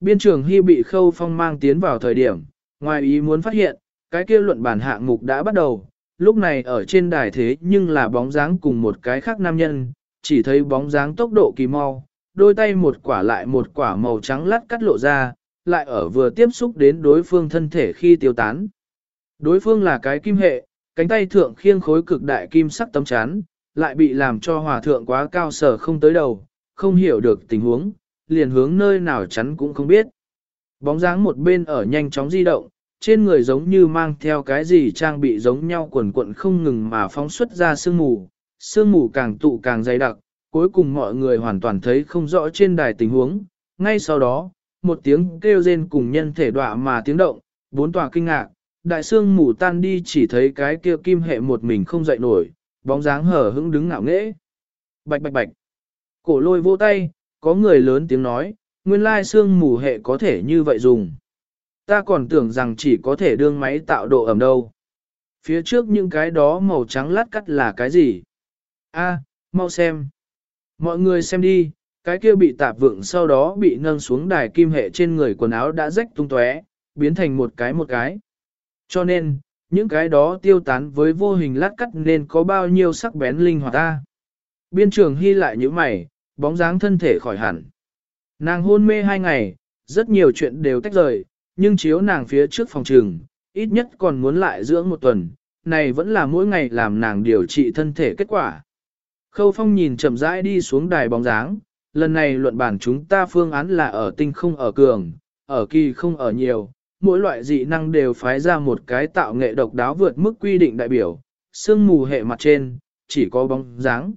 Biên trường Hy bị khâu phong mang tiến vào thời điểm, ngoài ý muốn phát hiện, cái kia luận bản hạng mục đã bắt đầu, lúc này ở trên đài thế nhưng là bóng dáng cùng một cái khác nam nhân, chỉ thấy bóng dáng tốc độ kỳ mau, đôi tay một quả lại một quả màu trắng lắt cắt lộ ra, lại ở vừa tiếp xúc đến đối phương thân thể khi tiêu tán. Đối phương là cái kim hệ, cánh tay thượng khiêng khối cực đại kim sắc tấm chán, lại bị làm cho hòa thượng quá cao sở không tới đầu, không hiểu được tình huống, liền hướng nơi nào chắn cũng không biết. Bóng dáng một bên ở nhanh chóng di động, trên người giống như mang theo cái gì trang bị giống nhau quần quận không ngừng mà phóng xuất ra sương mù, sương mù càng tụ càng dày đặc, cuối cùng mọi người hoàn toàn thấy không rõ trên đài tình huống, ngay sau đó, một tiếng kêu rên cùng nhân thể đọa mà tiếng động, bốn tòa kinh ngạc, đại sương mù tan đi chỉ thấy cái kia kim hệ một mình không dậy nổi, bóng dáng hở hững đứng ngạo nghễ. Bạch bạch bạch. Cổ lôi vô tay, có người lớn tiếng nói, nguyên lai xương mù hệ có thể như vậy dùng. Ta còn tưởng rằng chỉ có thể đương máy tạo độ ẩm đâu. Phía trước những cái đó màu trắng lát cắt là cái gì? A, mau xem. Mọi người xem đi, cái kia bị tạp vượng sau đó bị nâng xuống đài kim hệ trên người quần áo đã rách tung tóe, biến thành một cái một cái. Cho nên, những cái đó tiêu tán với vô hình lát cắt nên có bao nhiêu sắc bén linh hoạt ta. Biên trường hy lại như mày, bóng dáng thân thể khỏi hẳn. Nàng hôn mê hai ngày, rất nhiều chuyện đều tách rời, nhưng chiếu nàng phía trước phòng trường, ít nhất còn muốn lại dưỡng một tuần, này vẫn là mỗi ngày làm nàng điều trị thân thể kết quả. Khâu phong nhìn chậm rãi đi xuống đài bóng dáng, lần này luận bản chúng ta phương án là ở tinh không ở cường, ở kỳ không ở nhiều, mỗi loại dị năng đều phái ra một cái tạo nghệ độc đáo vượt mức quy định đại biểu, sương mù hệ mặt trên, chỉ có bóng dáng.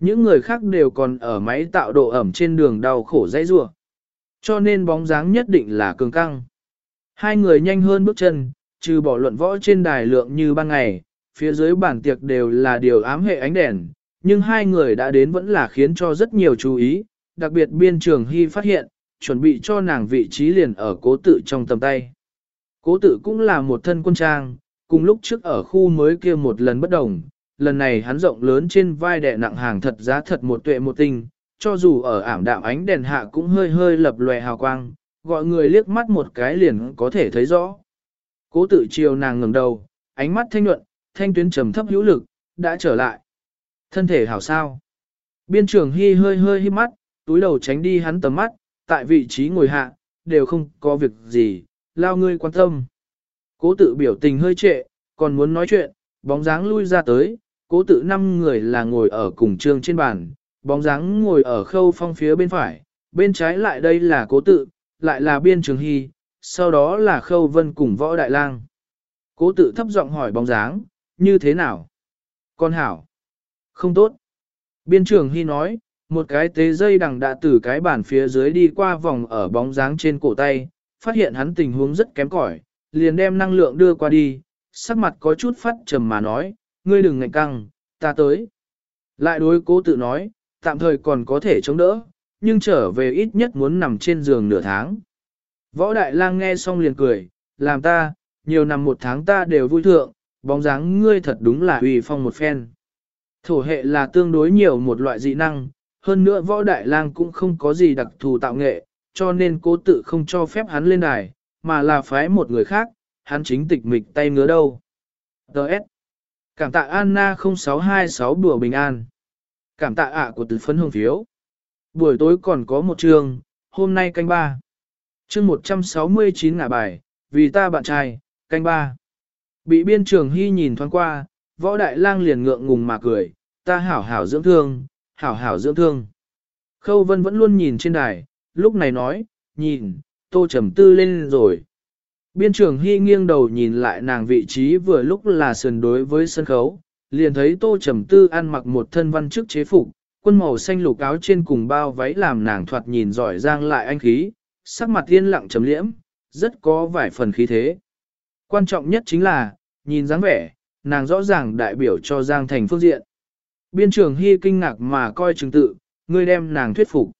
Những người khác đều còn ở máy tạo độ ẩm trên đường đau khổ dãy rua. Cho nên bóng dáng nhất định là cường căng. Hai người nhanh hơn bước chân, trừ bỏ luận võ trên đài lượng như ban ngày, phía dưới bản tiệc đều là điều ám hệ ánh đèn, nhưng hai người đã đến vẫn là khiến cho rất nhiều chú ý, đặc biệt biên trường hy phát hiện, chuẩn bị cho nàng vị trí liền ở cố tự trong tầm tay. Cố tự cũng là một thân quân trang, cùng lúc trước ở khu mới kia một lần bất đồng, lần này hắn rộng lớn trên vai đè nặng hàng thật giá thật một tuệ một tinh, cho dù ở ảm đạm ánh đèn hạ cũng hơi hơi lập lòe hào quang, gọi người liếc mắt một cái liền có thể thấy rõ. Cố tự chiều nàng ngẩng đầu, ánh mắt thanh nhuận, thanh tuyến trầm thấp hữu lực, đã trở lại. Thân thể hảo sao. Biên trưởng hy hơi hơi hít mắt, túi đầu tránh đi hắn tầm mắt, tại vị trí ngồi hạ, đều không có việc gì, lao ngươi quan tâm. Cố tự biểu tình hơi trệ, còn muốn nói chuyện, bóng dáng lui ra tới, cố tự năm người là ngồi ở cùng trường trên bàn, bóng dáng ngồi ở khâu phong phía bên phải, bên trái lại đây là cố tự, lại là biên trường hy, sau đó là khâu vân cùng võ đại lang. Cố tự thấp giọng hỏi bóng dáng, như thế nào? Con hảo. Không tốt. Biên trường hy nói, một cái tế dây đằng đã từ cái bàn phía dưới đi qua vòng ở bóng dáng trên cổ tay, phát hiện hắn tình huống rất kém cỏi, liền đem năng lượng đưa qua đi, sắc mặt có chút phát trầm mà nói, ngươi đừng ngạnh căng, ta tới. Lại đối cố tự nói, tạm thời còn có thể chống đỡ, nhưng trở về ít nhất muốn nằm trên giường nửa tháng. Võ Đại Lang nghe xong liền cười, làm ta, nhiều năm một tháng ta đều vui thượng, bóng dáng ngươi thật đúng là uy phong một phen. Thổ hệ là tương đối nhiều một loại dị năng, hơn nữa võ đại lang cũng không có gì đặc thù tạo nghệ, cho nên cố tự không cho phép hắn lên đài, mà là phái một người khác, hắn chính tịch mịch tay ngứa đâu. Đợt. Cảm tạ Anna 0626 đùa bình an. Cảm tạ ạ của từ phấn hương phiếu. Buổi tối còn có một trường, hôm nay canh ba. chương 169 ngả bài, vì ta bạn trai, canh ba. Bị biên trường hy nhìn thoáng qua, võ đại lang liền ngượng ngùng mà cười, ta hảo hảo dưỡng thương, hảo hảo dưỡng thương. Khâu vân vẫn luôn nhìn trên đài, lúc này nói, nhìn, tô trầm tư lên rồi. Biên trưởng hy nghiêng đầu nhìn lại nàng vị trí vừa lúc là sườn đối với sân khấu, liền thấy tô trầm tư ăn mặc một thân văn chức chế phục, quân màu xanh lục áo trên cùng bao váy làm nàng thoạt nhìn giỏi giang lại anh khí, sắc mặt yên lặng trầm liễm, rất có vài phần khí thế. Quan trọng nhất chính là, nhìn dáng vẻ, nàng rõ ràng đại biểu cho Giang Thành phương diện. Biên trưởng Hy kinh ngạc mà coi chứng tự, người đem nàng thuyết phục.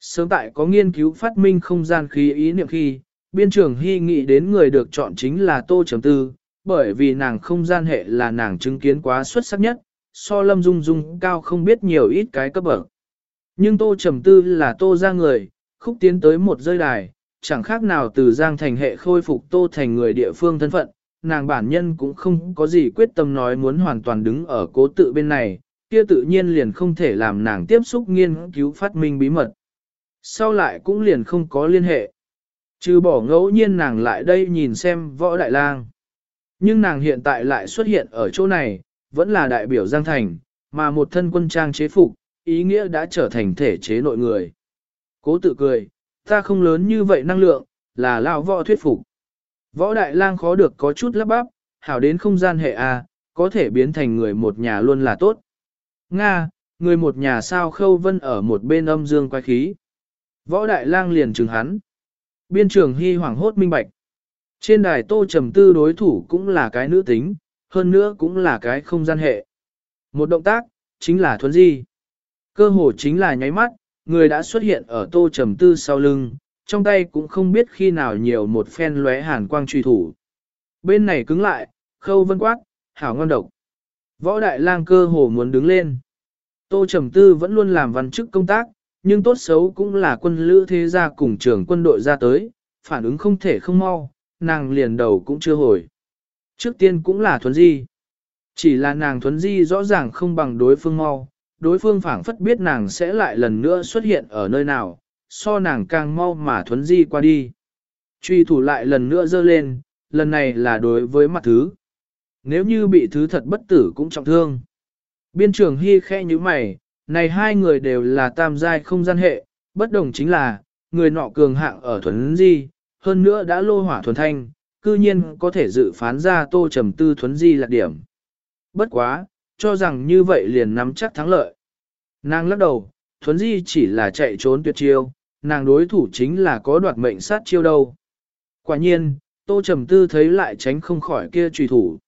Sớm tại có nghiên cứu phát minh không gian khí ý niệm khi, biên trưởng Hy nghĩ đến người được chọn chính là Tô Trầm Tư, bởi vì nàng không gian hệ là nàng chứng kiến quá xuất sắc nhất, so lâm dung dung cao không biết nhiều ít cái cấp bậc. Nhưng Tô Trầm Tư là Tô ra người, khúc tiến tới một rơi đài, chẳng khác nào từ Giang Thành hệ khôi phục Tô Thành người địa phương thân phận, nàng bản nhân cũng không có gì quyết tâm nói muốn hoàn toàn đứng ở cố tự bên này, kia tự nhiên liền không thể làm nàng tiếp xúc nghiên cứu phát minh bí mật. Sau lại cũng liền không có liên hệ. Trừ bỏ ngẫu nhiên nàng lại đây nhìn xem võ đại lang. Nhưng nàng hiện tại lại xuất hiện ở chỗ này, vẫn là đại biểu Giang Thành, mà một thân quân trang chế phục, ý nghĩa đã trở thành thể chế nội người. Cố tự cười, ta không lớn như vậy năng lượng, là lao võ thuyết phục. Võ đại lang khó được có chút lắp bắp, hảo đến không gian hệ A, có thể biến thành người một nhà luôn là tốt. Nga, người một nhà sao khâu vân ở một bên âm dương quay khí. Võ đại lang liền chừng hắn. Biên trường hy hoảng hốt minh bạch. Trên đài tô trầm tư đối thủ cũng là cái nữ tính, hơn nữa cũng là cái không gian hệ. Một động tác, chính là thuấn di. Cơ hồ chính là nháy mắt, người đã xuất hiện ở tô trầm tư sau lưng, trong tay cũng không biết khi nào nhiều một phen lóe hàn quang truy thủ. Bên này cứng lại, khâu vân quát, hảo ngon độc. Võ đại lang cơ hồ muốn đứng lên. Tô trầm tư vẫn luôn làm văn chức công tác, nhưng tốt xấu cũng là quân lữ thế gia cùng trưởng quân đội ra tới, phản ứng không thể không mau, nàng liền đầu cũng chưa hồi. Trước tiên cũng là thuấn di. Chỉ là nàng thuấn di rõ ràng không bằng đối phương mau, đối phương phảng phất biết nàng sẽ lại lần nữa xuất hiện ở nơi nào, so nàng càng mau mà thuấn di qua đi. Truy thủ lại lần nữa dơ lên, lần này là đối với mặt thứ. Nếu như bị thứ thật bất tử cũng trọng thương. Biên trưởng Hy khe như mày, này hai người đều là tam giai không gian hệ, bất đồng chính là, người nọ cường hạng ở thuấn di, hơn nữa đã lô hỏa thuần thanh, cư nhiên có thể dự phán ra tô trầm tư thuấn di là điểm. Bất quá, cho rằng như vậy liền nắm chắc thắng lợi. Nàng lắc đầu, thuấn di chỉ là chạy trốn tuyệt chiêu, nàng đối thủ chính là có đoạt mệnh sát chiêu đâu. Quả nhiên, tô trầm tư thấy lại tránh không khỏi kia truy thủ.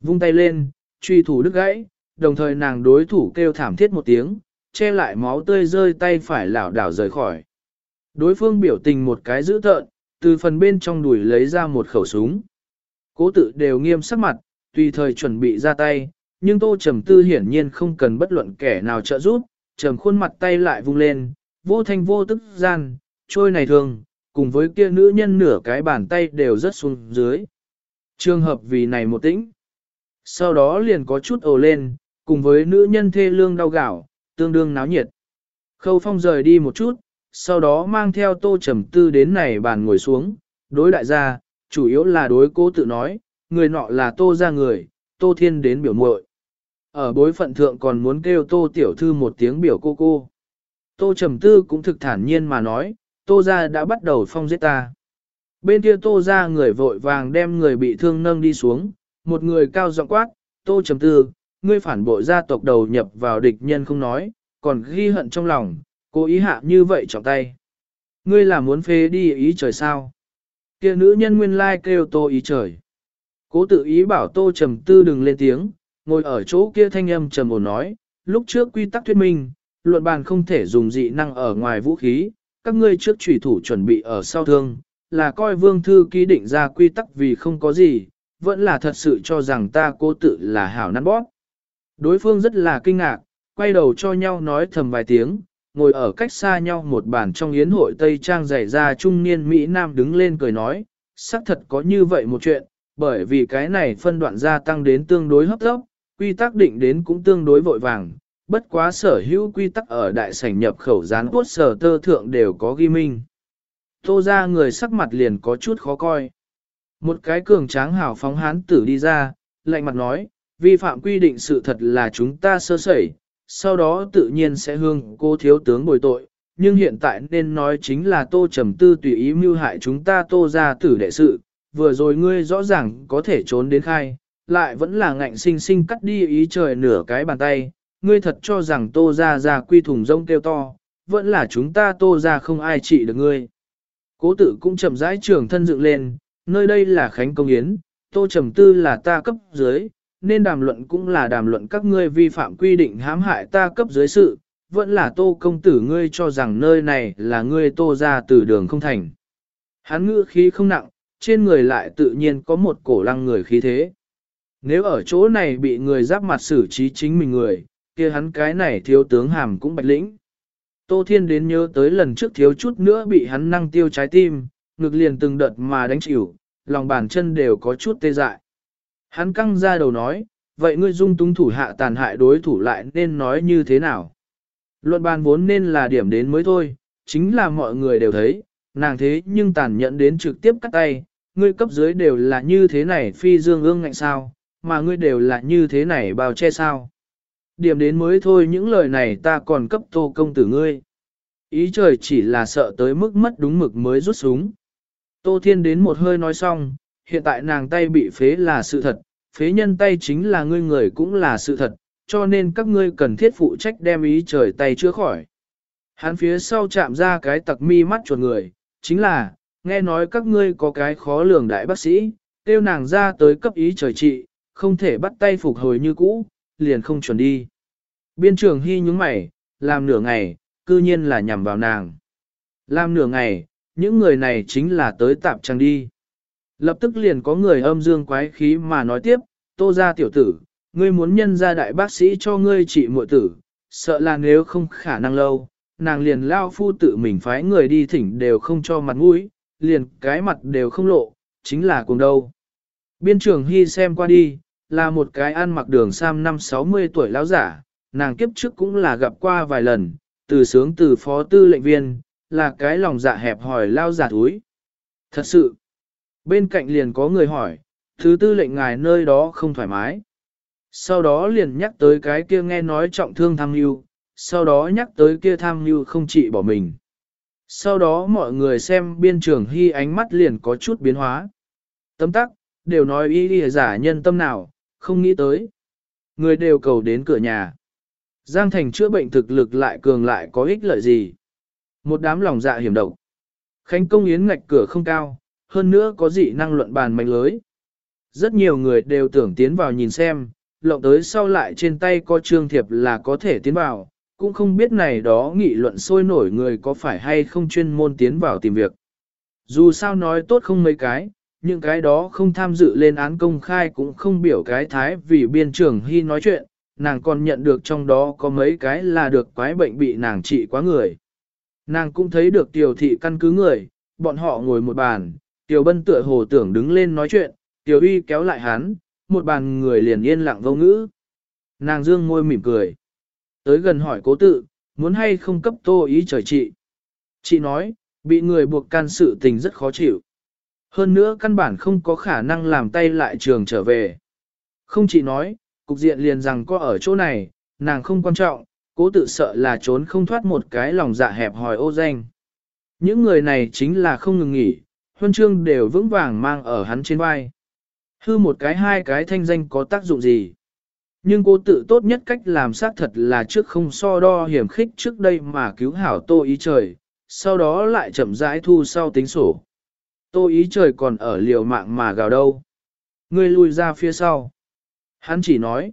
Vung tay lên, truy thủ đứt gãy, đồng thời nàng đối thủ kêu thảm thiết một tiếng, che lại máu tươi rơi tay phải lảo đảo rời khỏi. Đối phương biểu tình một cái dữ tợn, từ phần bên trong đùi lấy ra một khẩu súng. Cố tự đều nghiêm sắc mặt, tùy thời chuẩn bị ra tay, nhưng tô trầm tư hiển nhiên không cần bất luận kẻ nào trợ giúp, trầm khuôn mặt tay lại vung lên, vô thanh vô tức gian, trôi này thường, cùng với kia nữ nhân nửa cái bàn tay đều rất xuống dưới. Trường hợp vì này một tĩnh. Sau đó liền có chút ồ lên, cùng với nữ nhân thê lương đau gạo, tương đương náo nhiệt. Khâu phong rời đi một chút, sau đó mang theo tô trầm tư đến này bàn ngồi xuống, đối đại gia, chủ yếu là đối cố tự nói, người nọ là tô ra người, tô thiên đến biểu muội Ở bối phận thượng còn muốn kêu tô tiểu thư một tiếng biểu cô cô. Tô trầm tư cũng thực thản nhiên mà nói, tô ra đã bắt đầu phong giết ta. Bên kia tô ra người vội vàng đem người bị thương nâng đi xuống, một người cao giọng quát, tô trầm tư, ngươi phản bội gia tộc đầu nhập vào địch nhân không nói, còn ghi hận trong lòng, cố ý hạ như vậy trọng tay. Ngươi là muốn phê đi ý trời sao? Kia nữ nhân nguyên lai kêu tô ý trời. Cố tự ý bảo tô trầm tư đừng lên tiếng, ngồi ở chỗ kia thanh âm trầm ổn nói, lúc trước quy tắc thuyết minh, luận bàn không thể dùng dị năng ở ngoài vũ khí, các ngươi trước trùy thủ chuẩn bị ở sau thương, là coi vương thư ký định ra quy tắc vì không có gì, vẫn là thật sự cho rằng ta cố tự là hảo năn bóp. Đối phương rất là kinh ngạc, quay đầu cho nhau nói thầm vài tiếng, ngồi ở cách xa nhau một bàn trong yến hội Tây Trang dạy ra trung niên Mỹ Nam đứng lên cười nói, xác thật có như vậy một chuyện, bởi vì cái này phân đoạn gia tăng đến tương đối hấp tốc, quy tắc định đến cũng tương đối vội vàng, bất quá sở hữu quy tắc ở đại sảnh nhập khẩu gián quốc sở tơ thượng đều có ghi minh. Tô ra người sắc mặt liền có chút khó coi. Một cái cường tráng hào phóng hán tử đi ra, lạnh mặt nói, vi phạm quy định sự thật là chúng ta sơ sẩy, sau đó tự nhiên sẽ hương cô thiếu tướng bồi tội, nhưng hiện tại nên nói chính là tô trầm tư tùy ý mưu hại chúng ta tô ra tử đệ sự, vừa rồi ngươi rõ ràng có thể trốn đến khai, lại vẫn là ngạnh sinh sinh cắt đi ý trời nửa cái bàn tay, ngươi thật cho rằng tô ra ra quy thùng rông kêu to, vẫn là chúng ta tô ra không ai trị được ngươi. Cố tử cũng chậm rãi trường thân dựng lên, nơi đây là Khánh Công Yến, tô trầm tư là ta cấp dưới, nên đàm luận cũng là đàm luận các ngươi vi phạm quy định hãm hại ta cấp dưới sự, vẫn là tô công tử ngươi cho rằng nơi này là ngươi tô ra từ đường không thành. Hắn ngữ khí không nặng, trên người lại tự nhiên có một cổ lăng người khí thế. Nếu ở chỗ này bị người giáp mặt xử trí chính mình người, kia hắn cái này thiếu tướng hàm cũng bạch lĩnh. Tô Thiên đến nhớ tới lần trước thiếu chút nữa bị hắn năng tiêu trái tim, ngực liền từng đợt mà đánh chịu, lòng bàn chân đều có chút tê dại. Hắn căng ra đầu nói, vậy ngươi dung túng thủ hạ tàn hại đối thủ lại nên nói như thế nào? Luận bàn vốn nên là điểm đến mới thôi, chính là mọi người đều thấy, nàng thế nhưng tàn nhẫn đến trực tiếp cắt tay, ngươi cấp dưới đều là như thế này phi dương ương ngạnh sao, mà ngươi đều là như thế này bao che sao. Điểm đến mới thôi những lời này ta còn cấp tô công tử ngươi. Ý trời chỉ là sợ tới mức mất đúng mực mới rút súng. Tô Thiên đến một hơi nói xong, hiện tại nàng tay bị phế là sự thật, phế nhân tay chính là ngươi người cũng là sự thật, cho nên các ngươi cần thiết phụ trách đem ý trời tay chữa khỏi. Hắn phía sau chạm ra cái tặc mi mắt chuột người, chính là, nghe nói các ngươi có cái khó lường đại bác sĩ, tiêu nàng ra tới cấp ý trời trị, không thể bắt tay phục hồi như cũ, liền không chuẩn đi. Biên trường hy nhúng mày, làm nửa ngày, cư nhiên là nhằm vào nàng. Làm nửa ngày, những người này chính là tới tạp trang đi. Lập tức liền có người âm dương quái khí mà nói tiếp, tô ra tiểu tử, ngươi muốn nhân ra đại bác sĩ cho ngươi trị muội tử, sợ là nếu không khả năng lâu, nàng liền lao phu tự mình phái người đi thỉnh đều không cho mặt mũi, liền cái mặt đều không lộ, chính là cùng đâu. Biên trưởng Hy xem qua đi, là một cái ăn mặc đường sam năm 60 tuổi lão giả, nàng kiếp trước cũng là gặp qua vài lần, từ sướng từ phó tư lệnh viên, là cái lòng dạ hẹp hỏi lao giả túi. Thật sự, bên cạnh liền có người hỏi, thứ tư lệnh ngài nơi đó không thoải mái. Sau đó liền nhắc tới cái kia nghe nói trọng thương tham mưu, sau đó nhắc tới kia tham mưu không trị bỏ mình. Sau đó mọi người xem biên trường hy ánh mắt liền có chút biến hóa. Tấm tắc, đều nói ý đi giả nhân tâm nào, không nghĩ tới. Người đều cầu đến cửa nhà. Giang thành chữa bệnh thực lực lại cường lại có ích lợi gì. Một đám lòng dạ hiểm độc. Khánh công yến ngạch cửa không cao, hơn nữa có dị năng luận bàn mạnh lưới. Rất nhiều người đều tưởng tiến vào nhìn xem, lộng tới sau lại trên tay có trương thiệp là có thể tiến vào, cũng không biết này đó nghị luận sôi nổi người có phải hay không chuyên môn tiến vào tìm việc. Dù sao nói tốt không mấy cái, những cái đó không tham dự lên án công khai cũng không biểu cái thái vì biên trưởng hy nói chuyện, nàng còn nhận được trong đó có mấy cái là được quái bệnh bị nàng trị quá người. Nàng cũng thấy được tiểu thị căn cứ người, bọn họ ngồi một bàn, tiểu bân tựa hồ tưởng đứng lên nói chuyện, tiểu uy kéo lại hắn, một bàn người liền yên lặng vô ngữ. Nàng dương môi mỉm cười. Tới gần hỏi cố tự, muốn hay không cấp tô ý trời chị. Chị nói, bị người buộc can sự tình rất khó chịu. Hơn nữa căn bản không có khả năng làm tay lại trường trở về. Không chỉ nói, cục diện liền rằng có ở chỗ này, nàng không quan trọng, cố tự sợ là trốn không thoát một cái lòng dạ hẹp hòi ô danh. Những người này chính là không ngừng nghỉ, huân chương đều vững vàng mang ở hắn trên vai. Hư một cái hai cái thanh danh có tác dụng gì? Nhưng cô tự tốt nhất cách làm xác thật là trước không so đo hiểm khích trước đây mà cứu hảo tô ý trời, sau đó lại chậm rãi thu sau tính sổ. Tô ý trời còn ở liều mạng mà gào đâu. Ngươi lui ra phía sau. Hắn chỉ nói.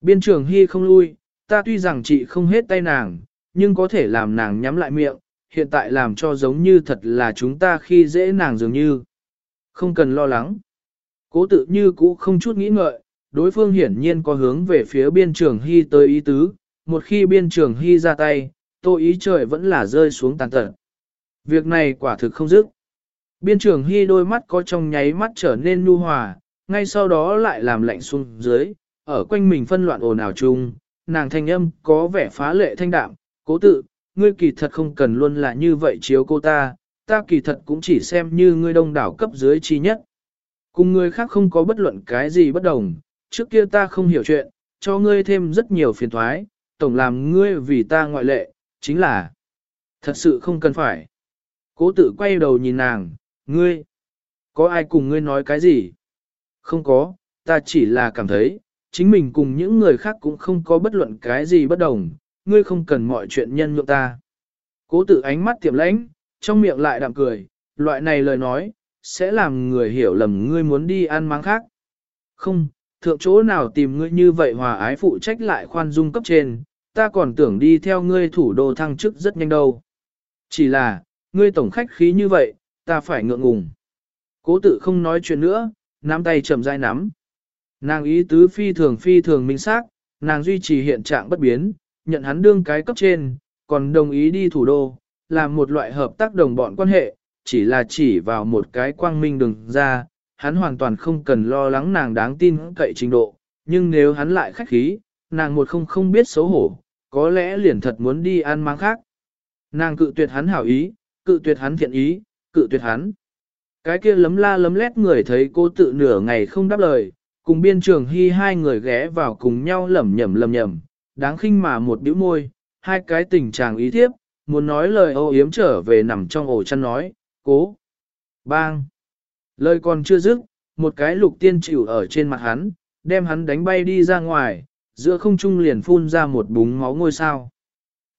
Biên trường hy không lui, ta tuy rằng chị không hết tay nàng, nhưng có thể làm nàng nhắm lại miệng, hiện tại làm cho giống như thật là chúng ta khi dễ nàng dường như. Không cần lo lắng. Cố tự như cũ không chút nghĩ ngợi, đối phương hiển nhiên có hướng về phía biên trường hy tới ý tứ, một khi biên trường hy ra tay, tô ý trời vẫn là rơi xuống tàn tận. Việc này quả thực không dứt. Biên trường hy đôi mắt có trong nháy mắt trở nên nu hòa, ngay sau đó lại làm lạnh xuống dưới, ở quanh mình phân loạn ồn ào chung, nàng thanh âm có vẻ phá lệ thanh đạm, cố tự, ngươi kỳ thật không cần luôn là như vậy chiếu cô ta, ta kỳ thật cũng chỉ xem như ngươi đông đảo cấp dưới chi nhất. Cùng người khác không có bất luận cái gì bất đồng, trước kia ta không hiểu chuyện, cho ngươi thêm rất nhiều phiền thoái, tổng làm ngươi vì ta ngoại lệ, chính là thật sự không cần phải. Cố tự quay đầu nhìn nàng, ngươi, có ai cùng ngươi nói cái gì? Không có, ta chỉ là cảm thấy, chính mình cùng những người khác cũng không có bất luận cái gì bất đồng, ngươi không cần mọi chuyện nhân nhượng ta. Cố tự ánh mắt tiệm lãnh, trong miệng lại đạm cười, loại này lời nói, sẽ làm người hiểu lầm ngươi muốn đi ăn máng khác. Không, thượng chỗ nào tìm ngươi như vậy hòa ái phụ trách lại khoan dung cấp trên, ta còn tưởng đi theo ngươi thủ đô thăng chức rất nhanh đâu. Chỉ là, ngươi tổng khách khí như vậy, ta phải ngượng ngùng. Cố tự không nói chuyện nữa, nắm tay chậm rãi nắm. Nàng ý tứ phi thường phi thường minh xác, nàng duy trì hiện trạng bất biến, nhận hắn đương cái cấp trên, còn đồng ý đi thủ đô, làm một loại hợp tác đồng bọn quan hệ, chỉ là chỉ vào một cái quang minh đường ra, hắn hoàn toàn không cần lo lắng nàng đáng tin cậy trình độ, nhưng nếu hắn lại khách khí, nàng một không không biết xấu hổ, có lẽ liền thật muốn đi ăn mang khác. Nàng cự tuyệt hắn hảo ý, cự tuyệt hắn thiện ý, cự tuyệt hắn. Cái kia lấm la lấm lét người thấy cô tự nửa ngày không đáp lời, cùng biên trường hy hai người ghé vào cùng nhau lẩm nhẩm lẩm nhẩm, đáng khinh mà một bĩu môi, hai cái tình chàng ý thiếp, muốn nói lời ô yếm trở về nằm trong ổ chăn nói, cố, bang. Lời còn chưa dứt, một cái lục tiên chịu ở trên mặt hắn, đem hắn đánh bay đi ra ngoài, giữa không trung liền phun ra một búng máu ngôi sao.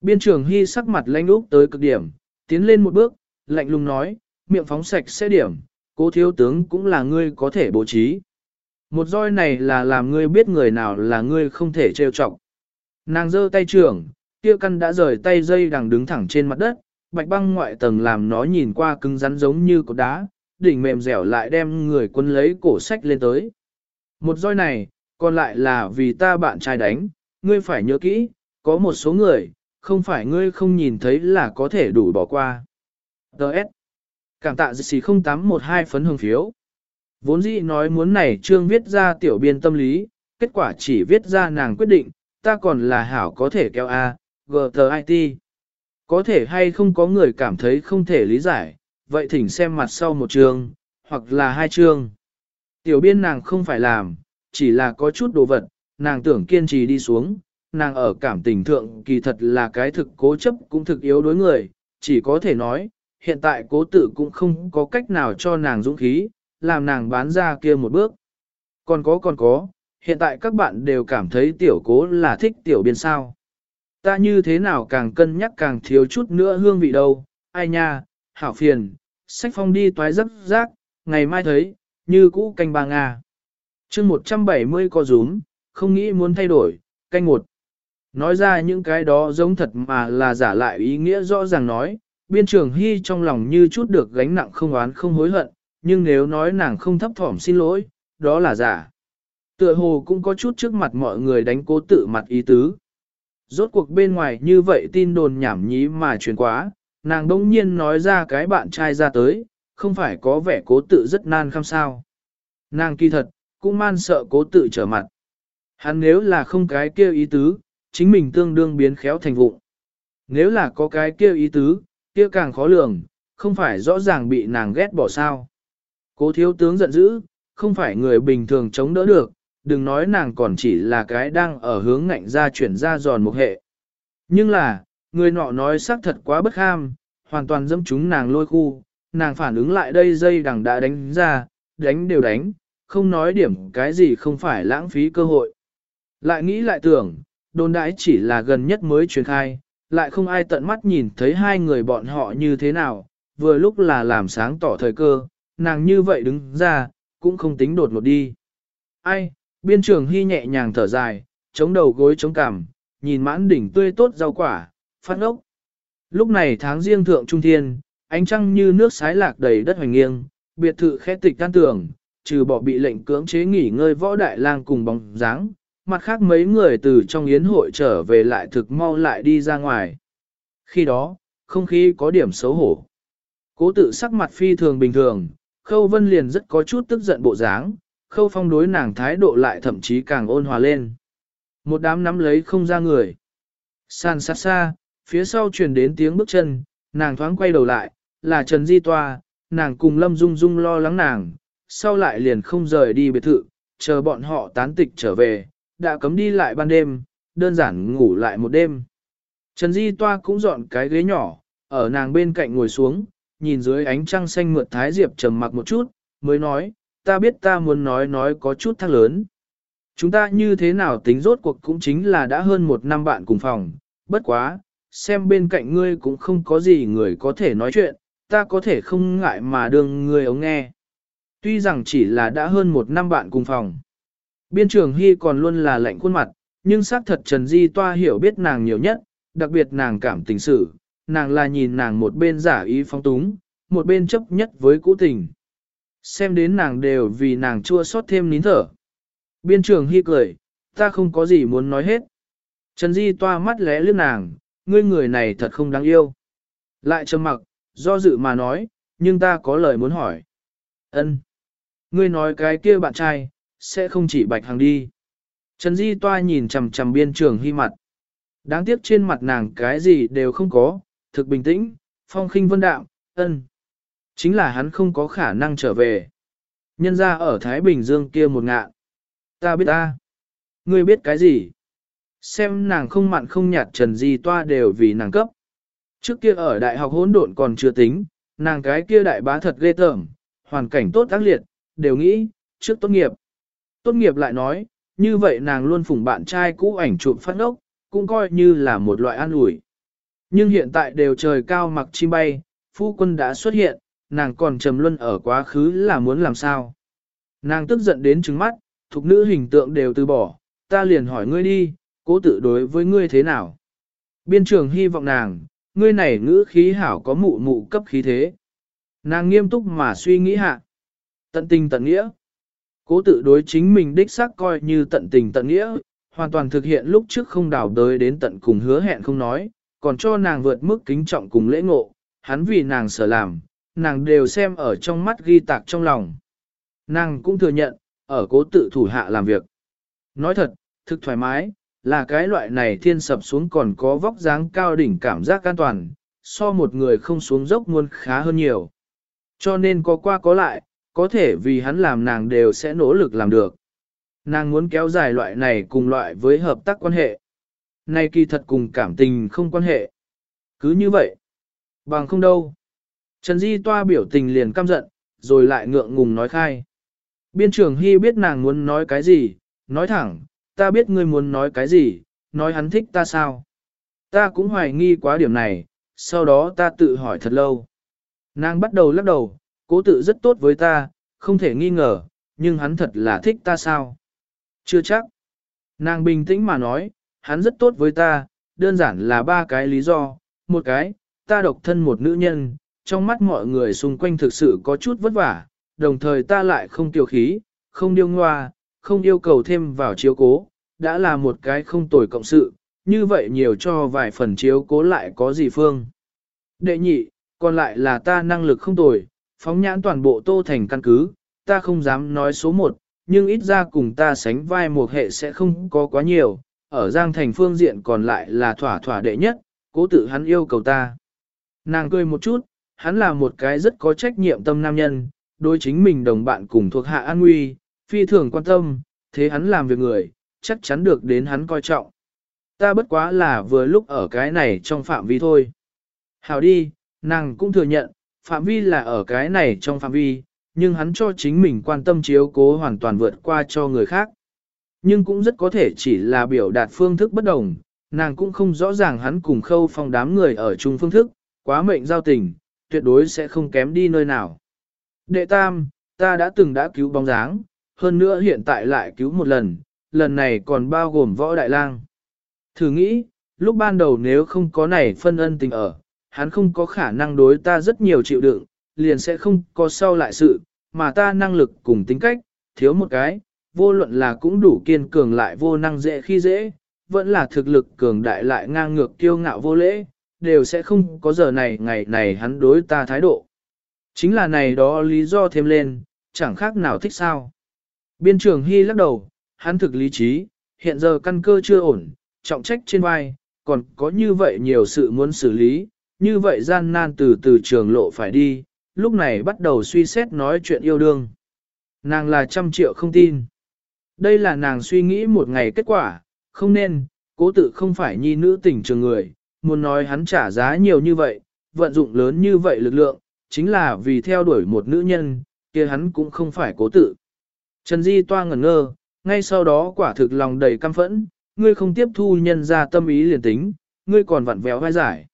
Biên trưởng hy sắc mặt lanh úp tới cực điểm, tiến lên một bước, lạnh lùng nói, miệng phóng sạch sẽ điểm, cố thiếu tướng cũng là ngươi có thể bố trí. Một roi này là làm ngươi biết người nào là ngươi không thể trêu chọc. Nàng giơ tay trưởng, kia căn đã rời tay dây đang đứng thẳng trên mặt đất, bạch băng ngoại tầng làm nó nhìn qua cứng rắn giống như cột đá, đỉnh mềm dẻo lại đem người quân lấy cổ sách lên tới. Một roi này, còn lại là vì ta bạn trai đánh, ngươi phải nhớ kỹ, có một số người, không phải ngươi không nhìn thấy là có thể đủ bỏ qua. Đợt. Cảm tạ gì 0812 phấn hương phiếu. Vốn dĩ nói muốn này trương viết ra tiểu biên tâm lý, kết quả chỉ viết ra nàng quyết định, ta còn là hảo có thể kéo A, GTIT. Có thể hay không có người cảm thấy không thể lý giải, vậy thỉnh xem mặt sau một chương, hoặc là hai chương. Tiểu biên nàng không phải làm, chỉ là có chút đồ vật, nàng tưởng kiên trì đi xuống, nàng ở cảm tình thượng kỳ thật là cái thực cố chấp cũng thực yếu đối người, chỉ có thể nói, hiện tại cố tự cũng không có cách nào cho nàng dũng khí, làm nàng bán ra kia một bước. Còn có còn có, hiện tại các bạn đều cảm thấy tiểu cố là thích tiểu biên sao. Ta như thế nào càng cân nhắc càng thiếu chút nữa hương vị đâu, ai nha, hảo phiền, sách phong đi toái rắc rác, ngày mai thấy, như cũ canh ba Nga. chương 170 có rúm, không nghĩ muốn thay đổi, canh một. Nói ra những cái đó giống thật mà là giả lại ý nghĩa rõ ràng nói, biên trường hy trong lòng như chút được gánh nặng không oán không hối hận, nhưng nếu nói nàng không thấp thỏm xin lỗi, đó là giả. Tựa hồ cũng có chút trước mặt mọi người đánh cố tự mặt ý tứ. Rốt cuộc bên ngoài như vậy tin đồn nhảm nhí mà truyền quá, nàng đông nhiên nói ra cái bạn trai ra tới, không phải có vẻ cố tự rất nan khăm sao. Nàng kỳ thật, cũng man sợ cố tự trở mặt. Hắn nếu là không cái kia ý tứ, chính mình tương đương biến khéo thành vụng. Nếu là có cái kia ý tứ, kia càng khó lường, không phải rõ ràng bị nàng ghét bỏ sao. Cố thiếu tướng giận dữ, không phải người bình thường chống đỡ được, đừng nói nàng còn chỉ là cái đang ở hướng ngạnh ra chuyển ra giòn một hệ. Nhưng là, người nọ nói xác thật quá bất ham, hoàn toàn dâm chúng nàng lôi khu, nàng phản ứng lại đây dây đằng đã đánh ra, đánh đều đánh, không nói điểm cái gì không phải lãng phí cơ hội. Lại nghĩ lại tưởng, đồn đãi chỉ là gần nhất mới truyền khai, lại không ai tận mắt nhìn thấy hai người bọn họ như thế nào, vừa lúc là làm sáng tỏ thời cơ, nàng như vậy đứng ra, cũng không tính đột ngột đi. Ai, biên trường hy nhẹ nhàng thở dài, chống đầu gối chống cằm, nhìn mãn đỉnh tươi tốt rau quả, phát ốc. Lúc này tháng riêng thượng trung thiên, ánh trăng như nước sái lạc đầy đất hoành nghiêng, biệt thự khẽ tịch can tưởng, trừ bỏ bị lệnh cưỡng chế nghỉ ngơi võ đại lang cùng bóng dáng, mặt khác mấy người từ trong yến hội trở về lại thực mau lại đi ra ngoài. Khi đó, không khí có điểm xấu hổ. Cố tự sắc mặt phi thường bình thường, Khâu Vân liền rất có chút tức giận bộ dáng, Khâu Phong đối nàng thái độ lại thậm chí càng ôn hòa lên. Một đám nắm lấy không ra người. San sát xa, phía sau truyền đến tiếng bước chân, nàng thoáng quay đầu lại, là Trần Di Toa, nàng cùng Lâm Dung Dung lo lắng nàng, sau lại liền không rời đi biệt thự, chờ bọn họ tán tịch trở về, đã cấm đi lại ban đêm, đơn giản ngủ lại một đêm. Trần Di Toa cũng dọn cái ghế nhỏ, ở nàng bên cạnh ngồi xuống, nhìn dưới ánh trăng xanh mượt Thái Diệp trầm mặc một chút, mới nói, ta biết ta muốn nói nói có chút thắc lớn. Chúng ta như thế nào tính rốt cuộc cũng chính là đã hơn một năm bạn cùng phòng, bất quá, xem bên cạnh ngươi cũng không có gì người có thể nói chuyện, ta có thể không ngại mà đương ngươi ống nghe. Tuy rằng chỉ là đã hơn một năm bạn cùng phòng. Biên trường Hy còn luôn là lạnh khuôn mặt, nhưng xác thật Trần Di Toa hiểu biết nàng nhiều nhất, đặc biệt nàng cảm tình sự, nàng là nhìn nàng một bên giả ý phong túng, một bên chấp nhất với cũ tình. Xem đến nàng đều vì nàng chua xót thêm nín thở. Biên trường Hy cười, ta không có gì muốn nói hết. Trần Di Toa mắt lẽ lướt nàng, ngươi người này thật không đáng yêu. Lại trầm mặc, do dự mà nói, nhưng ta có lời muốn hỏi. Ân, Ngươi nói cái kia bạn trai, sẽ không chỉ bạch hàng đi. Trần Di Toa nhìn chằm chằm biên trường hy mặt. Đáng tiếc trên mặt nàng cái gì đều không có, thực bình tĩnh, phong khinh vân đạo, ân. Chính là hắn không có khả năng trở về. Nhân ra ở Thái Bình Dương kia một ngạn. Ta biết ta. Ngươi biết cái gì? Xem nàng không mặn không nhạt Trần Di Toa đều vì nàng cấp. Trước kia ở đại học hỗn độn còn chưa tính, nàng cái kia đại bá thật ghê tởm, hoàn cảnh tốt tác liệt, đều nghĩ, trước tốt nghiệp. Tốt nghiệp lại nói, như vậy nàng luôn phụng bạn trai cũ ảnh chụp phát ốc, cũng coi như là một loại an ủi. Nhưng hiện tại đều trời cao mặc chim bay, phu quân đã xuất hiện, nàng còn trầm luân ở quá khứ là muốn làm sao. Nàng tức giận đến trứng mắt, thục nữ hình tượng đều từ bỏ, ta liền hỏi ngươi đi, cố tự đối với ngươi thế nào. Biên trường hy vọng nàng, ngươi này ngữ khí hảo có mụ mụ cấp khí thế. Nàng nghiêm túc mà suy nghĩ hạ. Tận tình tận nghĩa. Cố tự đối chính mình đích xác coi như tận tình tận nghĩa, hoàn toàn thực hiện lúc trước không đào đới đến tận cùng hứa hẹn không nói, còn cho nàng vượt mức kính trọng cùng lễ ngộ, hắn vì nàng sở làm, nàng đều xem ở trong mắt ghi tạc trong lòng. Nàng cũng thừa nhận, ở cố tự thủ hạ làm việc. Nói thật, thực thoải mái, là cái loại này thiên sập xuống còn có vóc dáng cao đỉnh cảm giác an toàn, so một người không xuống dốc muôn khá hơn nhiều. Cho nên có qua có lại, có thể vì hắn làm nàng đều sẽ nỗ lực làm được. Nàng muốn kéo dài loại này cùng loại với hợp tác quan hệ. Này kỳ thật cùng cảm tình không quan hệ. Cứ như vậy. Bằng không đâu. Trần Di toa biểu tình liền căm giận, rồi lại ngượng ngùng nói khai. Biên trưởng Hy biết nàng muốn nói cái gì, nói thẳng, ta biết ngươi muốn nói cái gì, nói hắn thích ta sao. Ta cũng hoài nghi quá điểm này, sau đó ta tự hỏi thật lâu. Nàng bắt đầu lắc đầu, cố tự rất tốt với ta, không thể nghi ngờ, nhưng hắn thật là thích ta sao? Chưa chắc. Nàng bình tĩnh mà nói, hắn rất tốt với ta, đơn giản là ba cái lý do. Một cái, ta độc thân một nữ nhân, trong mắt mọi người xung quanh thực sự có chút vất vả, đồng thời ta lại không tiểu khí, không điêu ngoa, không yêu cầu thêm vào chiếu cố, đã là một cái không tồi cộng sự, như vậy nhiều cho vài phần chiếu cố lại có gì phương. Đệ nhị, còn lại là ta năng lực không tồi, phóng nhãn toàn bộ tô thành căn cứ, ta không dám nói số một, nhưng ít ra cùng ta sánh vai một hệ sẽ không có quá nhiều, ở Giang Thành phương diện còn lại là thỏa thỏa đệ nhất, cố tự hắn yêu cầu ta. Nàng cười một chút, hắn là một cái rất có trách nhiệm tâm nam nhân, đối chính mình đồng bạn cùng thuộc hạ an nguy, phi thường quan tâm, thế hắn làm việc người, chắc chắn được đến hắn coi trọng. Ta bất quá là vừa lúc ở cái này trong phạm vi thôi. Hảo đi, nàng cũng thừa nhận, phạm vi là ở cái này trong phạm vi, nhưng hắn cho chính mình quan tâm chiếu cố hoàn toàn vượt qua cho người khác. Nhưng cũng rất có thể chỉ là biểu đạt phương thức bất đồng, nàng cũng không rõ ràng hắn cùng khâu phong đám người ở chung phương thức, quá mệnh giao tình, tuyệt đối sẽ không kém đi nơi nào. Đệ tam, ta đã từng đã cứu bóng dáng, hơn nữa hiện tại lại cứu một lần, lần này còn bao gồm võ đại lang. Thử nghĩ, lúc ban đầu nếu không có này phân ân tình ở, hắn không có khả năng đối ta rất nhiều chịu đựng, liền sẽ không có sau lại sự, mà ta năng lực cùng tính cách, thiếu một cái, vô luận là cũng đủ kiên cường lại vô năng dễ khi dễ, vẫn là thực lực cường đại lại ngang ngược kiêu ngạo vô lễ, đều sẽ không có giờ này ngày này hắn đối ta thái độ. Chính là này đó lý do thêm lên, chẳng khác nào thích sao. Biên trưởng Hy lắc đầu, hắn thực lý trí, hiện giờ căn cơ chưa ổn, trọng trách trên vai, còn có như vậy nhiều sự muốn xử lý, như vậy gian nan từ từ trường lộ phải đi, lúc này bắt đầu suy xét nói chuyện yêu đương. Nàng là trăm triệu không tin. Đây là nàng suy nghĩ một ngày kết quả, không nên, cố tự không phải nhi nữ tình trường người, muốn nói hắn trả giá nhiều như vậy, vận dụng lớn như vậy lực lượng, chính là vì theo đuổi một nữ nhân, kia hắn cũng không phải cố tự. Trần Di toa ngẩn ngơ, ngay sau đó quả thực lòng đầy căm phẫn, ngươi không tiếp thu nhân ra tâm ý liền tính, ngươi còn vặn véo vai giải.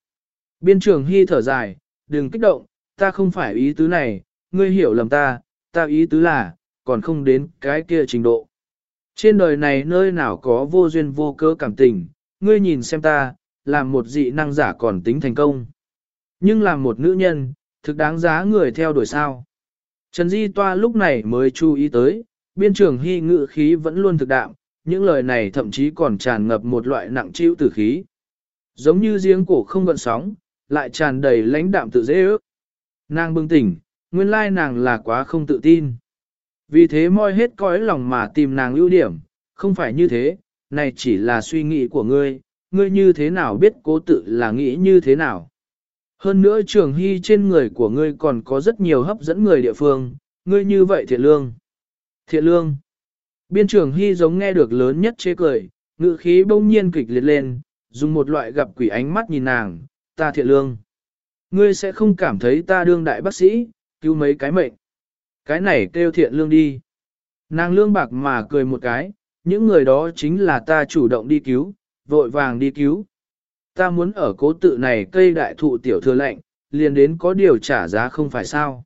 Biên trường hy thở dài, đừng kích động, ta không phải ý tứ này, ngươi hiểu lầm ta, ta ý tứ là, còn không đến cái kia trình độ. Trên đời này nơi nào có vô duyên vô cớ cảm tình, ngươi nhìn xem ta, làm một dị năng giả còn tính thành công. Nhưng làm một nữ nhân, thực đáng giá người theo đuổi sao. Trần Di Toa lúc này mới chú ý tới, biên trường hy ngự khí vẫn luôn thực đạm, những lời này thậm chí còn tràn ngập một loại nặng chịu tử khí. Giống như giếng cổ không gợn sóng, lại tràn đầy lãnh đạm tự dễ ước. Nàng bừng tỉnh, nguyên lai nàng là quá không tự tin. Vì thế moi hết cõi lòng mà tìm nàng ưu điểm, không phải như thế, này chỉ là suy nghĩ của ngươi, ngươi như thế nào biết cố tự là nghĩ như thế nào. Hơn nữa trường hy trên người của ngươi còn có rất nhiều hấp dẫn người địa phương, ngươi như vậy thiện lương. Thiện lương. Biên trường hy giống nghe được lớn nhất chế cười, ngự khí bỗng nhiên kịch liệt lên, dùng một loại gặp quỷ ánh mắt nhìn nàng, ta thiện lương. Ngươi sẽ không cảm thấy ta đương đại bác sĩ, cứu mấy cái mệnh. Cái này kêu thiện lương đi. Nàng lương bạc mà cười một cái, những người đó chính là ta chủ động đi cứu, vội vàng đi cứu. Ta muốn ở cố tự này cây đại thụ tiểu thừa lệnh, liền đến có điều trả giá không phải sao.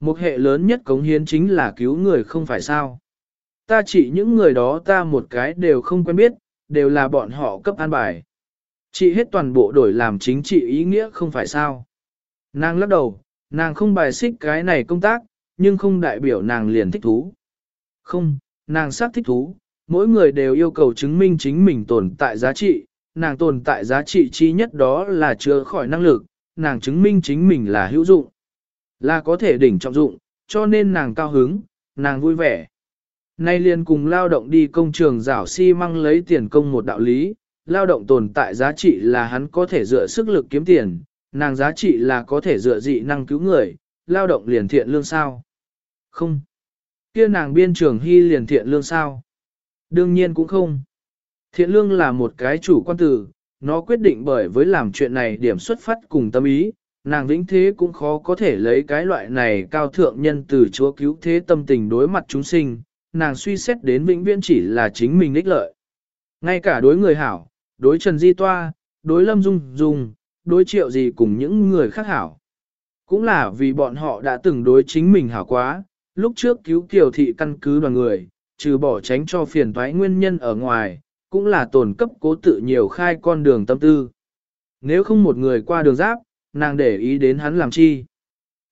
Một hệ lớn nhất cống hiến chính là cứu người không phải sao. Ta chỉ những người đó ta một cái đều không quen biết, đều là bọn họ cấp an bài. Chị hết toàn bộ đổi làm chính trị ý nghĩa không phải sao. Nàng lắc đầu, nàng không bài xích cái này công tác, nhưng không đại biểu nàng liền thích thú. Không, nàng xác thích thú, mỗi người đều yêu cầu chứng minh chính mình tồn tại giá trị, nàng tồn tại giá trị chi nhất đó là chữa khỏi năng lực, nàng chứng minh chính mình là hữu dụng, là có thể đỉnh trọng dụng, cho nên nàng cao hứng, nàng vui vẻ. Nay liền cùng lao động đi công trường rảo xi si măng lấy tiền công một đạo lý, lao động tồn tại giá trị là hắn có thể dựa sức lực kiếm tiền, nàng giá trị là có thể dựa dị năng cứu người, lao động liền thiện lương sao? Không. Kia nàng biên trường hy liền thiện lương sao? Đương nhiên cũng không. Thiện lương là một cái chủ quan tử, nó quyết định bởi với làm chuyện này điểm xuất phát cùng tâm ý, nàng vĩnh thế cũng khó có thể lấy cái loại này cao thượng nhân từ chúa cứu thế tâm tình đối mặt chúng sinh, nàng suy xét đến vĩnh viễn chỉ là chính mình ích lợi. Ngay cả đối người hảo, đối Trần Di Toa, đối Lâm Dung Dung, đối triệu gì cùng những người khác hảo. Cũng là vì bọn họ đã từng đối chính mình hảo quá, lúc trước cứu tiểu thị căn cứ đoàn người, trừ bỏ tránh cho phiền toái nguyên nhân ở ngoài, cũng là tổn cấp cố tự nhiều khai con đường tâm tư. Nếu không một người qua đường giáp, nàng để ý đến hắn làm chi.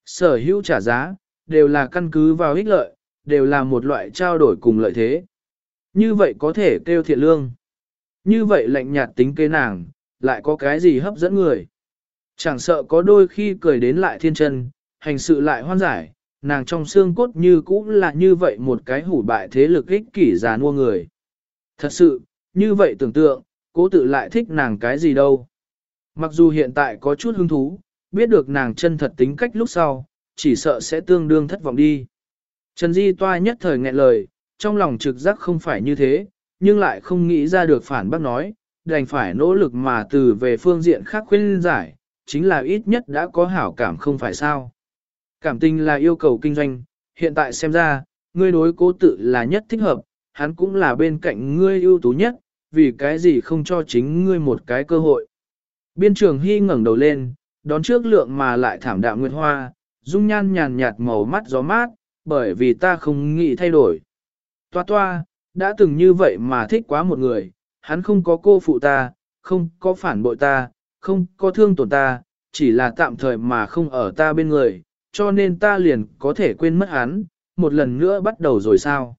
Sở hữu trả giá, đều là căn cứ vào ích lợi, đều là một loại trao đổi cùng lợi thế. Như vậy có thể kêu thiện lương. Như vậy lạnh nhạt tính kế nàng, lại có cái gì hấp dẫn người. Chẳng sợ có đôi khi cười đến lại thiên chân, hành sự lại hoan giải, nàng trong xương cốt như cũ là như vậy một cái hủ bại thế lực ích kỷ già nua người. Thật sự, như vậy tưởng tượng, cố tự lại thích nàng cái gì đâu. Mặc dù hiện tại có chút hứng thú, biết được nàng chân thật tính cách lúc sau, chỉ sợ sẽ tương đương thất vọng đi. Trần Di toa nhất thời nghẹn lời, trong lòng trực giác không phải như thế, nhưng lại không nghĩ ra được phản bác nói, đành phải nỗ lực mà từ về phương diện khác khuyên giải, chính là ít nhất đã có hảo cảm không phải sao. Cảm tình là yêu cầu kinh doanh, hiện tại xem ra, ngươi đối cố tự là nhất thích hợp, hắn cũng là bên cạnh ngươi ưu tú nhất, vì cái gì không cho chính ngươi một cái cơ hội. Biên trường Hy ngẩng đầu lên, đón trước lượng mà lại thảm đạm nguyệt hoa, dung nhan nhàn nhạt màu mắt gió mát, bởi vì ta không nghĩ thay đổi. Toa toa, đã từng như vậy mà thích quá một người, hắn không có cô phụ ta, không có phản bội ta, không có thương tổn ta, chỉ là tạm thời mà không ở ta bên người, cho nên ta liền có thể quên mất hắn, một lần nữa bắt đầu rồi sao.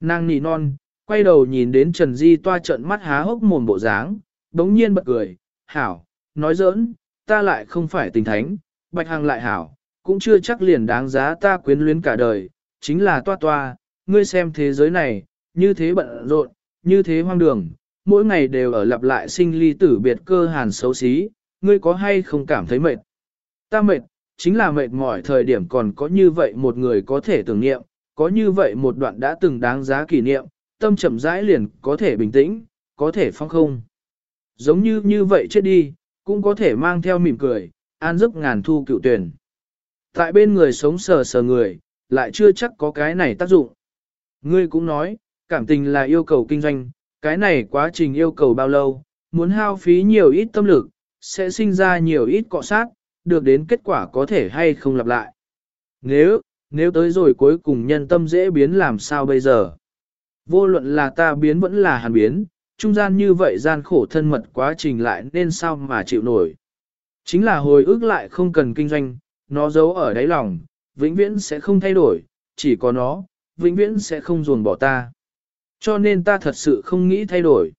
Nàng nỉ non, quay đầu nhìn đến Trần Di toa trận mắt há hốc mồm bộ dáng, đống nhiên bật cười, hảo, nói giỡn, ta lại không phải tình thánh, bạch hàng lại hảo, cũng chưa chắc liền đáng giá ta quyến luyến cả đời, chính là toa toa, ngươi xem thế giới này, như thế bận rộn, như thế hoang đường, mỗi ngày đều ở lặp lại sinh ly tử biệt cơ hàn xấu xí, ngươi có hay không cảm thấy mệt? Ta mệt, chính là mệt mỏi thời điểm còn có như vậy một người có thể tưởng niệm, có như vậy một đoạn đã từng đáng giá kỷ niệm, tâm chậm rãi liền có thể bình tĩnh, có thể phong không. Giống như như vậy chết đi, cũng có thể mang theo mỉm cười, an giấc ngàn thu cựu tuyển. Tại bên người sống sờ sờ người, lại chưa chắc có cái này tác dụng. Ngươi cũng nói, cảm tình là yêu cầu kinh doanh, cái này quá trình yêu cầu bao lâu, muốn hao phí nhiều ít tâm lực, sẽ sinh ra nhiều ít cọ sát, được đến kết quả có thể hay không lặp lại. Nếu, nếu tới rồi cuối cùng nhân tâm dễ biến làm sao bây giờ? Vô luận là ta biến vẫn là hàn biến, trung gian như vậy gian khổ thân mật quá trình lại nên sao mà chịu nổi. Chính là hồi ức lại không cần kinh doanh, nó giấu ở đáy lòng, vĩnh viễn sẽ không thay đổi, chỉ có nó, vĩnh viễn sẽ không ruồn bỏ ta. Cho nên ta thật sự không nghĩ thay đổi.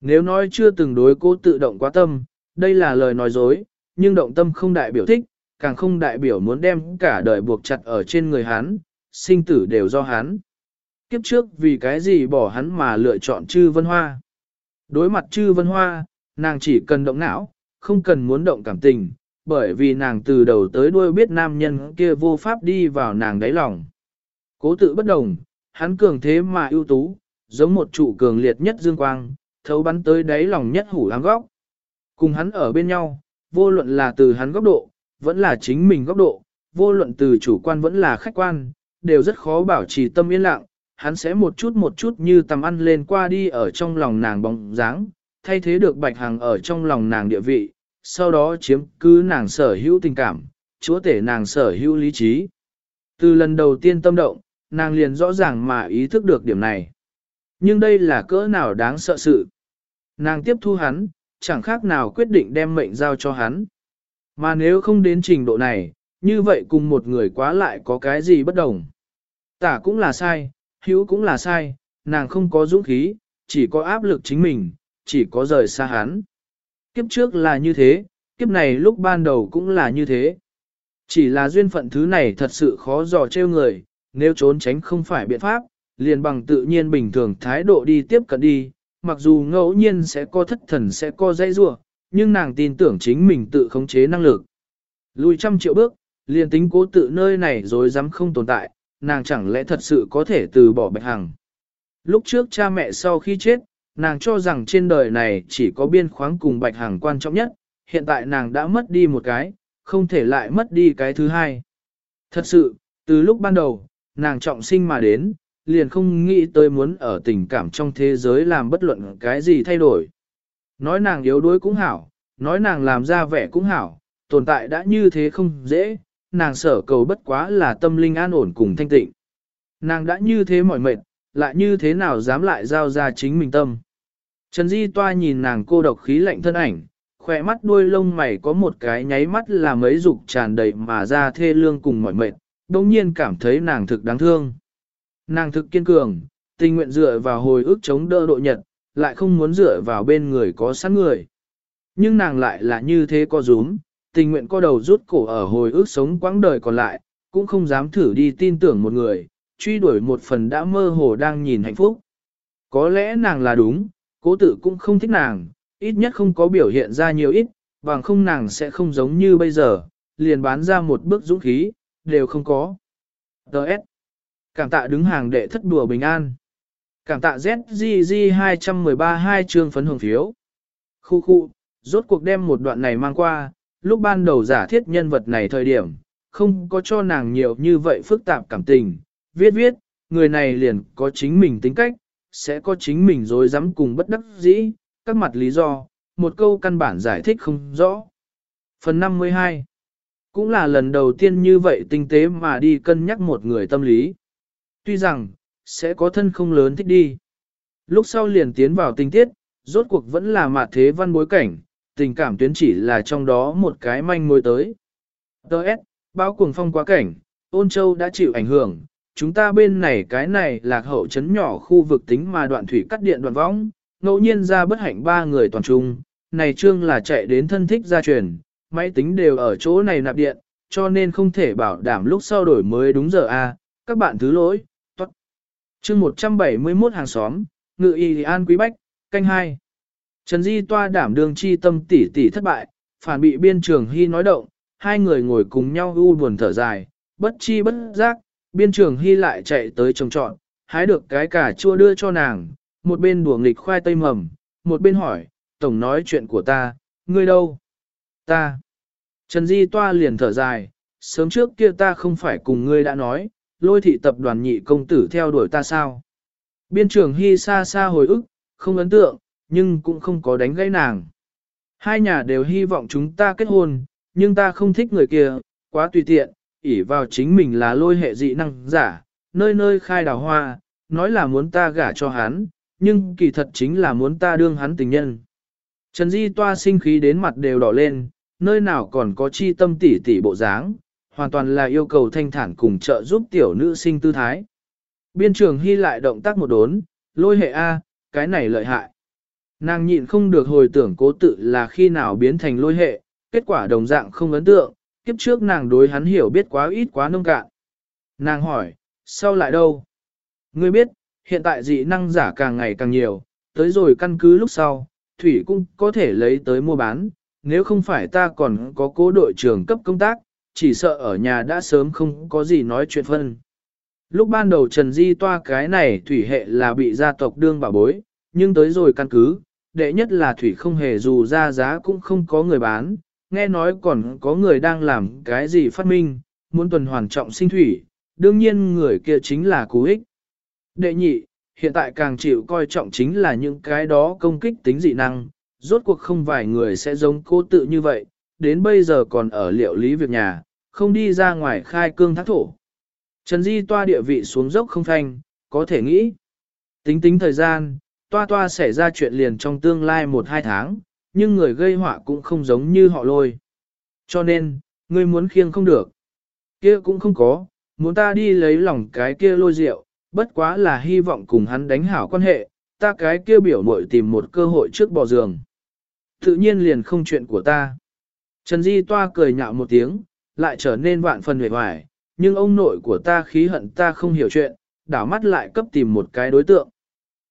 Nếu nói chưa từng đối cố tự động quá tâm, đây là lời nói dối, nhưng động tâm không đại biểu thích, càng không đại biểu muốn đem cả đời buộc chặt ở trên người hắn, sinh tử đều do hắn. Kiếp trước vì cái gì bỏ hắn mà lựa chọn chư vân hoa. Đối mặt chư vân hoa, nàng chỉ cần động não, không cần muốn động cảm tình, bởi vì nàng từ đầu tới đuôi biết nam nhân kia vô pháp đi vào nàng đáy lòng. Cố tự bất đồng, hắn cường thế mà ưu tú, giống một trụ cường liệt nhất dương quang, thấu bắn tới đáy lòng nhất hủ ám góc. Cùng hắn ở bên nhau, vô luận là từ hắn góc độ, vẫn là chính mình góc độ, vô luận từ chủ quan vẫn là khách quan, đều rất khó bảo trì tâm yên lặng, hắn sẽ một chút một chút như tầm ăn lên qua đi ở trong lòng nàng bóng dáng, thay thế được bạch hàng ở trong lòng nàng địa vị, sau đó chiếm cứ nàng sở hữu tình cảm, chúa tể nàng sở hữu lý trí. Từ lần đầu tiên tâm động, nàng liền rõ ràng mà ý thức được điểm này. Nhưng đây là cỡ nào đáng sợ sự. Nàng tiếp thu hắn, chẳng khác nào quyết định đem mệnh giao cho hắn. Mà nếu không đến trình độ này, như vậy cùng một người quá lại có cái gì bất đồng. Tả cũng là sai, hữu cũng là sai, nàng không có dũng khí, chỉ có áp lực chính mình, chỉ có rời xa hắn. Kiếp trước là như thế, kiếp này lúc ban đầu cũng là như thế. Chỉ là duyên phận thứ này thật sự khó dò trêu người, nếu trốn tránh không phải biện pháp, liền bằng tự nhiên bình thường thái độ đi tiếp cận đi, mặc dù ngẫu nhiên sẽ có thất thần sẽ có dây rua, nhưng nàng tin tưởng chính mình tự khống chế năng lực. Lùi trăm triệu bước, liền tính cố tự nơi này rồi dám không tồn tại, nàng chẳng lẽ thật sự có thể từ bỏ bạch hằng. Lúc trước cha mẹ sau khi chết, nàng cho rằng trên đời này chỉ có biên khoáng cùng bạch hằng quan trọng nhất, hiện tại nàng đã mất đi một cái, không thể lại mất đi cái thứ hai. Thật sự, từ lúc ban đầu, nàng trọng sinh mà đến, liền không nghĩ tới muốn ở tình cảm trong thế giới làm bất luận cái gì thay đổi. Nói nàng yếu đuối cũng hảo, nói nàng làm ra vẻ cũng hảo, tồn tại đã như thế không dễ, nàng sở cầu bất quá là tâm linh an ổn cùng thanh tịnh. Nàng đã như thế mỏi mệt, lại như thế nào dám lại giao ra chính mình tâm. Trần Di Toa nhìn nàng cô độc khí lạnh thân ảnh, khỏe mắt đuôi lông mày có một cái nháy mắt là mấy dục tràn đầy mà ra thê lương cùng mỏi mệt, đồng nhiên cảm thấy nàng thực đáng thương. Nàng thực kiên cường, tình nguyện dựa vào hồi ức chống đỡ độ nhật, lại không muốn dựa vào bên người có sẵn người. Nhưng nàng lại là như thế có rúm, tình nguyện co đầu rút cổ ở hồi ức sống quãng đời còn lại, cũng không dám thử đi tin tưởng một người, truy đuổi một phần đã mơ hồ đang nhìn hạnh phúc. Có lẽ nàng là đúng, cố tự cũng không thích nàng, ít nhất không có biểu hiện ra nhiều ít, bằng không nàng sẽ không giống như bây giờ, liền bán ra một bước dũng khí, đều không có. Đợt. Cảm tạ đứng hàng đệ thất đùa bình an. Cảm tạ ZGG 213 hai chương phấn hưởng phiếu. Khu khu, rốt cuộc đem một đoạn này mang qua, lúc ban đầu giả thiết nhân vật này thời điểm, không có cho nàng nhiều như vậy phức tạp cảm tình. Viết viết, người này liền có chính mình tính cách, sẽ có chính mình dối dám cùng bất đắc dĩ, các mặt lý do, một câu căn bản giải thích không rõ. Phần 52 Cũng là lần đầu tiên như vậy tinh tế mà đi cân nhắc một người tâm lý. Tuy rằng, sẽ có thân không lớn thích đi. Lúc sau liền tiến vào tình tiết, rốt cuộc vẫn là mạt thế văn bối cảnh, tình cảm tuyến chỉ là trong đó một cái manh mối tới. Đợt, báo cuồng phong quá cảnh, ôn châu đã chịu ảnh hưởng, chúng ta bên này cái này lạc hậu chấn nhỏ khu vực tính mà đoạn thủy cắt điện đoạn võng, ngẫu nhiên ra bất hạnh ba người toàn trung, này trương là chạy đến thân thích gia truyền, máy tính đều ở chỗ này nạp điện, cho nên không thể bảo đảm lúc sau đổi mới đúng giờ a. các bạn thứ lỗi. Chương 171 hàng xóm, ngự y an quý bách, canh hai. Trần Di toa đảm đương chi tâm tỷ tỷ thất bại, phản bị biên trường hy nói động, hai người ngồi cùng nhau u buồn thở dài, bất chi bất giác, biên trường hy lại chạy tới trồng trọn, hái được cái cà chua đưa cho nàng, một bên đùa nghịch khoai tây mầm, một bên hỏi, tổng nói chuyện của ta, ngươi đâu? Ta. Trần Di toa liền thở dài, sớm trước kia ta không phải cùng ngươi đã nói, lôi thị tập đoàn nhị công tử theo đuổi ta sao? Biên trưởng hy xa xa hồi ức, không ấn tượng, nhưng cũng không có đánh gãy nàng. Hai nhà đều hy vọng chúng ta kết hôn, nhưng ta không thích người kia, quá tùy tiện, ỷ vào chính mình là lôi hệ dị năng giả, nơi nơi khai đào hoa, nói là muốn ta gả cho hắn, nhưng kỳ thật chính là muốn ta đương hắn tình nhân. Trần Di toa sinh khí đến mặt đều đỏ lên, nơi nào còn có chi tâm tỉ tỉ bộ dáng, hoàn toàn là yêu cầu thanh thản cùng trợ giúp tiểu nữ sinh tư thái. Biên trường hy lại động tác một đốn, lôi hệ A, cái này lợi hại. Nàng nhịn không được hồi tưởng cố tự là khi nào biến thành lôi hệ, kết quả đồng dạng không ấn tượng, Kiếp trước nàng đối hắn hiểu biết quá ít quá nông cạn. Nàng hỏi, sao lại đâu? Ngươi biết, hiện tại dị năng giả càng ngày càng nhiều, tới rồi căn cứ lúc sau, thủy cũng có thể lấy tới mua bán, nếu không phải ta còn có cố đội trưởng cấp công tác, chỉ sợ ở nhà đã sớm không có gì nói chuyện phân. Lúc ban đầu Trần Di toa cái này thủy hệ là bị gia tộc đương bảo bối, nhưng tới rồi căn cứ, đệ nhất là thủy không hề dù ra giá cũng không có người bán, nghe nói còn có người đang làm cái gì phát minh, muốn tuần hoàn trọng sinh thủy, đương nhiên người kia chính là cú ích. Đệ nhị, hiện tại càng chịu coi trọng chính là những cái đó công kích tính dị năng, rốt cuộc không vài người sẽ giống cô tự như vậy, đến bây giờ còn ở liệu lý việc nhà, không đi ra ngoài khai cương thác thổ. Trần Di toa địa vị xuống dốc không thanh, có thể nghĩ. Tính tính thời gian, toa toa xảy ra chuyện liền trong tương lai một hai tháng, nhưng người gây họa cũng không giống như họ lôi. Cho nên, ngươi muốn khiêng không được. Kia cũng không có, muốn ta đi lấy lòng cái kia lôi rượu, bất quá là hy vọng cùng hắn đánh hảo quan hệ, ta cái kia biểu mội tìm một cơ hội trước bỏ giường. Tự nhiên liền không chuyện của ta. Trần Di toa cười nhạo một tiếng, lại trở nên vạn phần hề hoài, nhưng ông nội của ta khí hận ta không hiểu chuyện, đảo mắt lại cấp tìm một cái đối tượng.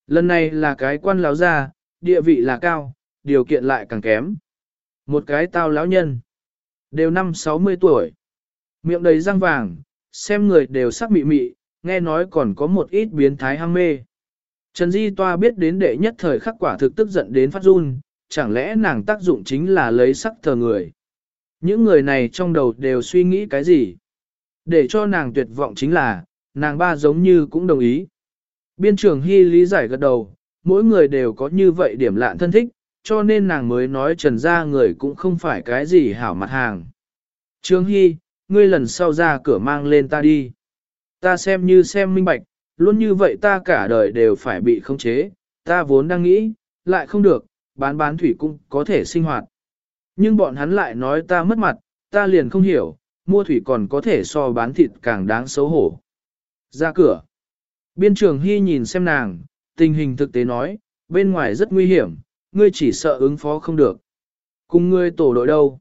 Lần này là cái quan lão gia, địa vị là cao, điều kiện lại càng kém. Một cái tao lão nhân, đều năm 60 tuổi, miệng đầy răng vàng, xem người đều sắc mị mị, nghe nói còn có một ít biến thái ham mê. Trần Di Toa biết đến đệ nhất thời khắc quả thực tức giận đến phát run, chẳng lẽ nàng tác dụng chính là lấy sắc thờ người. Những người này trong đầu đều suy nghĩ cái gì? Để cho nàng tuyệt vọng chính là, nàng ba giống như cũng đồng ý. Biên trưởng Hy lý giải gật đầu, mỗi người đều có như vậy điểm lạn thân thích, cho nên nàng mới nói trần ra người cũng không phải cái gì hảo mặt hàng. Trương Hy, ngươi lần sau ra cửa mang lên ta đi. Ta xem như xem minh bạch, luôn như vậy ta cả đời đều phải bị khống chế, ta vốn đang nghĩ, lại không được, bán bán thủy cũng có thể sinh hoạt. Nhưng bọn hắn lại nói ta mất mặt, ta liền không hiểu, mua thủy còn có thể so bán thịt càng đáng xấu hổ. Ra cửa. Biên trường Hy nhìn xem nàng, tình hình thực tế nói, bên ngoài rất nguy hiểm, ngươi chỉ sợ ứng phó không được. Cùng ngươi tổ đội đâu?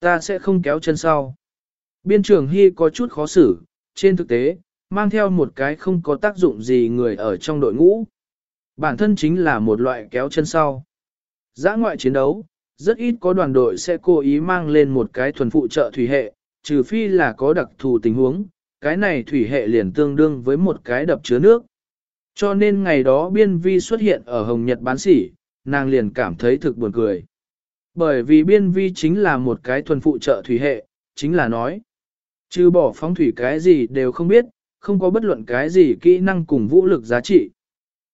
Ta sẽ không kéo chân sau. Biên trường Hy có chút khó xử, trên thực tế, mang theo một cái không có tác dụng gì người ở trong đội ngũ. Bản thân chính là một loại kéo chân sau. Giã ngoại chiến đấu, rất ít có đoàn đội sẽ cố ý mang lên một cái thuần phụ trợ thủy hệ, trừ phi là có đặc thù tình huống, cái này thủy hệ liền tương đương với một cái đập chứa nước. Cho nên ngày đó biên vi xuất hiện ở Hồng Nhật bán sỉ, nàng liền cảm thấy thực buồn cười. Bởi vì biên vi chính là một cái thuần phụ trợ thủy hệ, chính là nói. Trừ bỏ phóng thủy cái gì đều không biết, không có bất luận cái gì kỹ năng cùng vũ lực giá trị.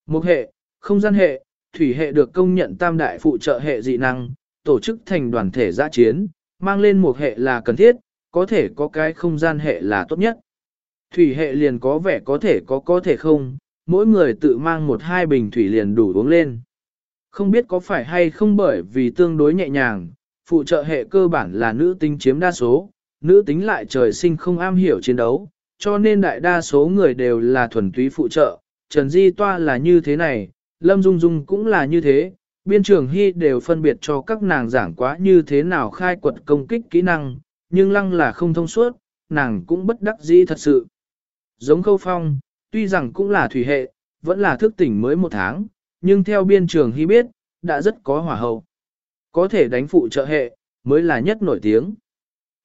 Một hệ, không gian hệ, thủy hệ được công nhận tam đại phụ trợ hệ dị năng, tổ chức thành đoàn thể giã chiến, mang lên một hệ là cần thiết, có thể có cái không gian hệ là tốt nhất. Thủy hệ liền có vẻ có thể có có thể không, mỗi người tự mang một hai bình thủy liền đủ uống lên. Không biết có phải hay không bởi vì tương đối nhẹ nhàng, phụ trợ hệ cơ bản là nữ tính chiếm đa số, nữ tính lại trời sinh không am hiểu chiến đấu, cho nên đại đa số người đều là thuần túy phụ trợ. Trần Di Toa là như thế này, Lâm Dung Dung cũng là như thế, biên trường Hy đều phân biệt cho các nàng giảng quá như thế nào khai quật công kích kỹ năng, nhưng lăng là không thông suốt, nàng cũng bất đắc dĩ thật sự. Giống khâu phong, tuy rằng cũng là thủy hệ, vẫn là thức tỉnh mới một tháng, nhưng theo biên trường Hy biết, đã rất có hỏa hậu. Có thể đánh phụ trợ hệ, mới là nhất nổi tiếng.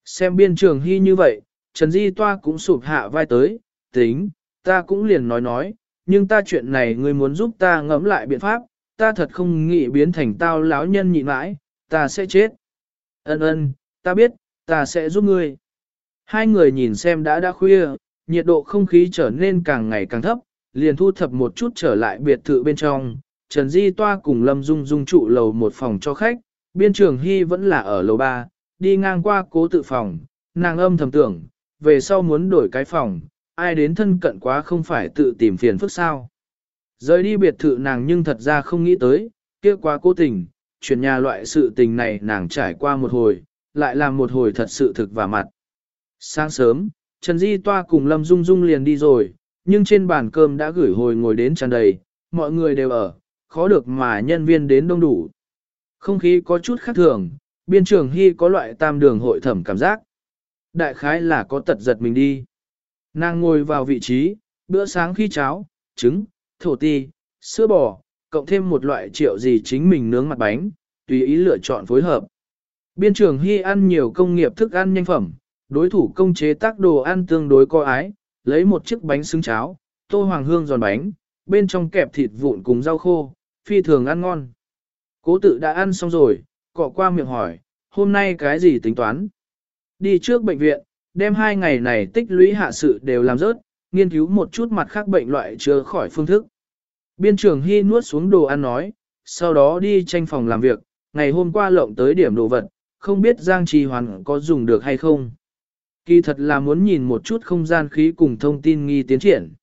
Xem biên trường Hy như vậy, Trần Di Toa cũng sụp hạ vai tới, tính, ta cũng liền nói nói, nhưng ta chuyện này ngươi muốn giúp ta ngẫm lại biện pháp, ta thật không nghĩ biến thành tao lão nhân nhịn mãi, ta sẽ chết. Ân ân, ta biết, ta sẽ giúp ngươi. Hai người nhìn xem đã đã khuya, nhiệt độ không khí trở nên càng ngày càng thấp, liền thu thập một chút trở lại biệt thự bên trong. Trần Di Toa cùng Lâm Dung Dung trụ lầu một phòng cho khách, biên trường Hy vẫn là ở lầu ba, đi ngang qua cố tự phòng, nàng âm thầm tưởng, về sau muốn đổi cái phòng, ai đến thân cận quá không phải tự tìm phiền phức sao. Rời đi biệt thự nàng nhưng thật ra không nghĩ tới, kia quá cố tình, chuyển nhà loại sự tình này nàng trải qua một hồi, lại làm một hồi thật sự thực và mặt. Sáng sớm, Trần Di Toa cùng Lâm Dung Dung liền đi rồi, nhưng trên bàn cơm đã gửi hồi ngồi đến tràn đầy, mọi người đều ở, khó được mà nhân viên đến đông đủ. Không khí có chút khác thường, biên trường hy có loại tam đường hội thẩm cảm giác. Đại khái là có tật giật mình đi. Nàng ngồi vào vị trí, bữa sáng khi cháo, trứng, thổ ti, sữa bò, cộng thêm một loại triệu gì chính mình nướng mặt bánh, tùy ý lựa chọn phối hợp. Biên trường Hy ăn nhiều công nghiệp thức ăn nhanh phẩm, đối thủ công chế tác đồ ăn tương đối co ái, lấy một chiếc bánh xứng cháo, tô hoàng hương giòn bánh, bên trong kẹp thịt vụn cùng rau khô, phi thường ăn ngon. Cố tự đã ăn xong rồi, cọ qua miệng hỏi, hôm nay cái gì tính toán? Đi trước bệnh viện, đem hai ngày này tích lũy hạ sự đều làm rớt, nghiên cứu một chút mặt khác bệnh loại chữa khỏi phương thức. Biên trưởng Hy nuốt xuống đồ ăn nói, sau đó đi tranh phòng làm việc, ngày hôm qua lộng tới điểm đồ vật, không biết Giang Trì Hoàn có dùng được hay không. Kỳ thật là muốn nhìn một chút không gian khí cùng thông tin nghi tiến triển.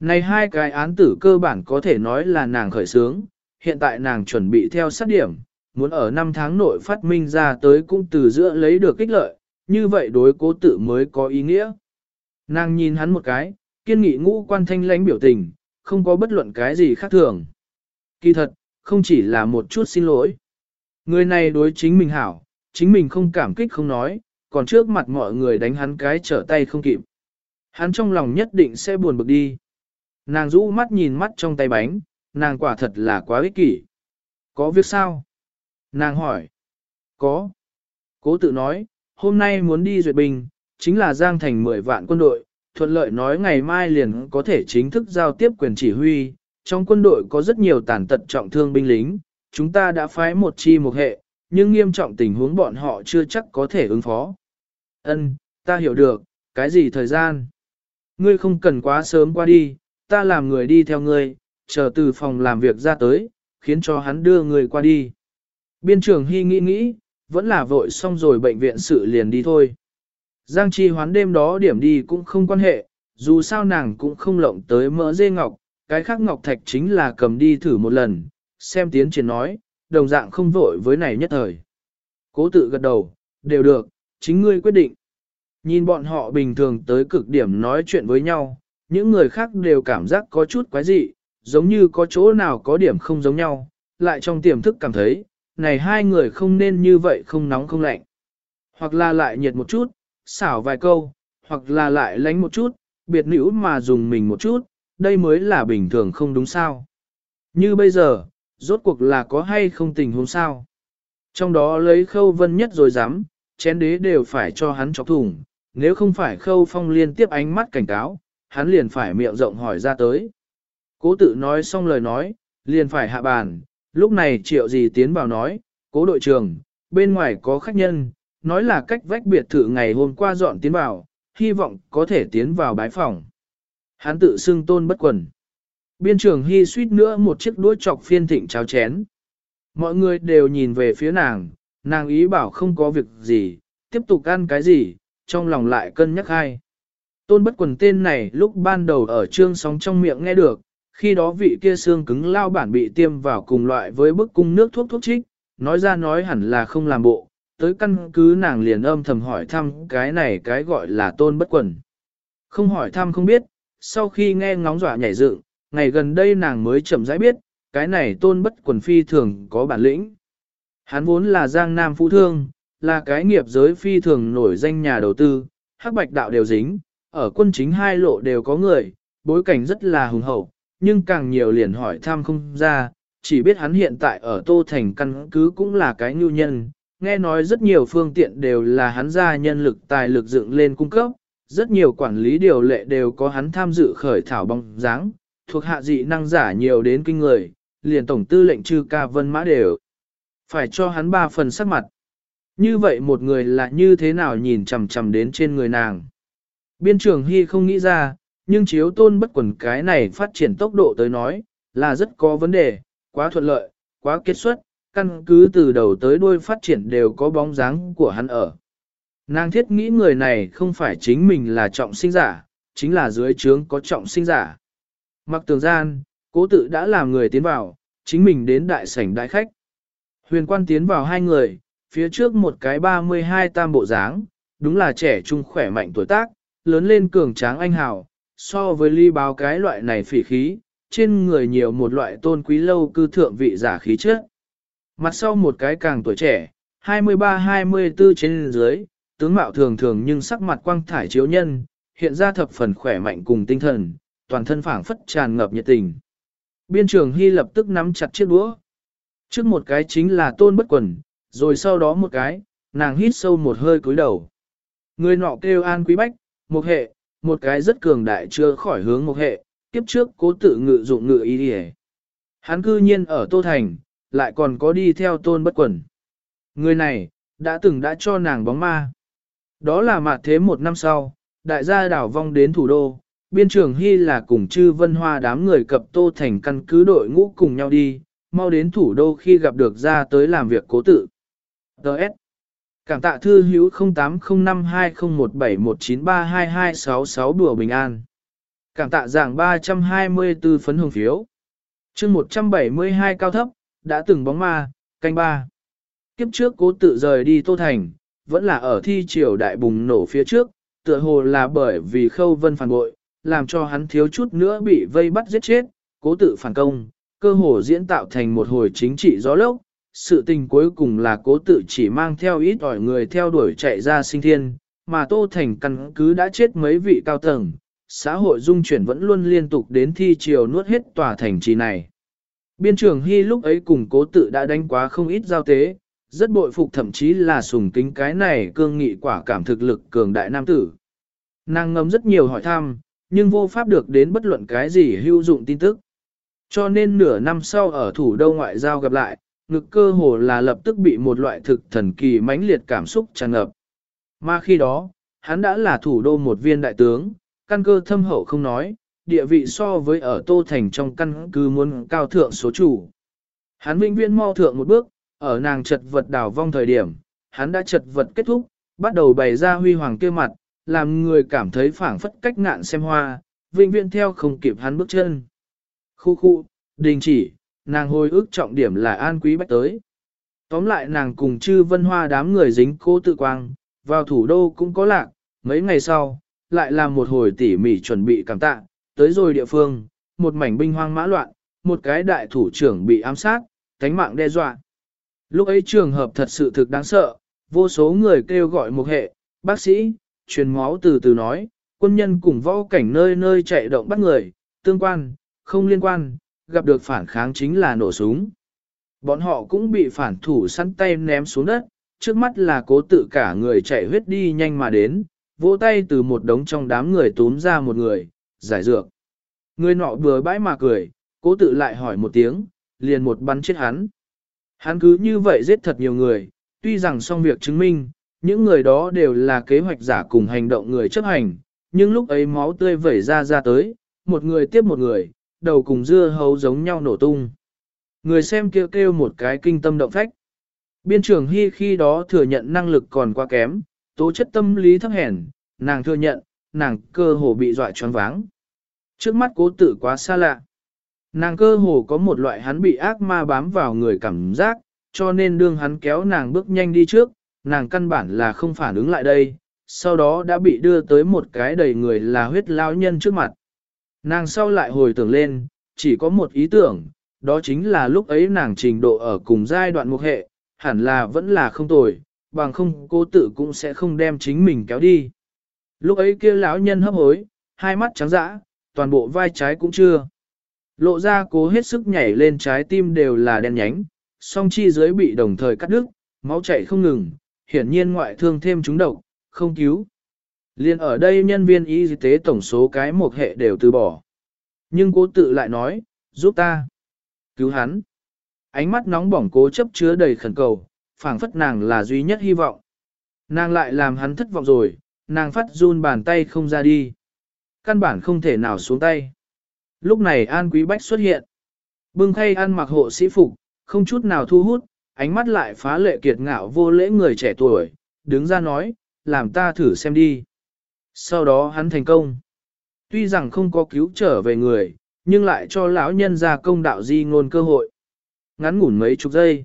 Này hai cái án tử cơ bản có thể nói là nàng khởi sướng, hiện tại nàng chuẩn bị theo sát điểm, muốn ở năm tháng nội phát minh ra tới cũng từ giữa lấy được kích lợi, như vậy đối cố tự mới có ý nghĩa. Nàng nhìn hắn một cái, kiên nghị ngũ quan thanh lãnh biểu tình, không có bất luận cái gì khác thường. Kỳ thật, không chỉ là một chút xin lỗi. Người này đối chính mình hảo, chính mình không cảm kích không nói, còn trước mặt mọi người đánh hắn cái trở tay không kịp. Hắn trong lòng nhất định sẽ buồn bực đi. Nàng rũ mắt nhìn mắt trong tay bánh, nàng quả thật là quá ích kỷ. Có việc sao? Nàng hỏi. Có. Cố tự nói, hôm nay muốn đi duyệt bình, chính là giang thành 10 vạn quân đội, thuận lợi nói ngày mai liền có thể chính thức giao tiếp quyền chỉ huy. Trong quân đội có rất nhiều tàn tật trọng thương binh lính, chúng ta đã phái một chi một hệ, nhưng nghiêm trọng tình huống bọn họ chưa chắc có thể ứng phó. Ân, ta hiểu được, cái gì thời gian? Ngươi không cần quá sớm qua đi, ta làm người đi theo ngươi, chờ từ phòng làm việc ra tới, khiến cho hắn đưa người qua đi. Biên trưởng Hy nghĩ nghĩ, vẫn là vội xong rồi bệnh viện sự liền đi thôi. Giang Chi hoán đêm đó điểm đi cũng không quan hệ, dù sao nàng cũng không lộng tới mỡ dê ngọc, cái khác ngọc thạch chính là cầm đi thử một lần, xem tiến triển nói, đồng dạng không vội với này nhất thời. Cố tự gật đầu, đều được, chính ngươi quyết định. Nhìn bọn họ bình thường tới cực điểm nói chuyện với nhau, những người khác đều cảm giác có chút quái dị, giống như có chỗ nào có điểm không giống nhau, lại trong tiềm thức cảm thấy, này hai người không nên như vậy không nóng không lạnh. Hoặc là lại nhiệt một chút, xảo vài câu, hoặc là lại lánh một chút, biệt nữ mà dùng mình một chút, đây mới là bình thường không đúng sao. Như bây giờ, rốt cuộc là có hay không tình huống sao. Trong đó lấy khâu vân nhất rồi dám, chén đế đều phải cho hắn chọc thủng, nếu không phải khâu phong liên tiếp ánh mắt cảnh cáo, hắn liền phải miệng rộng hỏi ra tới. Cố tự nói xong lời nói, liền phải hạ bàn, lúc này triệu gì tiến vào nói, cố đội trưởng, bên ngoài có khách nhân, nói là cách vách biệt thự ngày hôm qua dọn tiến vào, hy vọng có thể tiến vào bái phòng. Hắn tự xưng tôn bất quần. Biên trường hy suýt nữa một chiếc đuôi chọc phiên thịnh cháo chén. Mọi người đều nhìn về phía nàng, nàng ý bảo không có việc gì, tiếp tục ăn cái gì, trong lòng lại cân nhắc hai. Tôn bất quần tên này lúc ban đầu ở trương sóng trong miệng nghe được, khi đó vị kia xương cứng lao bản bị tiêm vào cùng loại với bức cung nước thuốc thuốc trích, nói ra nói hẳn là không làm bộ, tới căn cứ nàng liền âm thầm hỏi thăm cái này cái gọi là tôn bất quần. Không hỏi thăm không biết, sau khi nghe ngóng dọa nhảy dựng, ngày gần đây nàng mới chậm rãi biết, cái này tôn bất quần phi thường có bản lĩnh. Hắn vốn là giang nam phú thương, là cái nghiệp giới phi thường nổi danh nhà đầu tư, hắc bạch đạo đều dính, ở quân chính hai lộ đều có người, bối cảnh rất là hùng hậu, nhưng càng nhiều liền hỏi thăm không ra, chỉ biết hắn hiện tại ở Tô Thành căn cứ cũng là cái nhu nhân, nghe nói rất nhiều phương tiện đều là hắn ra nhân lực tài lực dựng lên cung cấp, rất nhiều quản lý điều lệ đều có hắn tham dự khởi thảo bóng dáng, thuộc hạ dị năng giả nhiều đến kinh người, liền tổng tư lệnh trừ ca vân mã đều. Phải cho hắn ba phần sắc mặt. Như vậy một người là như thế nào nhìn chằm chằm đến trên người nàng. Biên trưởng Hy không nghĩ ra, nhưng chiếu tôn bất quần cái này phát triển tốc độ tới nói, là rất có vấn đề, quá thuận lợi, quá kết xuất, căn cứ từ đầu tới đuôi phát triển đều có bóng dáng của hắn ở. Nàng thiết nghĩ người này không phải chính mình là trọng sinh giả, chính là dưới trướng có trọng sinh giả. Mặc tường gian, cố tự đã làm người tiến vào, chính mình đến đại sảnh đại khách. Huyền quan tiến vào hai người, phía trước một cái 32 tam bộ dáng, đúng là trẻ trung khỏe mạnh tuổi tác, lớn lên cường tráng anh hào, so với ly báo cái loại này phỉ khí, trên người nhiều một loại tôn quý lâu cư thượng vị giả khí chất. Mặt sau một cái càng tuổi trẻ, 23-24 trên dưới, tướng mạo thường thường nhưng sắc mặt quang thải chiếu nhân, hiện ra thập phần khỏe mạnh cùng tinh thần, toàn thân phảng phất tràn ngập nhiệt tình. Biên trường Hy lập tức nắm chặt chiếc đũa. Trước một cái chính là tôn bất quần, rồi sau đó một cái, nàng hít sâu một hơi cúi đầu. Người nọ kêu an quý bách, một hệ, một cái rất cường đại chưa khỏi hướng một hệ, kiếp trước cố tự ngự dụng ngự ý đi Hắn cư nhiên ở Tô Thành, lại còn có đi theo tôn bất quần. Người này, đã từng đã cho nàng bóng ma. Đó là mặt thế một năm sau, đại gia đảo vong đến thủ đô, biên trường Hy là cùng chư vân hoa đám người cập Tô Thành căn cứ đội ngũ cùng nhau đi, mau đến thủ đô khi gặp được ra tới làm việc cố tự. Đợt. Cảm tạ thư hữu 0805201719322266 đùa bình an. Cảm tạ giảng 324 phấn hồng phiếu. chương 172 cao thấp, đã từng bóng ma, canh ba. Kiếp trước cố tự rời đi Tô Thành, vẫn là ở thi triều đại bùng nổ phía trước, tựa hồ là bởi vì khâu vân phản bội, làm cho hắn thiếu chút nữa bị vây bắt giết chết, cố tự phản công, cơ hồ diễn tạo thành một hồi chính trị gió lốc. Sự tình cuối cùng là cố tự chỉ mang theo ít ỏi người theo đuổi chạy ra sinh thiên, mà Tô Thành căn cứ đã chết mấy vị cao tầng, xã hội dung chuyển vẫn luôn liên tục đến thi triều nuốt hết tòa thành trì này. Biên trưởng Hy lúc ấy cùng cố tự đã đánh quá không ít giao tế, rất bội phục thậm chí là sùng kính cái này cương nghị quả cảm thực lực cường đại nam tử. Nàng ngâm rất nhiều hỏi thăm, nhưng vô pháp được đến bất luận cái gì hữu dụng tin tức. Cho nên nửa năm sau ở thủ đô ngoại giao gặp lại, ngực cơ hồ là lập tức bị một loại thực thần kỳ mãnh liệt cảm xúc tràn ngập. Mà khi đó, hắn đã là thủ đô một viên đại tướng, căn cơ thâm hậu không nói, địa vị so với ở Tô Thành trong căn cứ muốn cao thượng số chủ. Hắn vĩnh viên mau thượng một bước, ở nàng chật vật đảo vong thời điểm, hắn đã chật vật kết thúc, bắt đầu bày ra huy hoàng kia mặt, làm người cảm thấy phảng phất cách ngạn xem hoa, vĩnh viễn theo không kịp hắn bước chân. Khu khu, đình chỉ, nàng hồi ức trọng điểm là an quý bách tới. Tóm lại nàng cùng chư vân hoa đám người dính cố tự quang, vào thủ đô cũng có lạc, mấy ngày sau, lại làm một hồi tỉ mỉ chuẩn bị cảm tạ, tới rồi địa phương, một mảnh binh hoang mã loạn, một cái đại thủ trưởng bị ám sát, cánh mạng đe dọa. Lúc ấy trường hợp thật sự thực đáng sợ, vô số người kêu gọi một hệ, bác sĩ, truyền máu từ từ nói, quân nhân cùng võ cảnh nơi nơi chạy động bắt người, tương quan, không liên quan, gặp được phản kháng chính là nổ súng. Bọn họ cũng bị phản thủ săn tay ném xuống đất, trước mắt là cố tự cả người chạy huyết đi nhanh mà đến, vỗ tay từ một đống trong đám người tốn ra một người, giải dược. Người nọ vừa bãi mà cười, cố tự lại hỏi một tiếng, liền một bắn chết hắn. Hắn cứ như vậy giết thật nhiều người, tuy rằng xong việc chứng minh, những người đó đều là kế hoạch giả cùng hành động người chấp hành, nhưng lúc ấy máu tươi vẩy ra ra tới, một người tiếp một người, đầu cùng dưa hấu giống nhau nổ tung. Người xem kêu kêu một cái kinh tâm động phách. Biên trưởng Hy khi đó thừa nhận năng lực còn quá kém, tố chất tâm lý thấp hèn, nàng thừa nhận, nàng cơ hồ bị dọa choáng váng. Trước mắt cố tự quá xa lạ. Nàng cơ hồ có một loại hắn bị ác ma bám vào người cảm giác, cho nên đương hắn kéo nàng bước nhanh đi trước, nàng căn bản là không phản ứng lại đây, sau đó đã bị đưa tới một cái đầy người là huyết lao nhân trước mặt. Nàng sau lại hồi tưởng lên, chỉ có một ý tưởng, đó chính là lúc ấy nàng trình độ ở cùng giai đoạn một hệ, hẳn là vẫn là không tồi, bằng không cô tự cũng sẽ không đem chính mình kéo đi. Lúc ấy kia lão nhân hấp hối, hai mắt trắng dã, toàn bộ vai trái cũng chưa. Lộ ra cố hết sức nhảy lên trái tim đều là đen nhánh, song chi dưới bị đồng thời cắt đứt, máu chảy không ngừng, hiển nhiên ngoại thương thêm chúng độc, không cứu. Liên ở đây nhân viên y tế tổng số cái một hệ đều từ bỏ. Nhưng cố tự lại nói, giúp ta. Cứu hắn. Ánh mắt nóng bỏng cố chấp chứa đầy khẩn cầu, phảng phất nàng là duy nhất hy vọng. Nàng lại làm hắn thất vọng rồi, nàng phát run bàn tay không ra đi. Căn bản không thể nào xuống tay. Lúc này An Quý Bách xuất hiện. Bưng khay ăn mặc hộ sĩ phục, không chút nào thu hút, ánh mắt lại phá lệ kiệt ngạo vô lễ người trẻ tuổi, đứng ra nói, làm ta thử xem đi. Sau đó hắn thành công. Tuy rằng không có cứu trở về người, nhưng lại cho lão nhân ra công đạo di ngôn cơ hội. Ngắn ngủn mấy chục giây.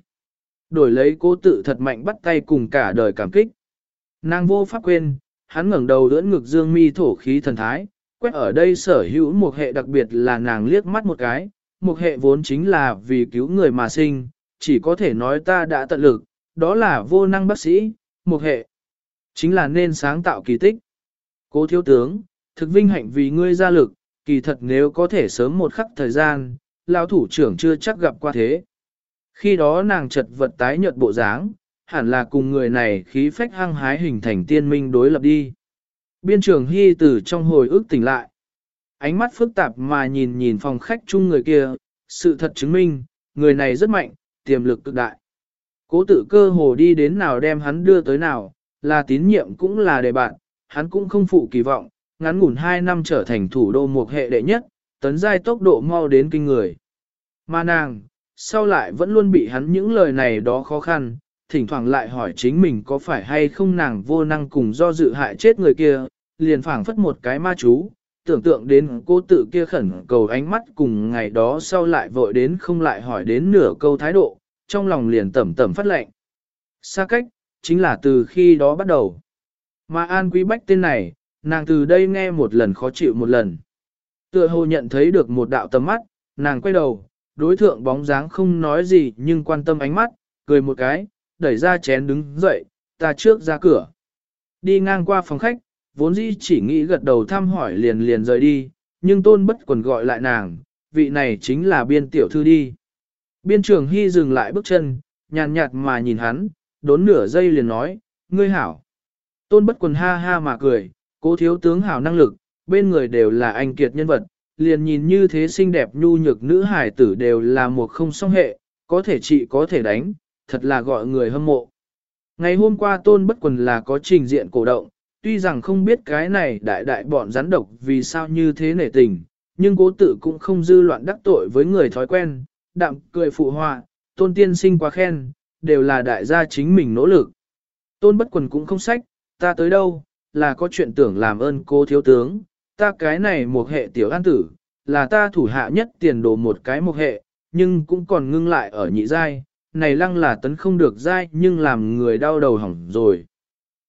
Đổi lấy cố tự thật mạnh bắt tay cùng cả đời cảm kích. Nàng vô pháp quên, hắn ngẩng đầu ưỡn ngực dương mi thổ khí thần thái, quét ở đây sở hữu một hệ đặc biệt là nàng liếc mắt một cái, một hệ vốn chính là vì cứu người mà sinh, chỉ có thể nói ta đã tận lực, đó là vô năng bác sĩ, một hệ. Chính là nên sáng tạo kỳ tích. Cố thiếu tướng, thực vinh hạnh vì ngươi ra lực, kỳ thật nếu có thể sớm một khắc thời gian, lão thủ trưởng chưa chắc gặp qua thế. Khi đó nàng chật vật tái nhợt bộ dáng, hẳn là cùng người này khí phách hăng hái hình thành tiên minh đối lập đi. Biên trưởng Hy từ trong hồi ức tỉnh lại. Ánh mắt phức tạp mà nhìn nhìn phòng khách chung người kia, sự thật chứng minh, người này rất mạnh, tiềm lực cực đại. Cố tự cơ hồ đi đến nào đem hắn đưa tới nào, là tín nhiệm cũng là đề bạn, hắn cũng không phụ kỳ vọng, ngắn ngủn 2 năm trở thành thủ đô một hệ đệ nhất, tấn giai tốc độ mau đến kinh người. Mà nàng, sau lại vẫn luôn bị hắn những lời này đó khó khăn, thỉnh thoảng lại hỏi chính mình có phải hay không nàng vô năng cùng do dự hại chết người kia, liền phảng phất một cái ma chú, tưởng tượng đến cô tự kia khẩn cầu ánh mắt cùng ngày đó sau lại vội đến không lại hỏi đến nửa câu thái độ, trong lòng liền tẩm tẩm phát lệnh. Xa cách, chính là từ khi đó bắt đầu. Mà An Quý Bách tên này, nàng từ đây nghe một lần khó chịu một lần. Tựa hồ nhận thấy được một đạo tầm mắt, nàng quay đầu, đối thượng bóng dáng không nói gì nhưng quan tâm ánh mắt, cười một cái, đẩy ra chén đứng dậy, ta trước ra cửa. Đi ngang qua phòng khách, vốn dĩ chỉ nghĩ gật đầu thăm hỏi liền liền rời đi, nhưng tôn bất quần gọi lại nàng, vị này chính là biên tiểu thư đi. Biên trưởng Hy dừng lại bước chân, nhàn nhạt mà nhìn hắn, đốn nửa giây liền nói, ngươi hảo. Tôn bất quần ha ha mà cười, cố thiếu tướng hảo năng lực, bên người đều là anh kiệt nhân vật, liền nhìn như thế xinh đẹp nhu nhược nữ hải tử đều là một không song hệ, có thể trị có thể đánh, thật là gọi người hâm mộ. Ngày hôm qua tôn bất quần là có trình diện cổ động, tuy rằng không biết cái này đại đại bọn rắn độc vì sao như thế nể tình, nhưng cố tự cũng không dư loạn đắc tội với người thói quen, đạm cười phụ họa, tôn tiên sinh quá khen, đều là đại gia chính mình nỗ lực. Tôn bất quần cũng không sách, ta tới đâu, là có chuyện tưởng làm ơn cô thiếu tướng, ta cái này một hệ tiểu an tử, là ta thủ hạ nhất tiền đồ một cái một hệ, nhưng cũng còn ngưng lại ở nhị giai, này lăng là tấn không được giai nhưng làm người đau đầu hỏng rồi.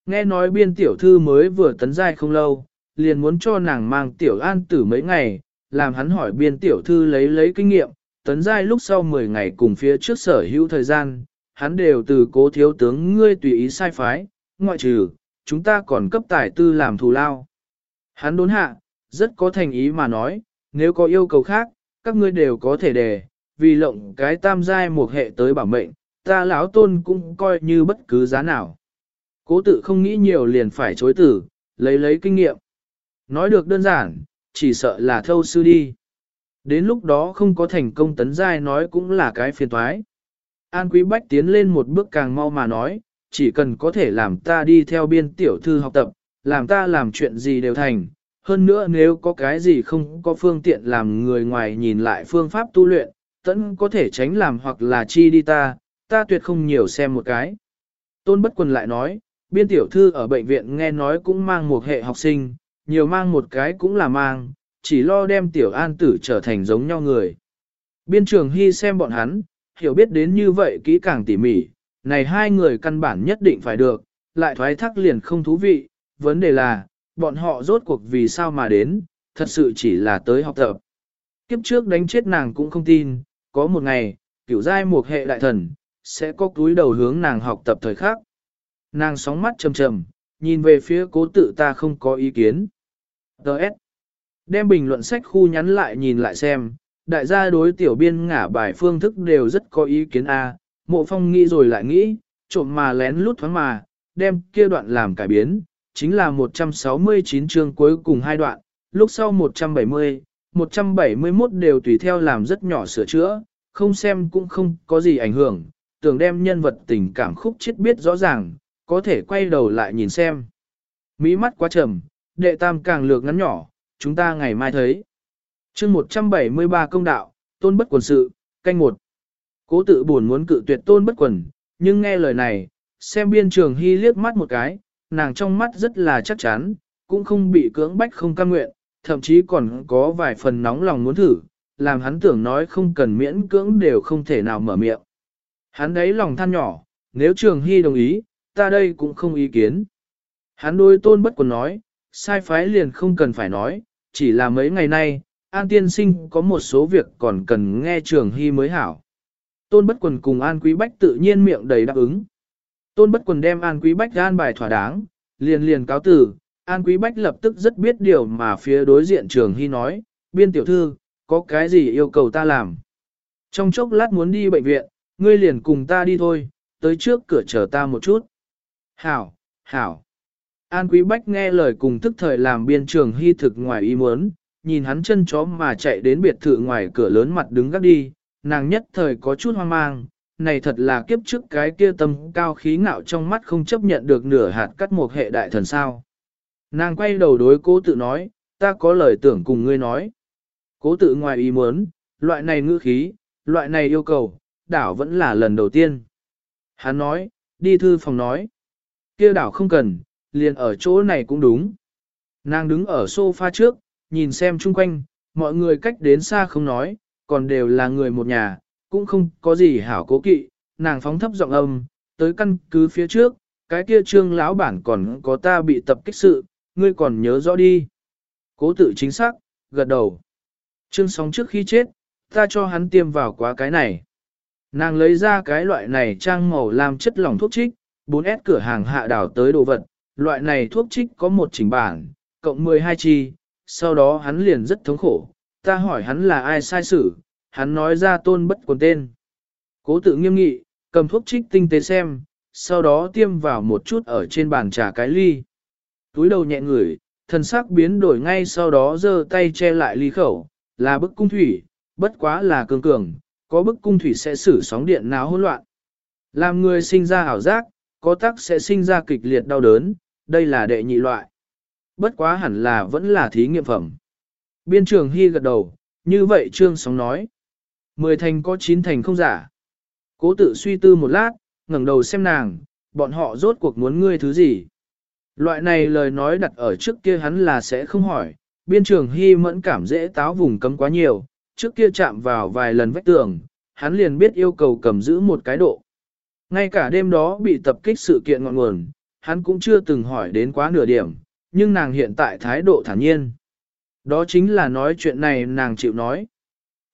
Nghe nói biên tiểu thư mới vừa tấn giai không lâu, liền muốn cho nàng mang tiểu an tử mấy ngày, làm hắn hỏi biên tiểu thư lấy lấy kinh nghiệm, tấn giai lúc sau 10 ngày cùng phía trước sở hữu thời gian, hắn đều từ cố thiếu tướng ngươi tùy ý sai phái, ngoại trừ, chúng ta còn cấp tài tư làm thù lao. Hắn đốn hạ, rất có thành ý mà nói, nếu có yêu cầu khác, các ngươi đều có thể đề, vì lộng cái tam giai một hệ tới bảo mệnh, ta lão tôn cũng coi như bất cứ giá nào. Cố tự không nghĩ nhiều liền phải chối tử, lấy lấy kinh nghiệm. Nói được đơn giản, chỉ sợ là thâu sư đi. Đến lúc đó không có thành công tấn giai nói cũng là cái phiền toái. An Quý Bách tiến lên một bước càng mau mà nói, chỉ cần có thể làm ta đi theo biên tiểu thư học tập, làm ta làm chuyện gì đều thành. Hơn nữa nếu có cái gì không có phương tiện làm người ngoài nhìn lại phương pháp tu luyện, tẫn có thể tránh làm hoặc là chi đi ta, ta tuyệt không nhiều xem một cái. Tôn bất quần lại nói, biên tiểu thư ở bệnh viện nghe nói cũng mang một hệ học sinh, nhiều mang một cái cũng là mang, chỉ lo đem tiểu an tử trở thành giống nhau người. Biên trường hy xem bọn hắn, hiểu biết đến như vậy kỹ càng tỉ mỉ, này hai người căn bản nhất định phải được, lại thoái thác liền không thú vị, vấn đề là, bọn họ rốt cuộc vì sao mà đến, thật sự chỉ là tới học tập. Kiếp trước đánh chết nàng cũng không tin, có một ngày, kiểu giai một hệ đại thần, sẽ có túi đầu hướng nàng học tập thời khác. Nàng sóng mắt trầm trầm, nhìn về phía cố tự ta không có ý kiến. Đợt. Đem bình luận sách khu nhắn lại nhìn lại xem, đại gia đối tiểu biên ngả bài phương thức đều rất có ý kiến A, mộ phong nghĩ rồi lại nghĩ, trộm mà lén lút thoáng mà, đem kia đoạn làm cải biến, chính là 169 chương cuối cùng hai đoạn, lúc sau 170, 171 đều tùy theo làm rất nhỏ sửa chữa, không xem cũng không có gì ảnh hưởng, tưởng đem nhân vật tình cảm khúc chết biết rõ ràng, có thể quay đầu lại nhìn xem. Mỹ mắt quá trầm, đệ tam càng lược ngắn nhỏ, chúng ta ngày mai thấy. chương 173 công đạo, tôn bất quần sự, canh một. Cố tự buồn muốn cự tuyệt tôn bất quần, nhưng nghe lời này, xem biên trường hy liếc mắt một cái, nàng trong mắt rất là chắc chắn, cũng không bị cưỡng bách không cam nguyện, thậm chí còn có vài phần nóng lòng muốn thử, làm hắn tưởng nói không cần miễn cưỡng đều không thể nào mở miệng. Hắn đấy lòng than nhỏ, nếu trường hy đồng ý, ta đây cũng không ý kiến. Hắn đôi tôn bất quần nói, sai phái liền không cần phải nói, chỉ là mấy ngày nay, An Tiên Sinh có một số việc còn cần nghe trường hy mới hảo. Tôn bất quần cùng An Quý Bách tự nhiên miệng đầy đáp ứng. Tôn bất quần đem An Quý Bách gan bài thỏa đáng, liền liền cáo tử, An Quý Bách lập tức rất biết điều mà phía đối diện trường hy nói, biên tiểu thư, có cái gì yêu cầu ta làm. Trong chốc lát muốn đi bệnh viện, ngươi liền cùng ta đi thôi, tới trước cửa chờ ta một chút. Hảo, hảo. An Quý Bách nghe lời cùng tức thời làm biên trường hy thực ngoài ý muốn, nhìn hắn chân chó mà chạy đến biệt thự ngoài cửa lớn mặt đứng gác đi, nàng nhất thời có chút hoang mang, này thật là kiếp trước cái kia tâm cao khí ngạo trong mắt không chấp nhận được nửa hạt cắt một hệ đại thần sao. Nàng quay đầu đối cố tự nói, ta có lời tưởng cùng ngươi nói. Cố tự ngoài ý muốn, loại này ngữ khí, loại này yêu cầu, đảo vẫn là lần đầu tiên. Hắn nói, đi thư phòng nói. kia đảo không cần, liền ở chỗ này cũng đúng. Nàng đứng ở sofa trước, nhìn xem chung quanh, mọi người cách đến xa không nói, còn đều là người một nhà, cũng không có gì hảo cố kỵ, nàng phóng thấp giọng âm, tới căn cứ phía trước, cái kia trương lão bản còn có ta bị tập kích sự, ngươi còn nhớ rõ đi. Cố tự chính xác, gật đầu. Trương sóng trước khi chết, ta cho hắn tiêm vào quá cái này. Nàng lấy ra cái loại này trang màu làm chất lỏng thuốc trích, 4S cửa hàng hạ đảo tới đồ vật, loại này thuốc trích có một chỉnh bản, cộng 12 chi, sau đó hắn liền rất thống khổ, ta hỏi hắn là ai sai xử, hắn nói ra tôn bất quần tên. Cố tự nghiêm nghị, cầm thuốc trích tinh tế xem, sau đó tiêm vào một chút ở trên bàn trà cái ly. Túi đầu nhẹ ngửi, thần sắc biến đổi ngay sau đó giơ tay che lại ly khẩu, là bức cung thủy, bất quá là cường cường, có bức cung thủy sẽ xử sóng điện náo hỗn loạn. Làm người sinh ra ảo giác, có tắc sẽ sinh ra kịch liệt đau đớn, đây là đệ nhị loại. Bất quá hẳn là vẫn là thí nghiệm phẩm. Biên trường Hy gật đầu, như vậy Trương Sóng nói. Mười thành có chín thành không giả. Cố tự suy tư một lát, ngẩng đầu xem nàng, bọn họ rốt cuộc muốn ngươi thứ gì. Loại này lời nói đặt ở trước kia hắn là sẽ không hỏi, biên trường hy mẫn cảm dễ táo vùng cấm quá nhiều, trước kia chạm vào vài lần vách tường, hắn liền biết yêu cầu cầm giữ một cái độ. Ngay cả đêm đó bị tập kích sự kiện ngọn nguồn, hắn cũng chưa từng hỏi đến quá nửa điểm, nhưng nàng hiện tại thái độ thản nhiên. Đó chính là nói chuyện này nàng chịu nói.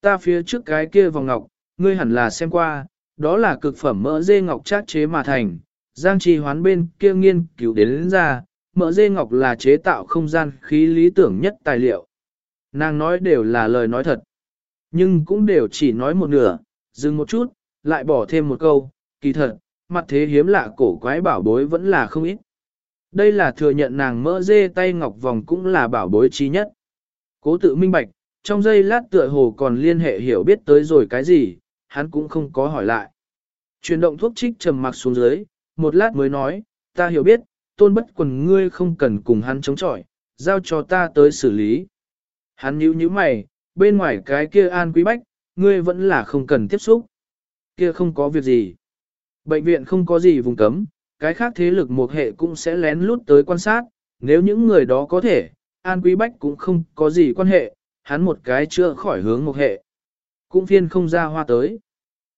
Ta phía trước cái kia vòng ngọc, ngươi hẳn là xem qua, đó là cực phẩm mỡ dê ngọc chát chế mà thành, giang trì hoán bên kia nghiên cứu đến, đến ra, mỡ dê ngọc là chế tạo không gian khí lý tưởng nhất tài liệu. Nàng nói đều là lời nói thật, nhưng cũng đều chỉ nói một nửa, dừng một chút, lại bỏ thêm một câu, kỳ thật, mặt thế hiếm lạ cổ quái bảo bối vẫn là không ít. Đây là thừa nhận nàng mỡ dê tay ngọc vòng cũng là bảo bối trí nhất. Cố tự minh bạch, trong giây lát tựa hồ còn liên hệ hiểu biết tới rồi cái gì, hắn cũng không có hỏi lại. Chuyển động thuốc trích trầm mặc xuống dưới, một lát mới nói, ta hiểu biết, tôn bất quần ngươi không cần cùng hắn chống chọi, giao cho ta tới xử lý. Hắn nhíu nhíu mày, bên ngoài cái kia an quý bách, ngươi vẫn là không cần tiếp xúc. Kia không có việc gì. Bệnh viện không có gì vùng cấm, cái khác thế lực một hệ cũng sẽ lén lút tới quan sát, nếu những người đó có thể, an quý bách cũng không có gì quan hệ, hắn một cái chưa khỏi hướng một hệ. Cũng phiên không ra hoa tới.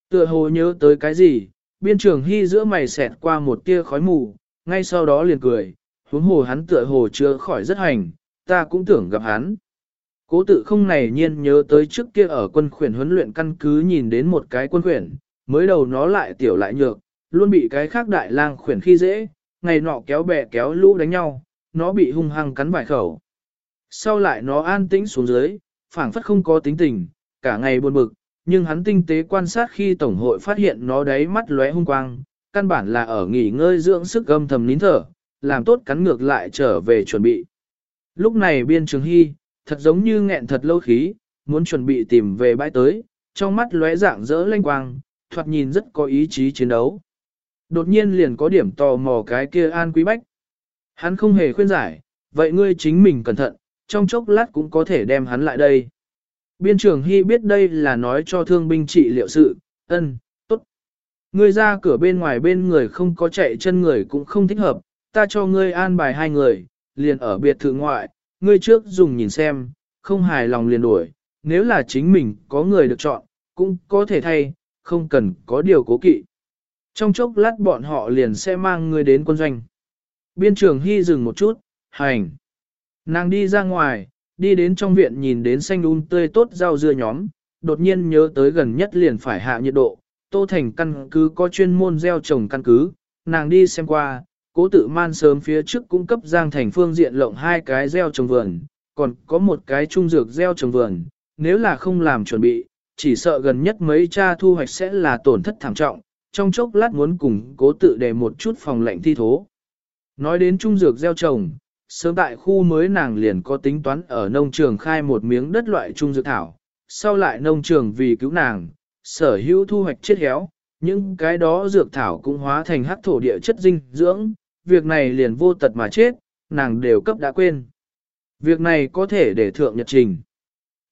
Tựa hồ nhớ tới cái gì, biên trường hy giữa mày xẹt qua một tia khói mù, ngay sau đó liền cười, huống hồ hắn tựa hồ chưa khỏi rất hành, ta cũng tưởng gặp hắn. Cố tự không này nhiên nhớ tới trước kia ở quân khuyển huấn luyện căn cứ nhìn đến một cái quân khuyển, mới đầu nó lại tiểu lại nhược, luôn bị cái khác đại lang khuyển khi dễ, ngày nọ kéo bè kéo lũ đánh nhau, nó bị hung hăng cắn vài khẩu. Sau lại nó an tĩnh xuống dưới, phảng phất không có tính tình, cả ngày buồn bực, nhưng hắn tinh tế quan sát khi tổng hội phát hiện nó đáy mắt lóe hung quang, căn bản là ở nghỉ ngơi dưỡng sức âm thầm nín thở, làm tốt cắn ngược lại trở về chuẩn bị. Lúc này biên trường hy, thật giống như nghẹn thật lâu khí, muốn chuẩn bị tìm về bãi tới, trong mắt lóe dạng dỡ lanh quang, thoạt nhìn rất có ý chí chiến đấu. Đột nhiên liền có điểm tò mò cái kia an quý bách. Hắn không hề khuyên giải, vậy ngươi chính mình cẩn thận, trong chốc lát cũng có thể đem hắn lại đây. Biên trưởng Hy biết đây là nói cho thương binh trị liệu sự, ân, tốt. Ngươi ra cửa bên ngoài bên người không có chạy chân người cũng không thích hợp, ta cho ngươi an bài hai người, liền ở biệt thự ngoại, ngươi trước dùng nhìn xem, không hài lòng liền đuổi, nếu là chính mình có người được chọn, cũng có thể thay, không cần có điều cố kỵ. Trong chốc lát bọn họ liền sẽ mang ngươi đến quân doanh. Biên trưởng Hy dừng một chút, hành. Nàng đi ra ngoài, đi đến trong viện nhìn đến xanh un tươi tốt rau dưa nhóm, đột nhiên nhớ tới gần nhất liền phải hạ nhiệt độ. Tô Thành căn cứ có chuyên môn gieo trồng căn cứ, nàng đi xem qua, cố tự man sớm phía trước cung cấp Giang Thành phương diện lộng hai cái gieo trồng vườn, còn có một cái trung dược gieo trồng vườn, nếu là không làm chuẩn bị, chỉ sợ gần nhất mấy cha thu hoạch sẽ là tổn thất thảm trọng, trong chốc lát muốn cùng cố tự để một chút phòng lệnh thi thố. Nói đến trung dược gieo trồng, sớm tại khu mới nàng liền có tính toán ở nông trường khai một miếng đất loại trung dược thảo, sau lại nông trường vì cứu nàng, sở hữu thu hoạch chết héo, những cái đó dược thảo cũng hóa thành hắc thổ địa chất dinh dưỡng, việc này liền vô tật mà chết, nàng đều cấp đã quên. Việc này có thể để thượng nhật trình.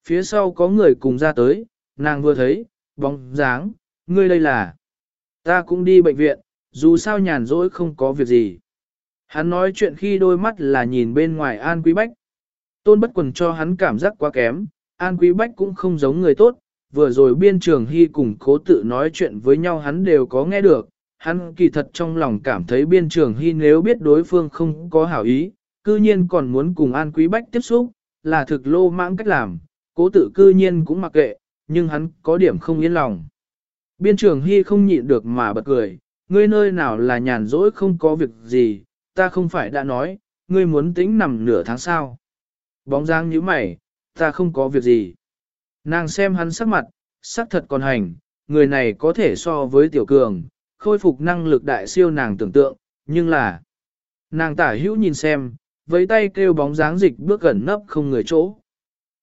Phía sau có người cùng ra tới, nàng vừa thấy, bóng dáng, ngươi đây là. Ta cũng đi bệnh viện, dù sao nhàn rỗi không có việc gì. Hắn nói chuyện khi đôi mắt là nhìn bên ngoài An Quý Bách. Tôn bất quần cho hắn cảm giác quá kém, An Quý Bách cũng không giống người tốt, vừa rồi biên trường hy cùng cố tự nói chuyện với nhau hắn đều có nghe được, hắn kỳ thật trong lòng cảm thấy biên trường hy nếu biết đối phương không có hảo ý, cư nhiên còn muốn cùng An Quý Bách tiếp xúc, là thực lô mãng cách làm, cố tự cư nhiên cũng mặc kệ, nhưng hắn có điểm không yên lòng. Biên trường hy không nhịn được mà bật cười, ngươi nơi nào là nhàn rỗi không có việc gì, ta không phải đã nói, ngươi muốn tính nằm nửa tháng sau. Bóng dáng như mày, ta không có việc gì. Nàng xem hắn sắc mặt, sắc thật còn hành, người này có thể so với tiểu cường, khôi phục năng lực đại siêu nàng tưởng tượng, nhưng là... Nàng tả hữu nhìn xem, với tay kêu bóng dáng dịch bước gần nấp không người chỗ.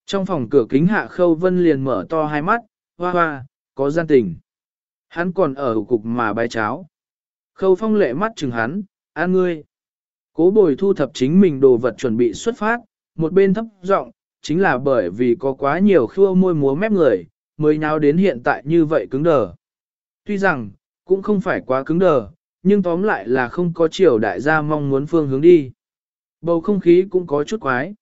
Trong phòng cửa kính hạ khâu vân liền mở to hai mắt, hoa hoa, có gian tình. Hắn còn ở cục mà bái cháo. Khâu phong lệ mắt chừng hắn, an ngươi. Cố bồi thu thập chính mình đồ vật chuẩn bị xuất phát, một bên thấp giọng chính là bởi vì có quá nhiều khua môi múa mép người, mới nháo đến hiện tại như vậy cứng đờ. Tuy rằng, cũng không phải quá cứng đờ, nhưng tóm lại là không có chiều đại gia mong muốn phương hướng đi. Bầu không khí cũng có chút quái.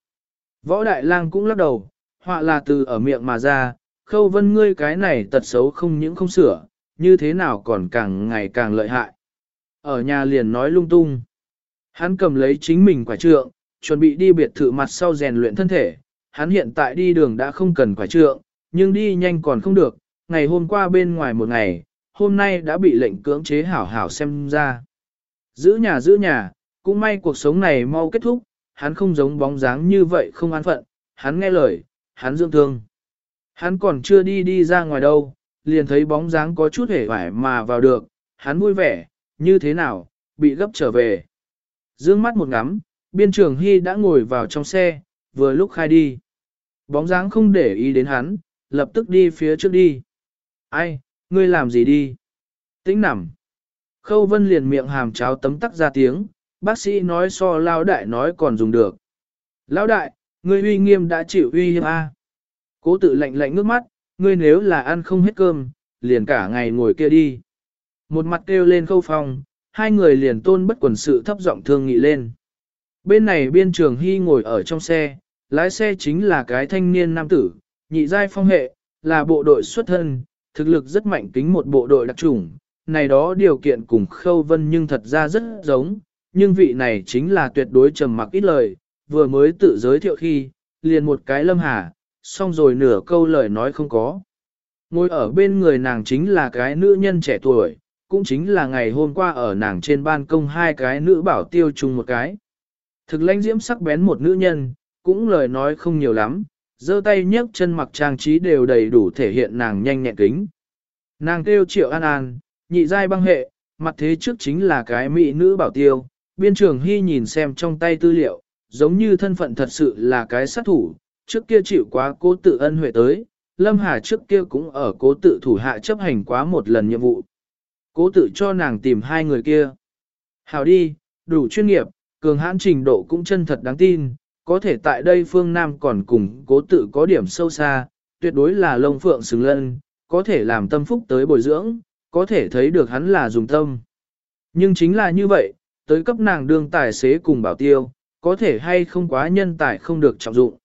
Võ đại lang cũng lắc đầu, họa là từ ở miệng mà ra, khâu vân ngươi cái này tật xấu không những không sửa, như thế nào còn càng ngày càng lợi hại. Ở nhà liền nói lung tung. Hắn cầm lấy chính mình quả trượng, chuẩn bị đi biệt thự mặt sau rèn luyện thân thể. Hắn hiện tại đi đường đã không cần quả trượng, nhưng đi nhanh còn không được. Ngày hôm qua bên ngoài một ngày, hôm nay đã bị lệnh cưỡng chế hảo hảo xem ra. Giữ nhà giữ nhà, cũng may cuộc sống này mau kết thúc, hắn không giống bóng dáng như vậy không an phận, hắn nghe lời, hắn dưỡng thương. Hắn còn chưa đi đi ra ngoài đâu, liền thấy bóng dáng có chút hề vải mà vào được, hắn vui vẻ, như thế nào, bị gấp trở về. Dương mắt một ngắm, biên trường Hy đã ngồi vào trong xe, vừa lúc khai đi. Bóng dáng không để ý đến hắn, lập tức đi phía trước đi. Ai, ngươi làm gì đi? Tĩnh nằm. Khâu vân liền miệng hàm cháo tấm tắc ra tiếng, bác sĩ nói so lao đại nói còn dùng được. Lão đại, ngươi uy nghiêm đã chịu uy hiếp a. Cố tự lạnh lạnh ngước mắt, ngươi nếu là ăn không hết cơm, liền cả ngày ngồi kia đi. Một mặt kêu lên khâu phòng hai người liền tôn bất quần sự thấp giọng thương nghị lên. Bên này biên trường hy ngồi ở trong xe, lái xe chính là cái thanh niên nam tử, nhị giai phong hệ, là bộ đội xuất thân, thực lực rất mạnh kính một bộ đội đặc trùng, này đó điều kiện cùng khâu vân nhưng thật ra rất giống, nhưng vị này chính là tuyệt đối trầm mặc ít lời, vừa mới tự giới thiệu khi, liền một cái lâm hà, xong rồi nửa câu lời nói không có. Ngồi ở bên người nàng chính là cái nữ nhân trẻ tuổi, cũng chính là ngày hôm qua ở nàng trên ban công hai cái nữ bảo tiêu chung một cái. Thực lãnh diễm sắc bén một nữ nhân, cũng lời nói không nhiều lắm, giơ tay nhấc chân mặc trang trí đều đầy đủ thể hiện nàng nhanh nhẹn kính. Nàng kêu triệu an an, nhị giai băng hệ, mặt thế trước chính là cái mỹ nữ bảo tiêu, biên trường hy nhìn xem trong tay tư liệu, giống như thân phận thật sự là cái sát thủ, trước kia chịu quá cố tự ân huệ tới, Lâm Hà trước kia cũng ở cố tự thủ hạ chấp hành quá một lần nhiệm vụ. Cố tự cho nàng tìm hai người kia. Hào đi, đủ chuyên nghiệp, cường hãn trình độ cũng chân thật đáng tin, có thể tại đây phương Nam còn cùng cố tự có điểm sâu xa, tuyệt đối là lông phượng xứng lân, có thể làm tâm phúc tới bồi dưỡng, có thể thấy được hắn là dùng tâm. Nhưng chính là như vậy, tới cấp nàng đương tài xế cùng bảo tiêu, có thể hay không quá nhân tài không được trọng dụng.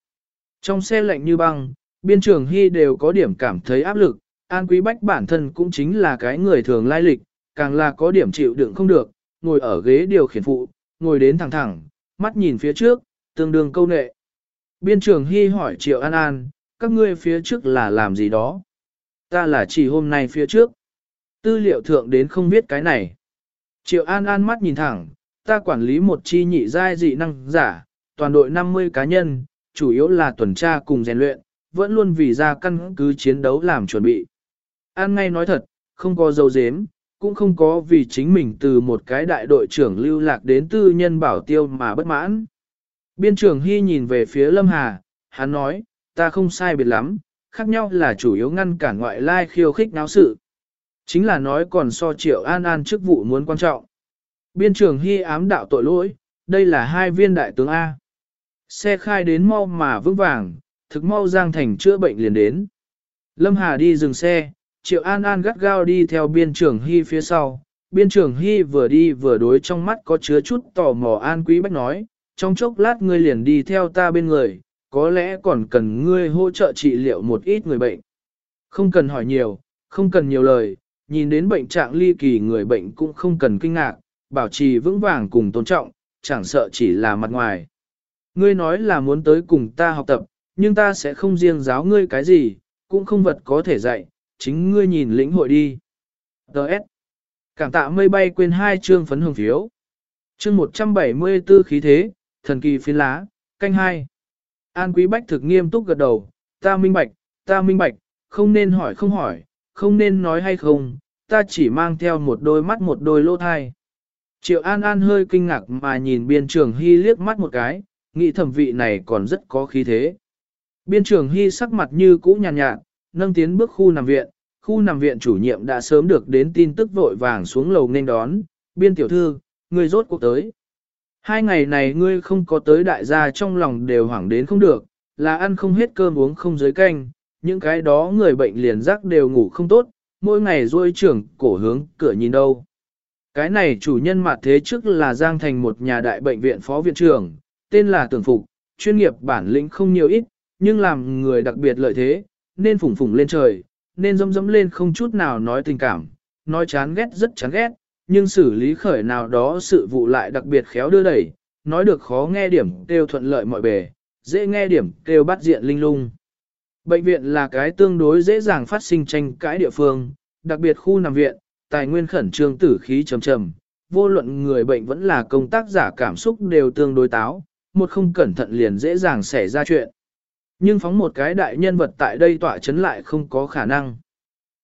Trong xe lạnh như băng, biên trường Hy đều có điểm cảm thấy áp lực, An Quý Bách bản thân cũng chính là cái người thường lai lịch, càng là có điểm chịu đựng không được, ngồi ở ghế điều khiển phụ, ngồi đến thẳng thẳng, mắt nhìn phía trước, tương đương câu nệ. Biên trưởng Hy hỏi Triệu An An, các ngươi phía trước là làm gì đó? Ta là chỉ hôm nay phía trước. Tư liệu thượng đến không biết cái này. Triệu An An mắt nhìn thẳng, ta quản lý một chi nhị giai dị năng giả, toàn đội 50 cá nhân, chủ yếu là tuần tra cùng rèn luyện, vẫn luôn vì ra căn cứ chiến đấu làm chuẩn bị. An ngay nói thật, không có dấu dếm, cũng không có vì chính mình từ một cái đại đội trưởng lưu lạc đến tư nhân bảo tiêu mà bất mãn. Biên trưởng Hy nhìn về phía Lâm Hà, hắn nói, ta không sai biệt lắm, khác nhau là chủ yếu ngăn cản ngoại lai khiêu khích náo sự. Chính là nói còn so triệu an an chức vụ muốn quan trọng. Biên trưởng Hy ám đạo tội lỗi, đây là hai viên đại tướng A. Xe khai đến mau mà vững vàng, thực mau Giang Thành chữa bệnh liền đến. Lâm Hà đi dừng xe, Triệu An An gắt gao đi theo biên trưởng Hy phía sau. Biên trưởng Hy vừa đi vừa đối trong mắt có chứa chút tò mò An Quý Bách nói, trong chốc lát ngươi liền đi theo ta bên người, có lẽ còn cần ngươi hỗ trợ trị liệu một ít người bệnh. Không cần hỏi nhiều, không cần nhiều lời, nhìn đến bệnh trạng ly kỳ người bệnh cũng không cần kinh ngạc, bảo trì vững vàng cùng tôn trọng, chẳng sợ chỉ là mặt ngoài. Ngươi nói là muốn tới cùng ta học tập, nhưng ta sẽ không riêng giáo ngươi cái gì, cũng không vật có thể dạy, chính ngươi nhìn lĩnh hội đi. Đợt. Cảm tạ mây bay quên hai chương phấn hồng phiếu. Chương 174 khí thế, thần kỳ phiến lá, canh hai. An Quý Bách thực nghiêm túc gật đầu, ta minh bạch, ta minh bạch, không nên hỏi không hỏi, không nên nói hay không, ta chỉ mang theo một đôi mắt một đôi lỗ thai. Triệu An An hơi kinh ngạc mà nhìn biên trường Hy liếc mắt một cái, nghĩ thẩm vị này còn rất có khí thế. Biên trường Hy sắc mặt như cũ nhàn nhạt, nhạt, nâng tiến bước khu nằm viện, khu nằm viện chủ nhiệm đã sớm được đến tin tức vội vàng xuống lầu nên đón, biên tiểu thư, người rốt cuộc tới. Hai ngày này ngươi không có tới đại gia trong lòng đều hoảng đến không được, là ăn không hết cơm uống không dưới canh, những cái đó người bệnh liền rắc đều ngủ không tốt, mỗi ngày rôi trưởng cổ hướng cửa nhìn đâu. Cái này chủ nhân mặt thế trước là Giang Thành một nhà đại bệnh viện phó viện trưởng, tên là Tưởng Phục, chuyên nghiệp bản lĩnh không nhiều ít, nhưng làm người đặc biệt lợi thế, nên phủng phủng lên trời, nên dâm dâm lên không chút nào nói tình cảm, nói chán ghét rất chán ghét, nhưng xử lý khởi nào đó sự vụ lại đặc biệt khéo đưa đẩy, nói được khó nghe điểm kêu thuận lợi mọi bề, dễ nghe điểm kêu bắt diện linh lung. Bệnh viện là cái tương đối dễ dàng phát sinh tranh cãi địa phương, đặc biệt khu nằm viện, tài nguyên khẩn trương tử khí trầm trầm, vô luận người bệnh vẫn là công tác giả cảm xúc đều tương đối táo, một không cẩn thận liền dễ dàng xảy ra chuyện. Nhưng phóng một cái đại nhân vật tại đây tỏa chấn lại không có khả năng.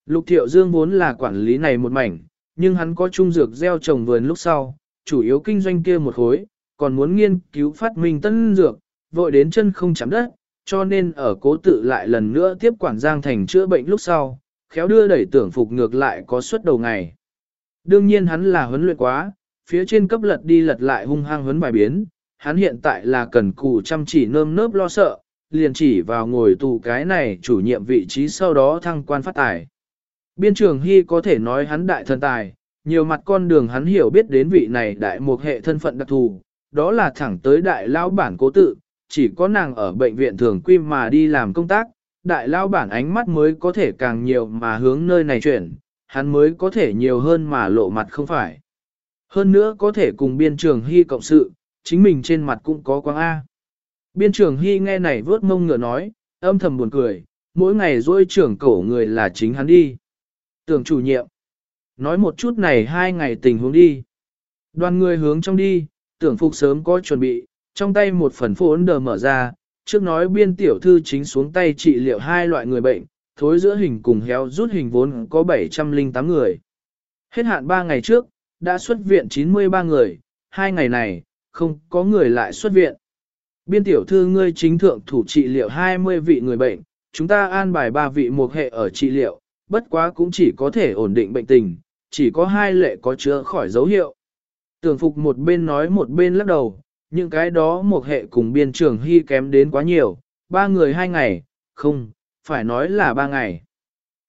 Lục Thiệu Dương vốn là quản lý này một mảnh, nhưng hắn có trung dược gieo trồng vườn lúc sau, chủ yếu kinh doanh kia một khối, còn muốn nghiên cứu phát minh tân dược, vội đến chân không chạm đất, cho nên ở cố tự lại lần nữa tiếp quản Giang Thành chữa bệnh lúc sau, khéo đưa đẩy tưởng phục ngược lại có suất đầu ngày. Đương nhiên hắn là huấn luyện quá, phía trên cấp lật đi lật lại hung hăng huấn bài biến, hắn hiện tại là cần cù chăm chỉ nơm nớp lo sợ, liền chỉ vào ngồi tù cái này chủ nhiệm vị trí sau đó thăng quan phát tài. Biên trường Hy có thể nói hắn đại thần tài, nhiều mặt con đường hắn hiểu biết đến vị này đại một hệ thân phận đặc thù, đó là thẳng tới đại lão bản cố tự, chỉ có nàng ở bệnh viện thường quy mà đi làm công tác, đại lão bản ánh mắt mới có thể càng nhiều mà hướng nơi này chuyển, hắn mới có thể nhiều hơn mà lộ mặt không phải. Hơn nữa có thể cùng biên trường hy cộng sự, chính mình trên mặt cũng có quang A. Biên trưởng hy nghe này vớt mông ngựa nói, âm thầm buồn cười, mỗi ngày dôi trưởng cổ người là chính hắn đi. Tưởng chủ nhiệm, nói một chút này hai ngày tình huống đi. Đoàn người hướng trong đi, tưởng phục sớm có chuẩn bị, trong tay một phần phốn đờ mở ra, trước nói biên tiểu thư chính xuống tay trị liệu hai loại người bệnh, thối giữa hình cùng héo rút hình vốn có 708 người. Hết hạn 3 ngày trước, đã xuất viện 93 người, hai ngày này, không có người lại xuất viện. Biên tiểu thư ngươi chính thượng thủ trị liệu 20 vị người bệnh, chúng ta an bài 3 vị một hệ ở trị liệu, bất quá cũng chỉ có thể ổn định bệnh tình, chỉ có hai lệ có chữa khỏi dấu hiệu. Tưởng phục một bên nói một bên lắc đầu, những cái đó một hệ cùng biên trưởng hy kém đến quá nhiều, ba người hai ngày, không, phải nói là ba ngày.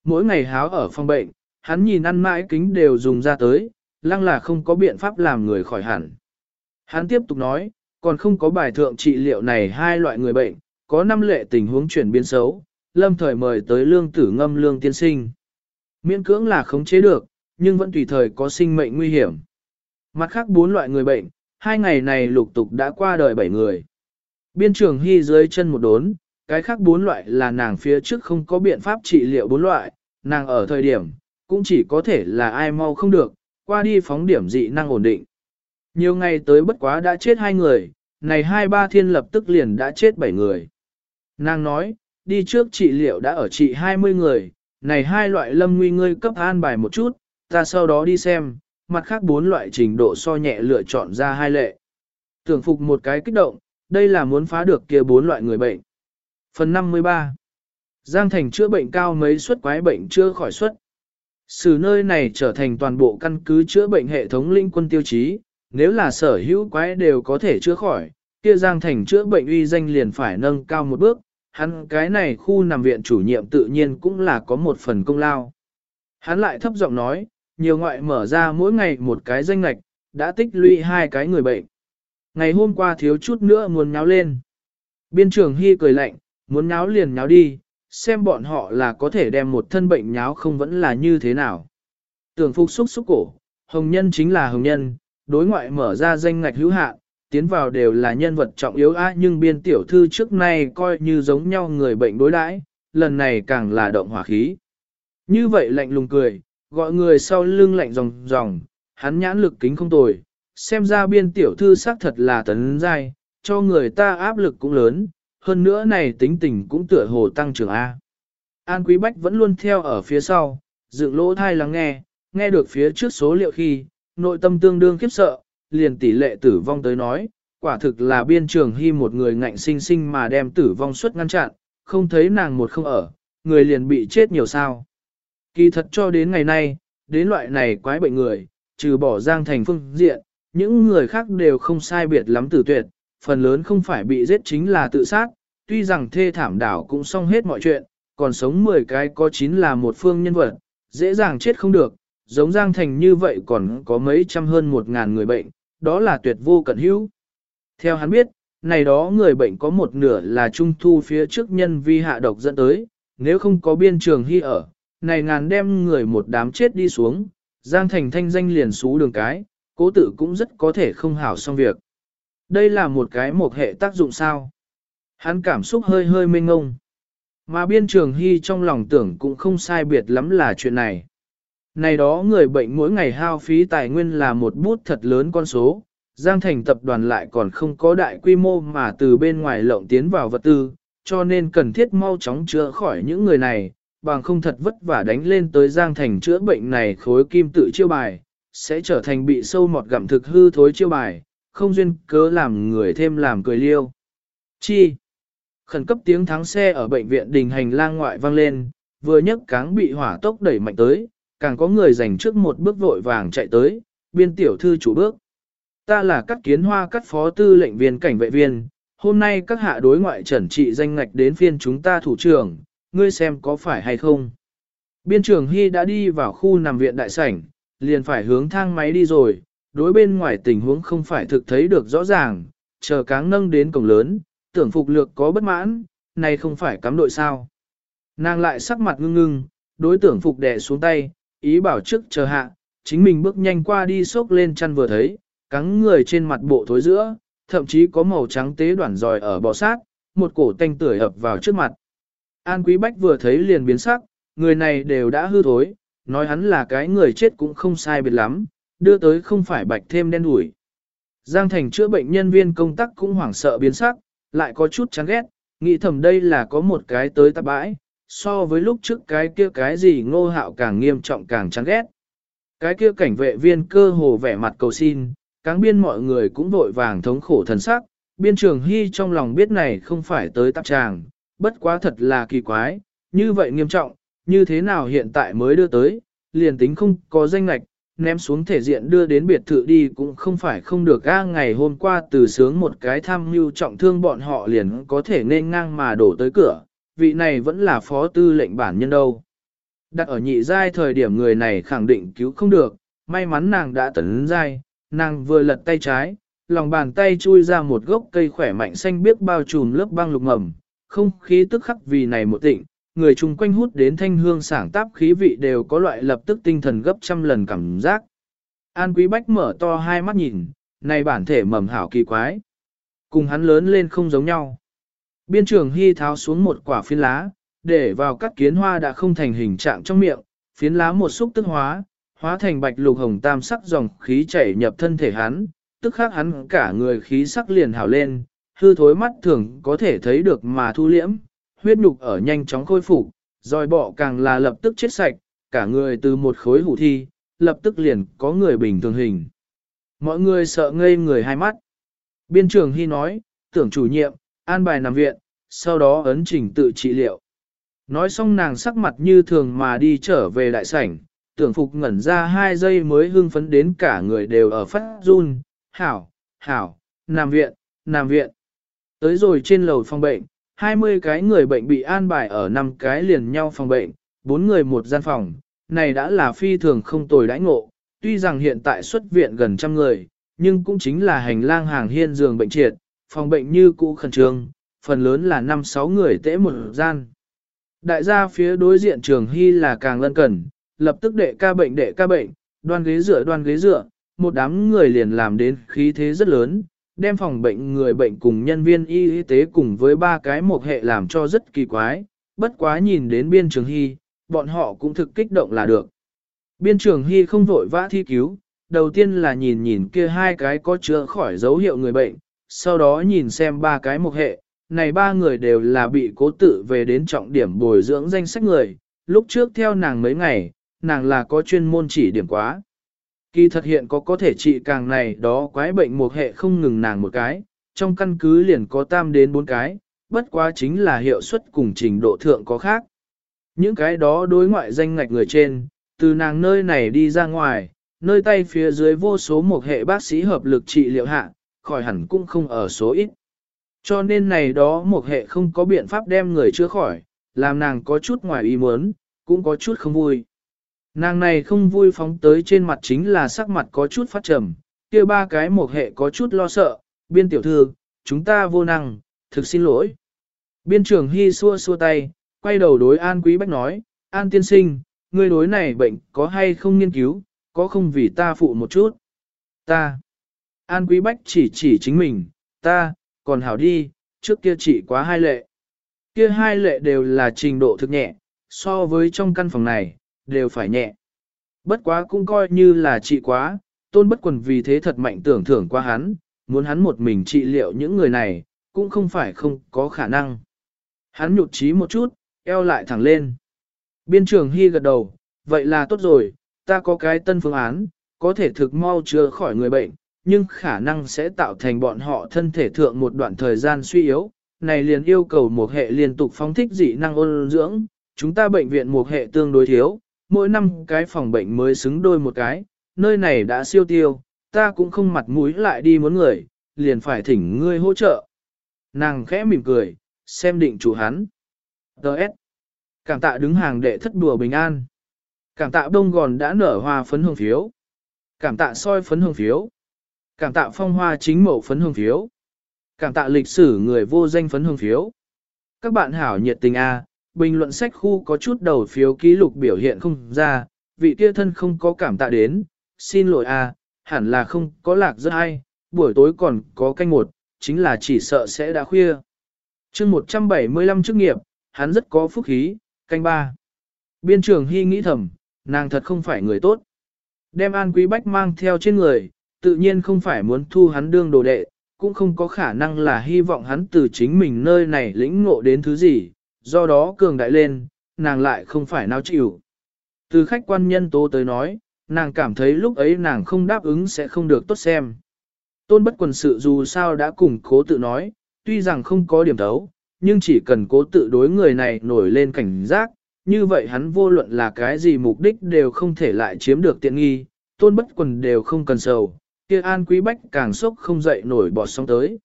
Mỗi ngày háo ở phòng bệnh, hắn nhìn ăn mãi kính đều dùng ra tới, lăng là không có biện pháp làm người khỏi hẳn. Hắn tiếp tục nói, còn không có bài thượng trị liệu này hai loại người bệnh, có năm lệ tình huống chuyển biến xấu, lâm thời mời tới lương tử ngâm lương tiên sinh. Miễn cưỡng là khống chế được, nhưng vẫn tùy thời có sinh mệnh nguy hiểm. Mặt khác bốn loại người bệnh, hai ngày này lục tục đã qua đời bảy người. Biên trường hy dưới chân một đốn, cái khác bốn loại là nàng phía trước không có biện pháp trị liệu bốn loại, nàng ở thời điểm, cũng chỉ có thể là ai mau không được, qua đi phóng điểm dị năng ổn định. Nhiều ngày tới bất quá đã chết hai người, này hai ba thiên lập tức liền đã chết bảy người. Nàng nói, đi trước trị liệu đã ở trị 20 người, này hai loại lâm nguy ngươi cấp an bài một chút, ta sau đó đi xem, mặt khác bốn loại trình độ so nhẹ lựa chọn ra hai lệ. Tưởng phục một cái kích động, đây là muốn phá được kia bốn loại người bệnh. Phần 53 Giang Thành chữa bệnh cao mấy suất quái bệnh chưa khỏi suất. Sử nơi này trở thành toàn bộ căn cứ chữa bệnh hệ thống linh quân tiêu chí, nếu là sở hữu quái đều có thể chữa khỏi, kia Giang Thành chữa bệnh uy danh liền phải nâng cao một bước, hắn cái này khu nằm viện chủ nhiệm tự nhiên cũng là có một phần công lao. Hắn lại thấp giọng nói, nhiều ngoại mở ra mỗi ngày một cái danh lạch, đã tích lũy hai cái người bệnh. Ngày hôm qua thiếu chút nữa muốn nháo lên. Biên trưởng Hy cười lạnh, muốn nháo liền nháo đi, xem bọn họ là có thể đem một thân bệnh nháo không vẫn là như thế nào. Tưởng phục xúc xúc cổ, hồng nhân chính là hồng nhân, đối ngoại mở ra danh ngạch hữu hạn, tiến vào đều là nhân vật trọng yếu á nhưng biên tiểu thư trước nay coi như giống nhau người bệnh đối đãi, lần này càng là động hỏa khí. Như vậy lạnh lùng cười, gọi người sau lưng lạnh ròng ròng, hắn nhãn lực kính không tồi, xem ra biên tiểu thư xác thật là tấn dai, cho người ta áp lực cũng lớn, hơn nữa này tính tình cũng tựa hồ tăng trưởng A. An Quý Bách vẫn luôn theo ở phía sau, dựng lỗ thai lắng nghe, nghe được phía trước số liệu khi, nội tâm tương đương khiếp sợ, liền tỷ lệ tử vong tới nói, quả thực là biên trường hy một người ngạnh sinh sinh mà đem tử vong suất ngăn chặn, không thấy nàng một không ở, người liền bị chết nhiều sao. Kỳ thật cho đến ngày nay, đến loại này quái bệnh người, trừ bỏ giang thành phương diện, những người khác đều không sai biệt lắm tử tuyệt, phần lớn không phải bị giết chính là tự sát, tuy rằng thê thảm đảo cũng xong hết mọi chuyện, còn sống 10 cái có 9 là một phương nhân vật, dễ dàng chết không được, giống Giang Thành như vậy còn có mấy trăm hơn một ngàn người bệnh, đó là tuyệt vô cận hữu. Theo hắn biết, này đó người bệnh có một nửa là trung thu phía trước nhân vi hạ độc dẫn tới, nếu không có biên trường hy ở, này ngàn đem người một đám chết đi xuống, Giang Thành thanh danh liền xú đường cái, cố tử cũng rất có thể không hảo xong việc. Đây là một cái một hệ tác dụng sao? Hắn cảm xúc hơi hơi mênh ngông. Mà biên trường hy trong lòng tưởng cũng không sai biệt lắm là chuyện này. Này đó người bệnh mỗi ngày hao phí tài nguyên là một bút thật lớn con số, Giang Thành tập đoàn lại còn không có đại quy mô mà từ bên ngoài lộng tiến vào vật tư, cho nên cần thiết mau chóng chữa khỏi những người này, bằng không thật vất vả đánh lên tới Giang Thành chữa bệnh này khối kim tự chiêu bài, sẽ trở thành bị sâu mọt gặm thực hư thối chiêu bài, không duyên cớ làm người thêm làm cười liêu. Chi? Khẩn cấp tiếng thắng xe ở bệnh viện đình hành lang ngoại vang lên, vừa nhấc cáng bị hỏa tốc đẩy mạnh tới, càng có người dành trước một bước vội vàng chạy tới, biên tiểu thư chủ bước. Ta là cắt kiến hoa cắt phó tư lệnh viên cảnh vệ viên, hôm nay các hạ đối ngoại trần trị danh ngạch đến phiên chúng ta thủ trưởng, ngươi xem có phải hay không. Biên trưởng Hy đã đi vào khu nằm viện đại sảnh, liền phải hướng thang máy đi rồi, đối bên ngoài tình huống không phải thực thấy được rõ ràng, chờ cáng nâng đến cổng lớn, tưởng phục lược có bất mãn, này không phải cắm đội sao. Nàng lại sắc mặt ngưng ngưng, đối tưởng phục đè xuống tay, ý bảo trước chờ hạ, chính mình bước nhanh qua đi xốc lên chăn vừa thấy, cắn người trên mặt bộ thối giữa, thậm chí có màu trắng tế đoạn dòi ở bò sát, một cổ tanh tưởi ập vào trước mặt. An Quý Bách vừa thấy liền biến sắc, người này đều đã hư thối, nói hắn là cái người chết cũng không sai biệt lắm, đưa tới không phải bạch thêm đen đủi. Giang Thành chữa bệnh nhân viên công tác cũng hoảng sợ biến sắc, lại có chút chán ghét, nghĩ thầm đây là có một cái tới tạp bãi, so với lúc trước cái kia cái gì ngô hạo càng nghiêm trọng càng chán ghét. Cái kia cảnh vệ viên cơ hồ vẻ mặt cầu xin, cáng biên mọi người cũng vội vàng thống khổ thần sắc, biên trường hy trong lòng biết này không phải tới tạp tràng, bất quá thật là kỳ quái, như vậy nghiêm trọng, như thế nào hiện tại mới đưa tới, liền tính không có danh lạch, ném xuống thể diện đưa đến biệt thự đi cũng không phải không được ga ngày hôm qua từ sướng một cái tham mưu trọng thương bọn họ liền có thể nên ngang mà đổ tới cửa, vị này vẫn là phó tư lệnh bản nhân đâu. Đặt ở nhị giai thời điểm người này khẳng định cứu không được, may mắn nàng đã tấn giai, nàng vừa lật tay trái, lòng bàn tay chui ra một gốc cây khỏe mạnh xanh biếc bao trùm lớp băng lục mầm, không khí tức khắc vì này một tịnh, người chung quanh hút đến thanh hương sảng táp khí vị đều có loại lập tức tinh thần gấp trăm lần cảm giác. An Quý Bách mở to hai mắt nhìn, này bản thể mầm hảo kỳ quái. Cùng hắn lớn lên không giống nhau. Biên trưởng Hy tháo xuống một quả phiến lá, để vào các kiến hoa đã không thành hình trạng trong miệng, phiến lá một xúc tức hóa, hóa thành bạch lục hồng tam sắc dòng khí chảy nhập thân thể hắn, tức khác hắn cả người khí sắc liền hảo lên, hư thối mắt thường có thể thấy được mà thu liễm, huyết nhục ở nhanh chóng khôi phục, dòi bọ càng là lập tức chết sạch, cả người từ một khối hủ thi, lập tức liền có người bình thường hình. Mọi người sợ ngây người hai mắt. Biên trường Hy nói, tưởng chủ nhiệm, an bài nằm viện, sau đó ấn trình tự trị liệu. Nói xong nàng sắc mặt như thường mà đi trở về đại sảnh, tưởng phục ngẩn ra hai giây mới hưng phấn đến cả người đều ở phát run, hảo, hảo, nằm viện, nằm viện. Tới rồi trên lầu phòng bệnh, 20 cái người bệnh bị an bài ở năm cái liền nhau phòng bệnh, bốn người một gian phòng, này đã là phi thường không tồi đãi ngộ, tuy rằng hiện tại xuất viện gần trăm người, nhưng cũng chính là hành lang hàng hiên giường bệnh triệt, phòng bệnh như cũ khẩn trương, phần lớn là 5-6 người tễ một gian. Đại gia phía đối diện trường hy là càng lân cần, lập tức đệ ca bệnh đệ ca bệnh, đoan ghế dựa đoan ghế dựa, một đám người liền làm đến khí thế rất lớn, đem phòng bệnh người bệnh cùng nhân viên y tế cùng với ba cái một hệ làm cho rất kỳ quái, bất quá nhìn đến biên trường hy, bọn họ cũng thực kích động là được. Biên trường hy không vội vã thi cứu, đầu tiên là nhìn nhìn kia hai cái có chữa khỏi dấu hiệu người bệnh, sau đó nhìn xem ba cái một hệ, này ba người đều là bị cố tự về đến trọng điểm bồi dưỡng danh sách người, lúc trước theo nàng mấy ngày, nàng là có chuyên môn chỉ điểm quá. Kỳ thật hiện có có thể trị càng này đó quái bệnh một hệ không ngừng nàng một cái, trong căn cứ liền có tam đến bốn cái, bất quá chính là hiệu suất cùng trình độ thượng có khác. Những cái đó đối ngoại danh ngạch người trên, từ nàng nơi này đi ra ngoài, nơi tay phía dưới vô số một hệ bác sĩ hợp lực trị liệu hạ, khỏi hẳn cũng không ở số ít. Cho nên này đó một hệ không có biện pháp đem người chữa khỏi, làm nàng có chút ngoài ý muốn, cũng có chút không vui. Nàng này không vui phóng tới trên mặt chính là sắc mặt có chút phát trầm, kia ba cái một hệ có chút lo sợ, biên tiểu thư, chúng ta vô năng, thực xin lỗi. Biên trưởng Hy xua xua tay, quay đầu đối An Quý Bách nói, An tiên sinh, ngươi đối này bệnh có hay không nghiên cứu, có không vì ta phụ một chút. Ta. An Quý Bách chỉ chỉ chính mình, ta, còn hảo đi, trước kia chỉ quá hai lệ. Kia hai lệ đều là trình độ thực nhẹ, so với trong căn phòng này, đều phải nhẹ. Bất quá cũng coi như là trị quá, tôn bất quần vì thế thật mạnh tưởng thưởng qua hắn, muốn hắn một mình trị liệu những người này, cũng không phải không có khả năng. Hắn nhụt chí một chút, eo lại thẳng lên. Biên trường Hy gật đầu, vậy là tốt rồi, ta có cái tân phương án, có thể thực mau chữa khỏi người bệnh, nhưng khả năng sẽ tạo thành bọn họ thân thể thượng một đoạn thời gian suy yếu. Này liền yêu cầu một hệ liên tục phóng thích dị năng ôn dưỡng, chúng ta bệnh viện một hệ tương đối thiếu, mỗi năm cái phòng bệnh mới xứng đôi một cái, nơi này đã siêu tiêu, ta cũng không mặt mũi lại đi muốn người, liền phải thỉnh ngươi hỗ trợ. Nàng khẽ mỉm cười, xem định chủ hắn. Đợt. Cảm tạ đứng hàng đệ thất đùa bình an. Cảm tạ đông gòn đã nở hoa phấn hương phiếu. Cảm tạ soi phấn hương phiếu. Cảm tạ phong hoa chính mẫu phấn hương phiếu. Cảm tạ lịch sử người vô danh phấn hương phiếu. Các bạn hảo nhiệt tình A, bình luận sách khu có chút đầu phiếu ký lục biểu hiện không ra, vị kia thân không có cảm tạ đến, xin lỗi A, hẳn là không có lạc rất hay, buổi tối còn có canh một, chính là chỉ sợ sẽ đã khuya. chương 175 chức nghiệp, hắn rất có phúc khí, canh ba. Biên trưởng Hy nghĩ thầm, nàng thật không phải người tốt. Đem An Quý Bách mang theo trên người, tự nhiên không phải muốn thu hắn đương đồ đệ, cũng không có khả năng là hy vọng hắn từ chính mình nơi này lĩnh ngộ đến thứ gì, do đó cường đại lên, nàng lại không phải nào chịu. Từ khách quan nhân tố tới nói, nàng cảm thấy lúc ấy nàng không đáp ứng sẽ không được tốt xem. Tôn bất quần sự dù sao đã cùng cố tự nói, tuy rằng không có điểm thấu, nhưng chỉ cần cố tự đối người này nổi lên cảnh giác, như vậy hắn vô luận là cái gì mục đích đều không thể lại chiếm được tiện nghi, tôn bất quần đều không cần sầu, kia an quý bách càng sốc không dậy nổi bọt sóng tới.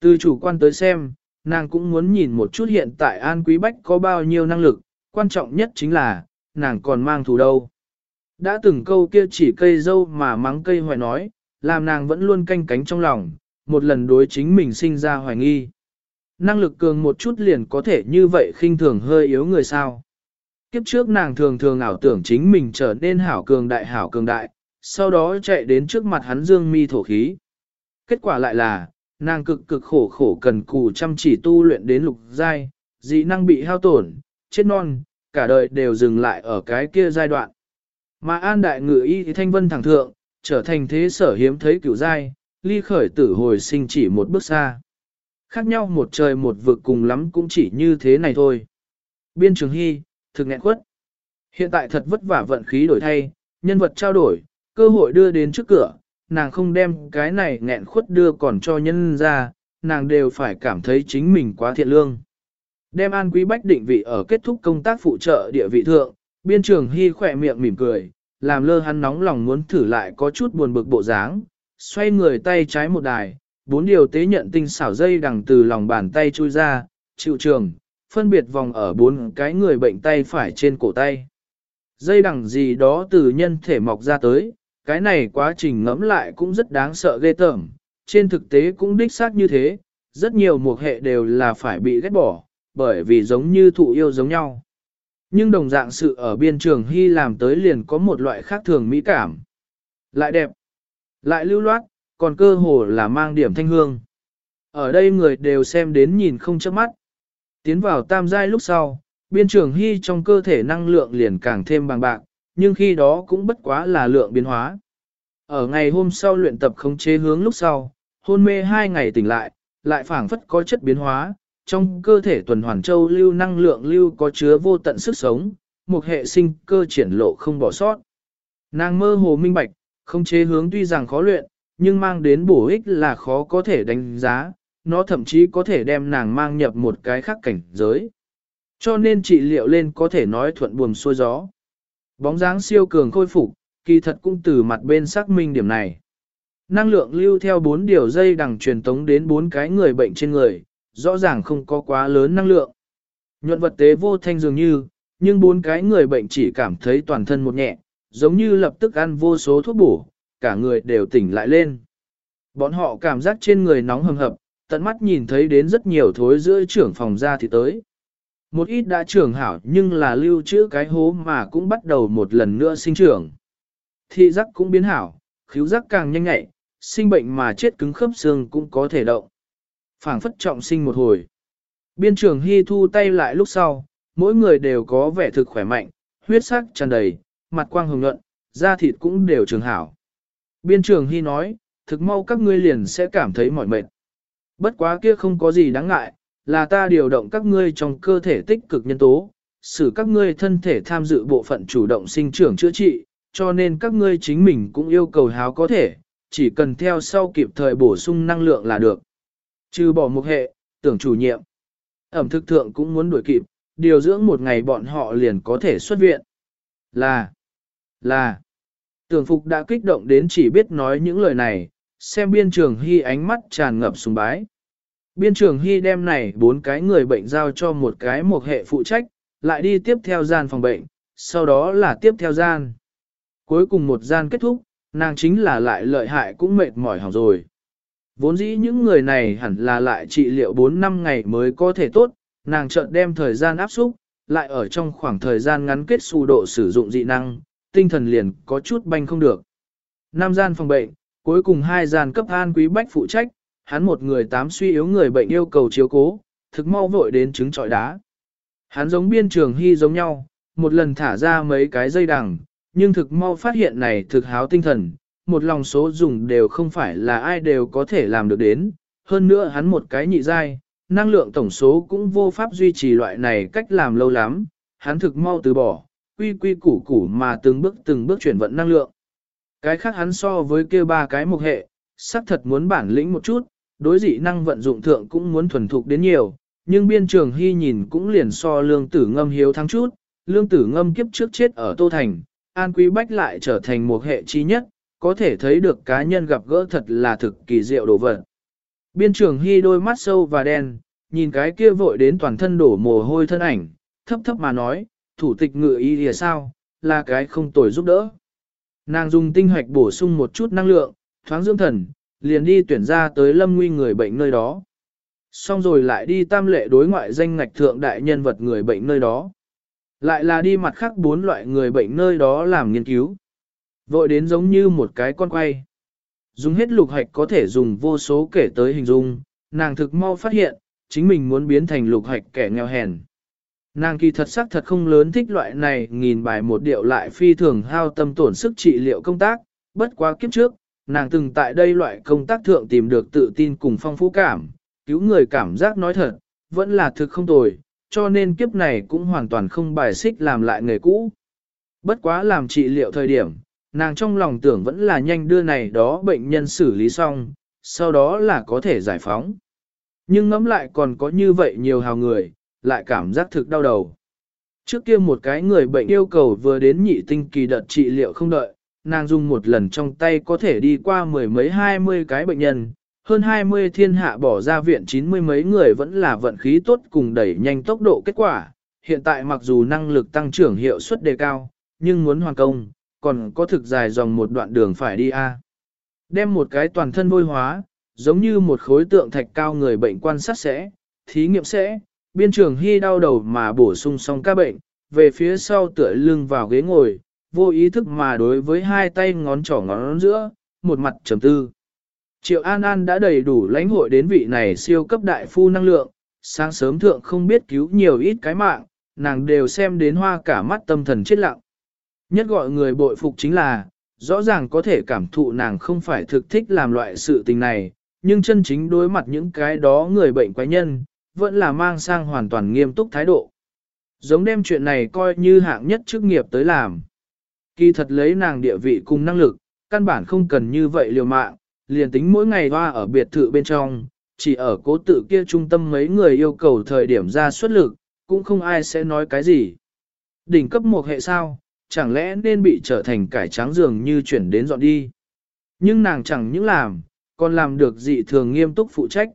Từ chủ quan tới xem, nàng cũng muốn nhìn một chút hiện tại an quý bách có bao nhiêu năng lực, quan trọng nhất chính là, nàng còn mang thù đâu. Đã từng câu kia chỉ cây dâu mà mắng cây hoài nói, làm nàng vẫn luôn canh cánh trong lòng, một lần đối chính mình sinh ra hoài nghi. Năng lực cường một chút liền có thể như vậy khinh thường hơi yếu người sao. Kiếp trước nàng thường thường ảo tưởng chính mình trở nên hảo cường đại hảo cường đại, sau đó chạy đến trước mặt hắn dương mi thổ khí. Kết quả lại là, nàng cực cực khổ khổ cần cù chăm chỉ tu luyện đến lục giai, dị năng bị hao tổn, chết non, cả đời đều dừng lại ở cái kia giai đoạn. Mà an đại ngự y thanh vân thẳng thượng, trở thành thế sở hiếm thấy cửu giai, ly khởi tử hồi sinh chỉ một bước xa. Khác nhau một trời một vực cùng lắm cũng chỉ như thế này thôi. Biên trường hy, thực nghẹn quất. Hiện tại thật vất vả vận khí đổi thay, nhân vật trao đổi, cơ hội đưa đến trước cửa, nàng không đem cái này nghẹn khuất đưa còn cho nhân ra, nàng đều phải cảm thấy chính mình quá thiện lương. Đem An Quý Bách định vị ở kết thúc công tác phụ trợ địa vị thượng, biên trường hy khỏe miệng mỉm cười, làm lơ hắn nóng lòng muốn thử lại có chút buồn bực bộ dáng, xoay người tay trái một đài, bốn điều tế nhận tinh xảo dây đằng từ lòng bàn tay chui ra, chịu trường, phân biệt vòng ở bốn cái người bệnh tay phải trên cổ tay. Dây đằng gì đó từ nhân thể mọc ra tới, cái này quá trình ngẫm lại cũng rất đáng sợ ghê tởm, trên thực tế cũng đích xác như thế, rất nhiều mục hệ đều là phải bị ghét bỏ, bởi vì giống như thụ yêu giống nhau. Nhưng đồng dạng sự ở biên trường Hy làm tới liền có một loại khác thường mỹ cảm. Lại đẹp, lại lưu loát, còn cơ hồ là mang điểm thanh hương. Ở đây người đều xem đến nhìn không chớp mắt. Tiến vào tam giai lúc sau, biên trường Hy trong cơ thể năng lượng liền càng thêm bằng bạc, nhưng khi đó cũng bất quá là lượng biến hóa. Ở ngày hôm sau luyện tập khống chế hướng lúc sau, hôn mê hai ngày tỉnh lại, lại phảng phất có chất biến hóa, trong cơ thể tuần hoàn châu lưu năng lượng lưu có chứa vô tận sức sống, một hệ sinh cơ triển lộ không bỏ sót. Nàng mơ hồ minh bạch, khống chế hướng tuy rằng khó luyện, nhưng mang đến bổ ích là khó có thể đánh giá, nó thậm chí có thể đem nàng mang nhập một cái khác cảnh giới. Cho nên trị liệu lên có thể nói thuận buồm xuôi gió. Bóng dáng siêu cường khôi phục, kỳ thật cũng từ mặt bên xác minh điểm này. Năng lượng lưu theo bốn điều dây đằng truyền tống đến bốn cái người bệnh trên người, rõ ràng không có quá lớn năng lượng. Nhuận vật tế vô thanh dường như, nhưng bốn cái người bệnh chỉ cảm thấy toàn thân một nhẹ, giống như lập tức ăn vô số thuốc bổ, cả người đều tỉnh lại lên. Bọn họ cảm giác trên người nóng hầm hập, tận mắt nhìn thấy đến rất nhiều thối giữa trưởng phòng ra thì tới. Một ít đã trưởng hảo nhưng là lưu trữ cái hố mà cũng bắt đầu một lần nữa sinh trưởng. Thị giác cũng biến hảo, khíu giác càng nhanh nhạy, sinh bệnh mà chết cứng khớp xương cũng có thể động. phảng phất trọng sinh một hồi. Biên trưởng Hy thu tay lại lúc sau, mỗi người đều có vẻ thực khỏe mạnh, huyết sắc tràn đầy, mặt quang hồng nhuận, da thịt cũng đều trường hảo. Biên trưởng Hy nói, thực mau các ngươi liền sẽ cảm thấy mỏi mệt. Bất quá kia không có gì đáng ngại, là ta điều động các ngươi trong cơ thể tích cực nhân tố, xử các ngươi thân thể tham dự bộ phận chủ động sinh trưởng chữa trị, cho nên các ngươi chính mình cũng yêu cầu háo có thể, chỉ cần theo sau kịp thời bổ sung năng lượng là được. Trừ bỏ một hệ, tưởng chủ nhiệm. Ẩm thực thượng cũng muốn đuổi kịp, điều dưỡng một ngày bọn họ liền có thể xuất viện. Là, là, tưởng phục đã kích động đến chỉ biết nói những lời này, xem biên trường hy ánh mắt tràn ngập sùng bái. Biên trưởng hy đem này bốn cái người bệnh giao cho một cái một hệ phụ trách, lại đi tiếp theo gian phòng bệnh, sau đó là tiếp theo gian. Cuối cùng một gian kết thúc, nàng chính là lại lợi hại cũng mệt mỏi hỏng rồi. Vốn dĩ những người này hẳn là lại trị liệu 4 năm ngày mới có thể tốt, nàng chợt đem thời gian áp xúc, lại ở trong khoảng thời gian ngắn kết xu độ sử dụng dị năng, tinh thần liền có chút banh không được. Nam gian phòng bệnh, cuối cùng hai gian cấp an quý bách phụ trách, hắn một người tám suy yếu người bệnh yêu cầu chiếu cố, thực mau vội đến trứng trọi đá. Hắn giống biên trường hy giống nhau, một lần thả ra mấy cái dây đằng, nhưng thực mau phát hiện này thực háo tinh thần, một lòng số dùng đều không phải là ai đều có thể làm được đến, hơn nữa hắn một cái nhị dai, năng lượng tổng số cũng vô pháp duy trì loại này cách làm lâu lắm, hắn thực mau từ bỏ, quy quy củ củ mà từng bước từng bước chuyển vận năng lượng. Cái khác hắn so với kia ba cái mục hệ, xác thật muốn bản lĩnh một chút, đối dị năng vận dụng thượng cũng muốn thuần thục đến nhiều, nhưng biên trường hy nhìn cũng liền so lương tử ngâm hiếu thắng chút, lương tử ngâm kiếp trước chết ở Tô Thành, An Quý Bách lại trở thành một hệ chi nhất, có thể thấy được cá nhân gặp gỡ thật là thực kỳ diệu đồ vật. Biên trường hy đôi mắt sâu và đen, nhìn cái kia vội đến toàn thân đổ mồ hôi thân ảnh, thấp thấp mà nói, thủ tịch ngự y thì sao, là cái không tồi giúp đỡ. Nàng dùng tinh hoạch bổ sung một chút năng lượng, thoáng dưỡng thần, liền đi tuyển ra tới lâm nguy người bệnh nơi đó. Xong rồi lại đi tam lệ đối ngoại danh ngạch thượng đại nhân vật người bệnh nơi đó. Lại là đi mặt khác bốn loại người bệnh nơi đó làm nghiên cứu. Vội đến giống như một cái con quay. Dùng hết lục hạch có thể dùng vô số kể tới hình dung, nàng thực mau phát hiện, chính mình muốn biến thành lục hạch kẻ nghèo hèn. Nàng kỳ thật sắc thật không lớn thích loại này nghìn bài một điệu lại phi thường hao tâm tổn sức trị liệu công tác, bất quá kiếp trước, nàng từng tại đây loại công tác thượng tìm được tự tin cùng phong phú cảm, cứu người cảm giác nói thật, vẫn là thực không tồi, cho nên kiếp này cũng hoàn toàn không bài xích làm lại nghề cũ. Bất quá làm trị liệu thời điểm, nàng trong lòng tưởng vẫn là nhanh đưa này đó bệnh nhân xử lý xong, sau đó là có thể giải phóng. Nhưng ngẫm lại còn có như vậy nhiều hào người, lại cảm giác thực đau đầu. Trước kia một cái người bệnh yêu cầu vừa đến nhị tinh kỳ đợt trị liệu không đợi, nàng dùng một lần trong tay có thể đi qua mười mấy hai mươi cái bệnh nhân, hơn hai mươi thiên hạ bỏ ra viện chín mươi mấy người vẫn là vận khí tốt cùng đẩy nhanh tốc độ kết quả. Hiện tại mặc dù năng lực tăng trưởng hiệu suất đề cao, nhưng muốn hoàn công, còn có thực dài dòng một đoạn đường phải đi a. Đem một cái toàn thân bôi hóa, giống như một khối tượng thạch cao người bệnh quan sát sẽ, thí nghiệm sẽ, biên trường hy đau đầu mà bổ sung xong ca bệnh, về phía sau tựa lưng vào ghế ngồi, vô ý thức mà đối với hai tay ngón trỏ ngón giữa, một mặt trầm tư. Triệu An An đã đầy đủ lãnh hội đến vị này siêu cấp đại phu năng lượng, sáng sớm thượng không biết cứu nhiều ít cái mạng, nàng đều xem đến hoa cả mắt tâm thần chết lặng. Nhất gọi người bội phục chính là, rõ ràng có thể cảm thụ nàng không phải thực thích làm loại sự tình này, nhưng chân chính đối mặt những cái đó người bệnh quái nhân, vẫn là mang sang hoàn toàn nghiêm túc thái độ. Giống đem chuyện này coi như hạng nhất chức nghiệp tới làm. Kỳ thật lấy nàng địa vị cùng năng lực, căn bản không cần như vậy liều mạng, liền tính mỗi ngày hoa ở biệt thự bên trong, chỉ ở cố tự kia trung tâm mấy người yêu cầu thời điểm ra xuất lực, cũng không ai sẽ nói cái gì. Đỉnh cấp một hệ sao, chẳng lẽ nên bị trở thành cải trắng dường như chuyển đến dọn đi. Nhưng nàng chẳng những làm, còn làm được dị thường nghiêm túc phụ trách.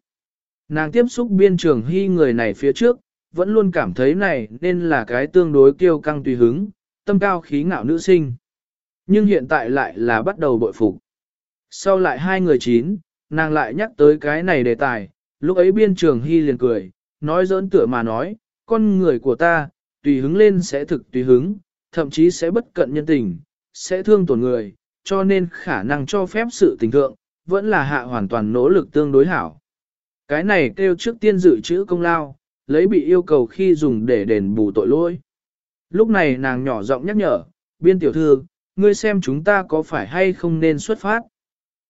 Nàng tiếp xúc biên trường hy người này phía trước, vẫn luôn cảm thấy này nên là cái tương đối kiêu căng tùy hứng, tâm cao khí ngạo nữ sinh. Nhưng hiện tại lại là bắt đầu bội phục. Sau lại hai người chín, nàng lại nhắc tới cái này đề tài, lúc ấy biên trường hy liền cười, nói giỡn tựa mà nói, con người của ta, tùy hứng lên sẽ thực tùy hứng, thậm chí sẽ bất cận nhân tình, sẽ thương tổn người, cho nên khả năng cho phép sự tình thượng, vẫn là hạ hoàn toàn nỗ lực tương đối hảo. Cái này kêu trước tiên dự trữ công lao, lấy bị yêu cầu khi dùng để đền bù tội lỗi. Lúc này nàng nhỏ giọng nhắc nhở, biên tiểu thư, ngươi xem chúng ta có phải hay không nên xuất phát.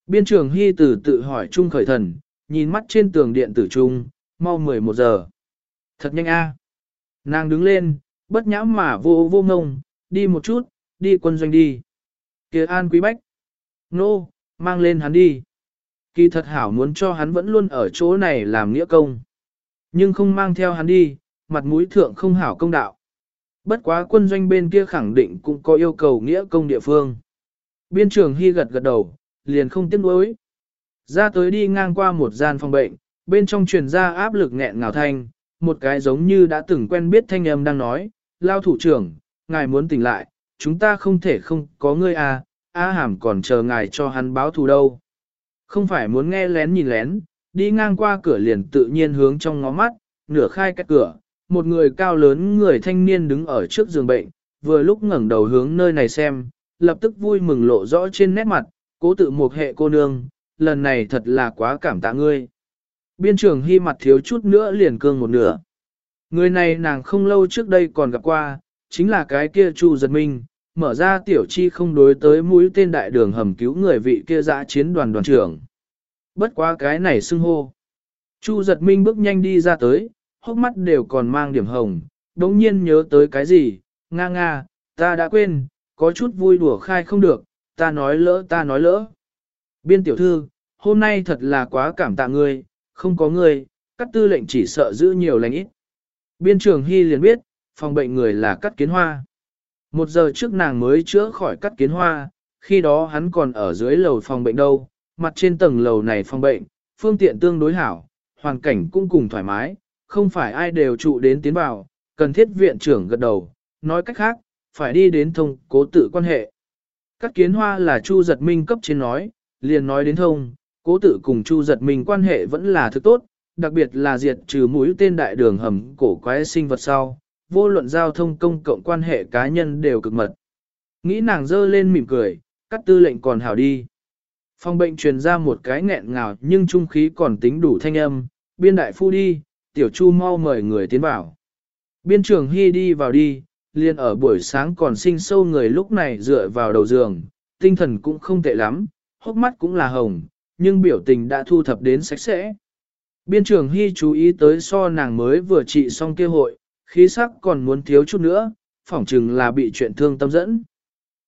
Biên trường hy tử tự hỏi trung khởi thần, nhìn mắt trên tường điện tử trung, mau 11 giờ. Thật nhanh a. Nàng đứng lên, bất nhãm mà vô vô ngông, đi một chút, đi quân doanh đi. kia an quý bách. Nô, mang lên hắn đi. Kỳ thật hảo muốn cho hắn vẫn luôn ở chỗ này làm nghĩa công. Nhưng không mang theo hắn đi, mặt mũi thượng không hảo công đạo. Bất quá quân doanh bên kia khẳng định cũng có yêu cầu nghĩa công địa phương. Biên trưởng Hy gật gật đầu, liền không tiếc nuối. Ra tới đi ngang qua một gian phòng bệnh, bên trong truyền ra áp lực nghẹn ngào thanh, một cái giống như đã từng quen biết thanh âm đang nói, lao thủ trưởng, ngài muốn tỉnh lại, chúng ta không thể không có ngươi à, A hàm còn chờ ngài cho hắn báo thù đâu. Không phải muốn nghe lén nhìn lén, đi ngang qua cửa liền tự nhiên hướng trong ngó mắt, nửa khai cách cửa, một người cao lớn người thanh niên đứng ở trước giường bệnh, vừa lúc ngẩng đầu hướng nơi này xem, lập tức vui mừng lộ rõ trên nét mặt, cố tự một hệ cô nương, lần này thật là quá cảm tạ ngươi. Biên trưởng hy mặt thiếu chút nữa liền cương một nửa. Người này nàng không lâu trước đây còn gặp qua, chính là cái kia Chu Giật Minh, mở ra tiểu chi không đối tới mũi tên đại đường hầm cứu người vị kia dã chiến đoàn đoàn trưởng. Bất quá cái này xưng hô. Chu Giật Minh bước nhanh đi ra tới, hốc mắt đều còn mang điểm hồng, đống nhiên nhớ tới cái gì, nga nga, ta đã quên, có chút vui đùa khai không được, ta nói lỡ ta nói lỡ. Biên tiểu thư, hôm nay thật là quá cảm tạ ngươi, không có ngươi, các tư lệnh chỉ sợ giữ nhiều lành ít. Biên trường Hy liền biết, phòng bệnh người là cắt kiến hoa. Một giờ trước nàng mới chữa khỏi cắt kiến hoa, khi đó hắn còn ở dưới lầu phòng bệnh đâu, mặt trên tầng lầu này phòng bệnh, phương tiện tương đối hảo, hoàn cảnh cũng cùng thoải mái, không phải ai đều trụ đến tiến vào, cần thiết viện trưởng gật đầu, nói cách khác, phải đi đến thông cố tự quan hệ. Các kiến hoa là Chu giật minh cấp trên nói, liền nói đến thông, cố tự cùng Chu giật minh quan hệ vẫn là thứ tốt, đặc biệt là diệt trừ mũi tên đại đường hầm cổ quái sinh vật sau, vô luận giao thông công cộng quan hệ cá nhân đều cực mật. Nghĩ nàng dơ lên mỉm cười, cắt tư lệnh còn hảo đi. Phòng bệnh truyền ra một cái nghẹn ngào nhưng trung khí còn tính đủ thanh âm, biên đại phu đi, tiểu chu mau mời người tiến vào. Biên trưởng hy đi vào đi, liền ở buổi sáng còn sinh sâu người lúc này dựa vào đầu giường, tinh thần cũng không tệ lắm, hốc mắt cũng là hồng, nhưng biểu tình đã thu thập đến sạch sẽ. Biên trường Hy chú ý tới so nàng mới vừa trị xong kia hội, khí sắc còn muốn thiếu chút nữa, phỏng chừng là bị chuyện thương tâm dẫn.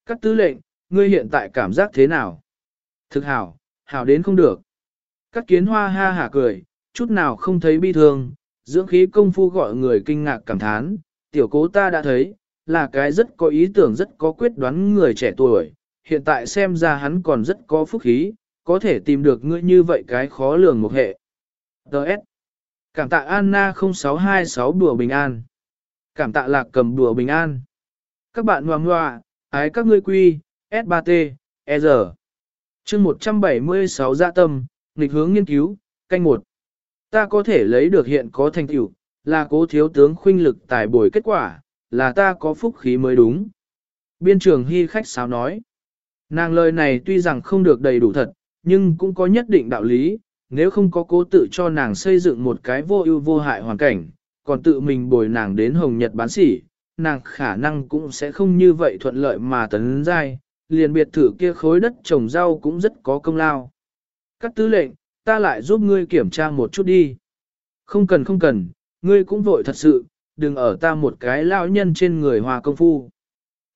Các tư lệnh, ngươi hiện tại cảm giác thế nào? Thực hảo, hảo đến không được. Các kiến hoa ha hả cười, chút nào không thấy bi thương, dưỡng khí công phu gọi người kinh ngạc cảm thán, tiểu cố ta đã thấy, là cái rất có ý tưởng rất có quyết đoán người trẻ tuổi, hiện tại xem ra hắn còn rất có phúc khí, có thể tìm được ngươi như vậy cái khó lường một hệ. Đợt. Cảm tạ Anna 0626 đùa bình an. Cảm tạ lạc cầm đùa bình an. Các bạn ngoà ngoà, ái các ngươi quy, S3T, ER. chương 176 dạ tâm, nghịch hướng nghiên cứu, canh một. Ta có thể lấy được hiện có thành tựu, là cố thiếu tướng khuynh lực tài bồi kết quả, là ta có phúc khí mới đúng. Biên trường hy khách sáo nói. Nàng lời này tuy rằng không được đầy đủ thật, nhưng cũng có nhất định đạo lý, nếu không có cố tự cho nàng xây dựng một cái vô ưu vô hại hoàn cảnh, còn tự mình bồi nàng đến Hồng Nhật bán sỉ, nàng khả năng cũng sẽ không như vậy thuận lợi mà tấn giai, liền biệt thự kia khối đất trồng rau cũng rất có công lao. Các tư lệnh, ta lại giúp ngươi kiểm tra một chút đi. Không cần không cần, ngươi cũng vội thật sự, đừng ở ta một cái lao nhân trên người hòa công phu.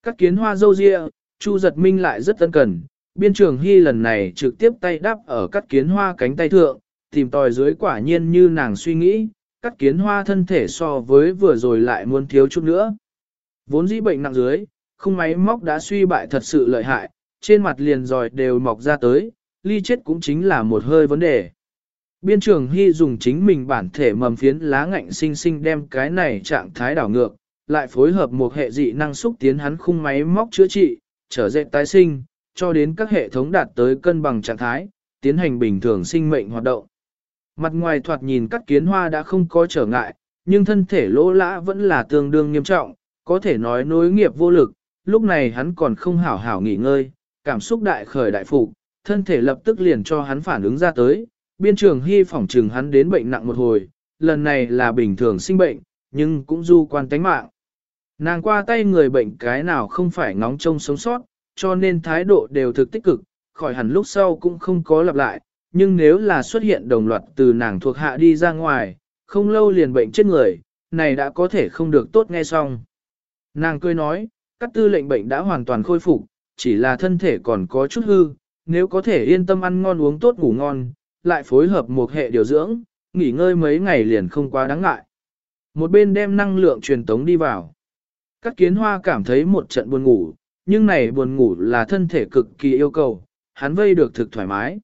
Các kiến hoa dâu ria, Chu giật minh lại rất tân cần, biên trường hy lần này trực tiếp tay đắp ở các kiến hoa cánh tay thượng, tìm tòi dưới quả nhiên như nàng suy nghĩ, các kiến hoa thân thể so với vừa rồi lại muốn thiếu chút nữa. Vốn dĩ bệnh nặng dưới, không máy móc đã suy bại thật sự lợi hại, trên mặt liền giỏi đều mọc ra tới, ly chết cũng chính là một hơi vấn đề. Biên trường Hy dùng chính mình bản thể mầm phiến lá ngạnh sinh sinh đem cái này trạng thái đảo ngược, lại phối hợp một hệ dị năng xúc tiến hắn khung máy móc chữa trị, trở dậy tái sinh, cho đến các hệ thống đạt tới cân bằng trạng thái, tiến hành bình thường sinh mệnh hoạt động. Mặt ngoài thoạt nhìn các kiến hoa đã không có trở ngại, nhưng thân thể lỗ lã vẫn là tương đương nghiêm trọng, có thể nói nối nghiệp vô lực, lúc này hắn còn không hảo hảo nghỉ ngơi, cảm xúc đại khởi đại phục, thân thể lập tức liền cho hắn phản ứng ra tới, biên trường hy phỏng trừng hắn đến bệnh nặng một hồi, lần này là bình thường sinh bệnh, nhưng cũng du quan tánh mạng. Nàng qua tay người bệnh cái nào không phải ngóng trông sống sót, cho nên thái độ đều thực tích cực, khỏi hẳn lúc sau cũng không có lặp lại, nhưng nếu là xuất hiện đồng loạt từ nàng thuộc hạ đi ra ngoài, không lâu liền bệnh chết người, này đã có thể không được tốt nghe xong. Nàng cười nói, các tư lệnh bệnh đã hoàn toàn khôi phục, chỉ là thân thể còn có chút hư, nếu có thể yên tâm ăn ngon uống tốt ngủ ngon, lại phối hợp một hệ điều dưỡng, nghỉ ngơi mấy ngày liền không quá đáng ngại. Một bên đem năng lượng truyền tống đi vào. Các kiến hoa cảm thấy một trận buồn ngủ, nhưng này buồn ngủ là thân thể cực kỳ yêu cầu, hắn vây được thực thoải mái.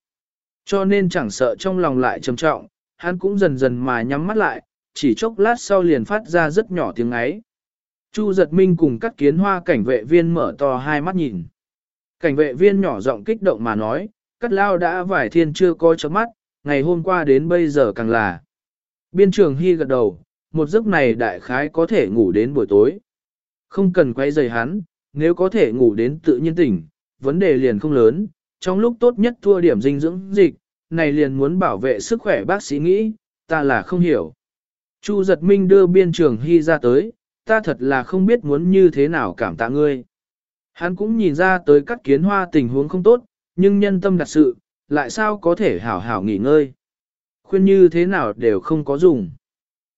Cho nên chẳng sợ trong lòng lại trầm trọng, hắn cũng dần dần mà nhắm mắt lại, chỉ chốc lát sau liền phát ra rất nhỏ tiếng ấy. Chu giật minh cùng các kiến hoa cảnh vệ viên mở to hai mắt nhìn. Cảnh vệ viên nhỏ giọng kích động mà nói, cắt lao đã vài thiên chưa có chấm mắt, ngày hôm qua đến bây giờ càng là. Biên trường hy gật đầu, một giấc này đại khái có thể ngủ đến buổi tối. Không cần quay dày hắn, nếu có thể ngủ đến tự nhiên tỉnh, vấn đề liền không lớn, trong lúc tốt nhất thua điểm dinh dưỡng dịch, này liền muốn bảo vệ sức khỏe bác sĩ nghĩ, ta là không hiểu. Chu giật minh đưa biên trường hy ra tới, ta thật là không biết muốn như thế nào cảm tạ ngươi. Hắn cũng nhìn ra tới các kiến hoa tình huống không tốt, nhưng nhân tâm đặt sự, lại sao có thể hảo hảo nghỉ ngơi. Khuyên như thế nào đều không có dùng.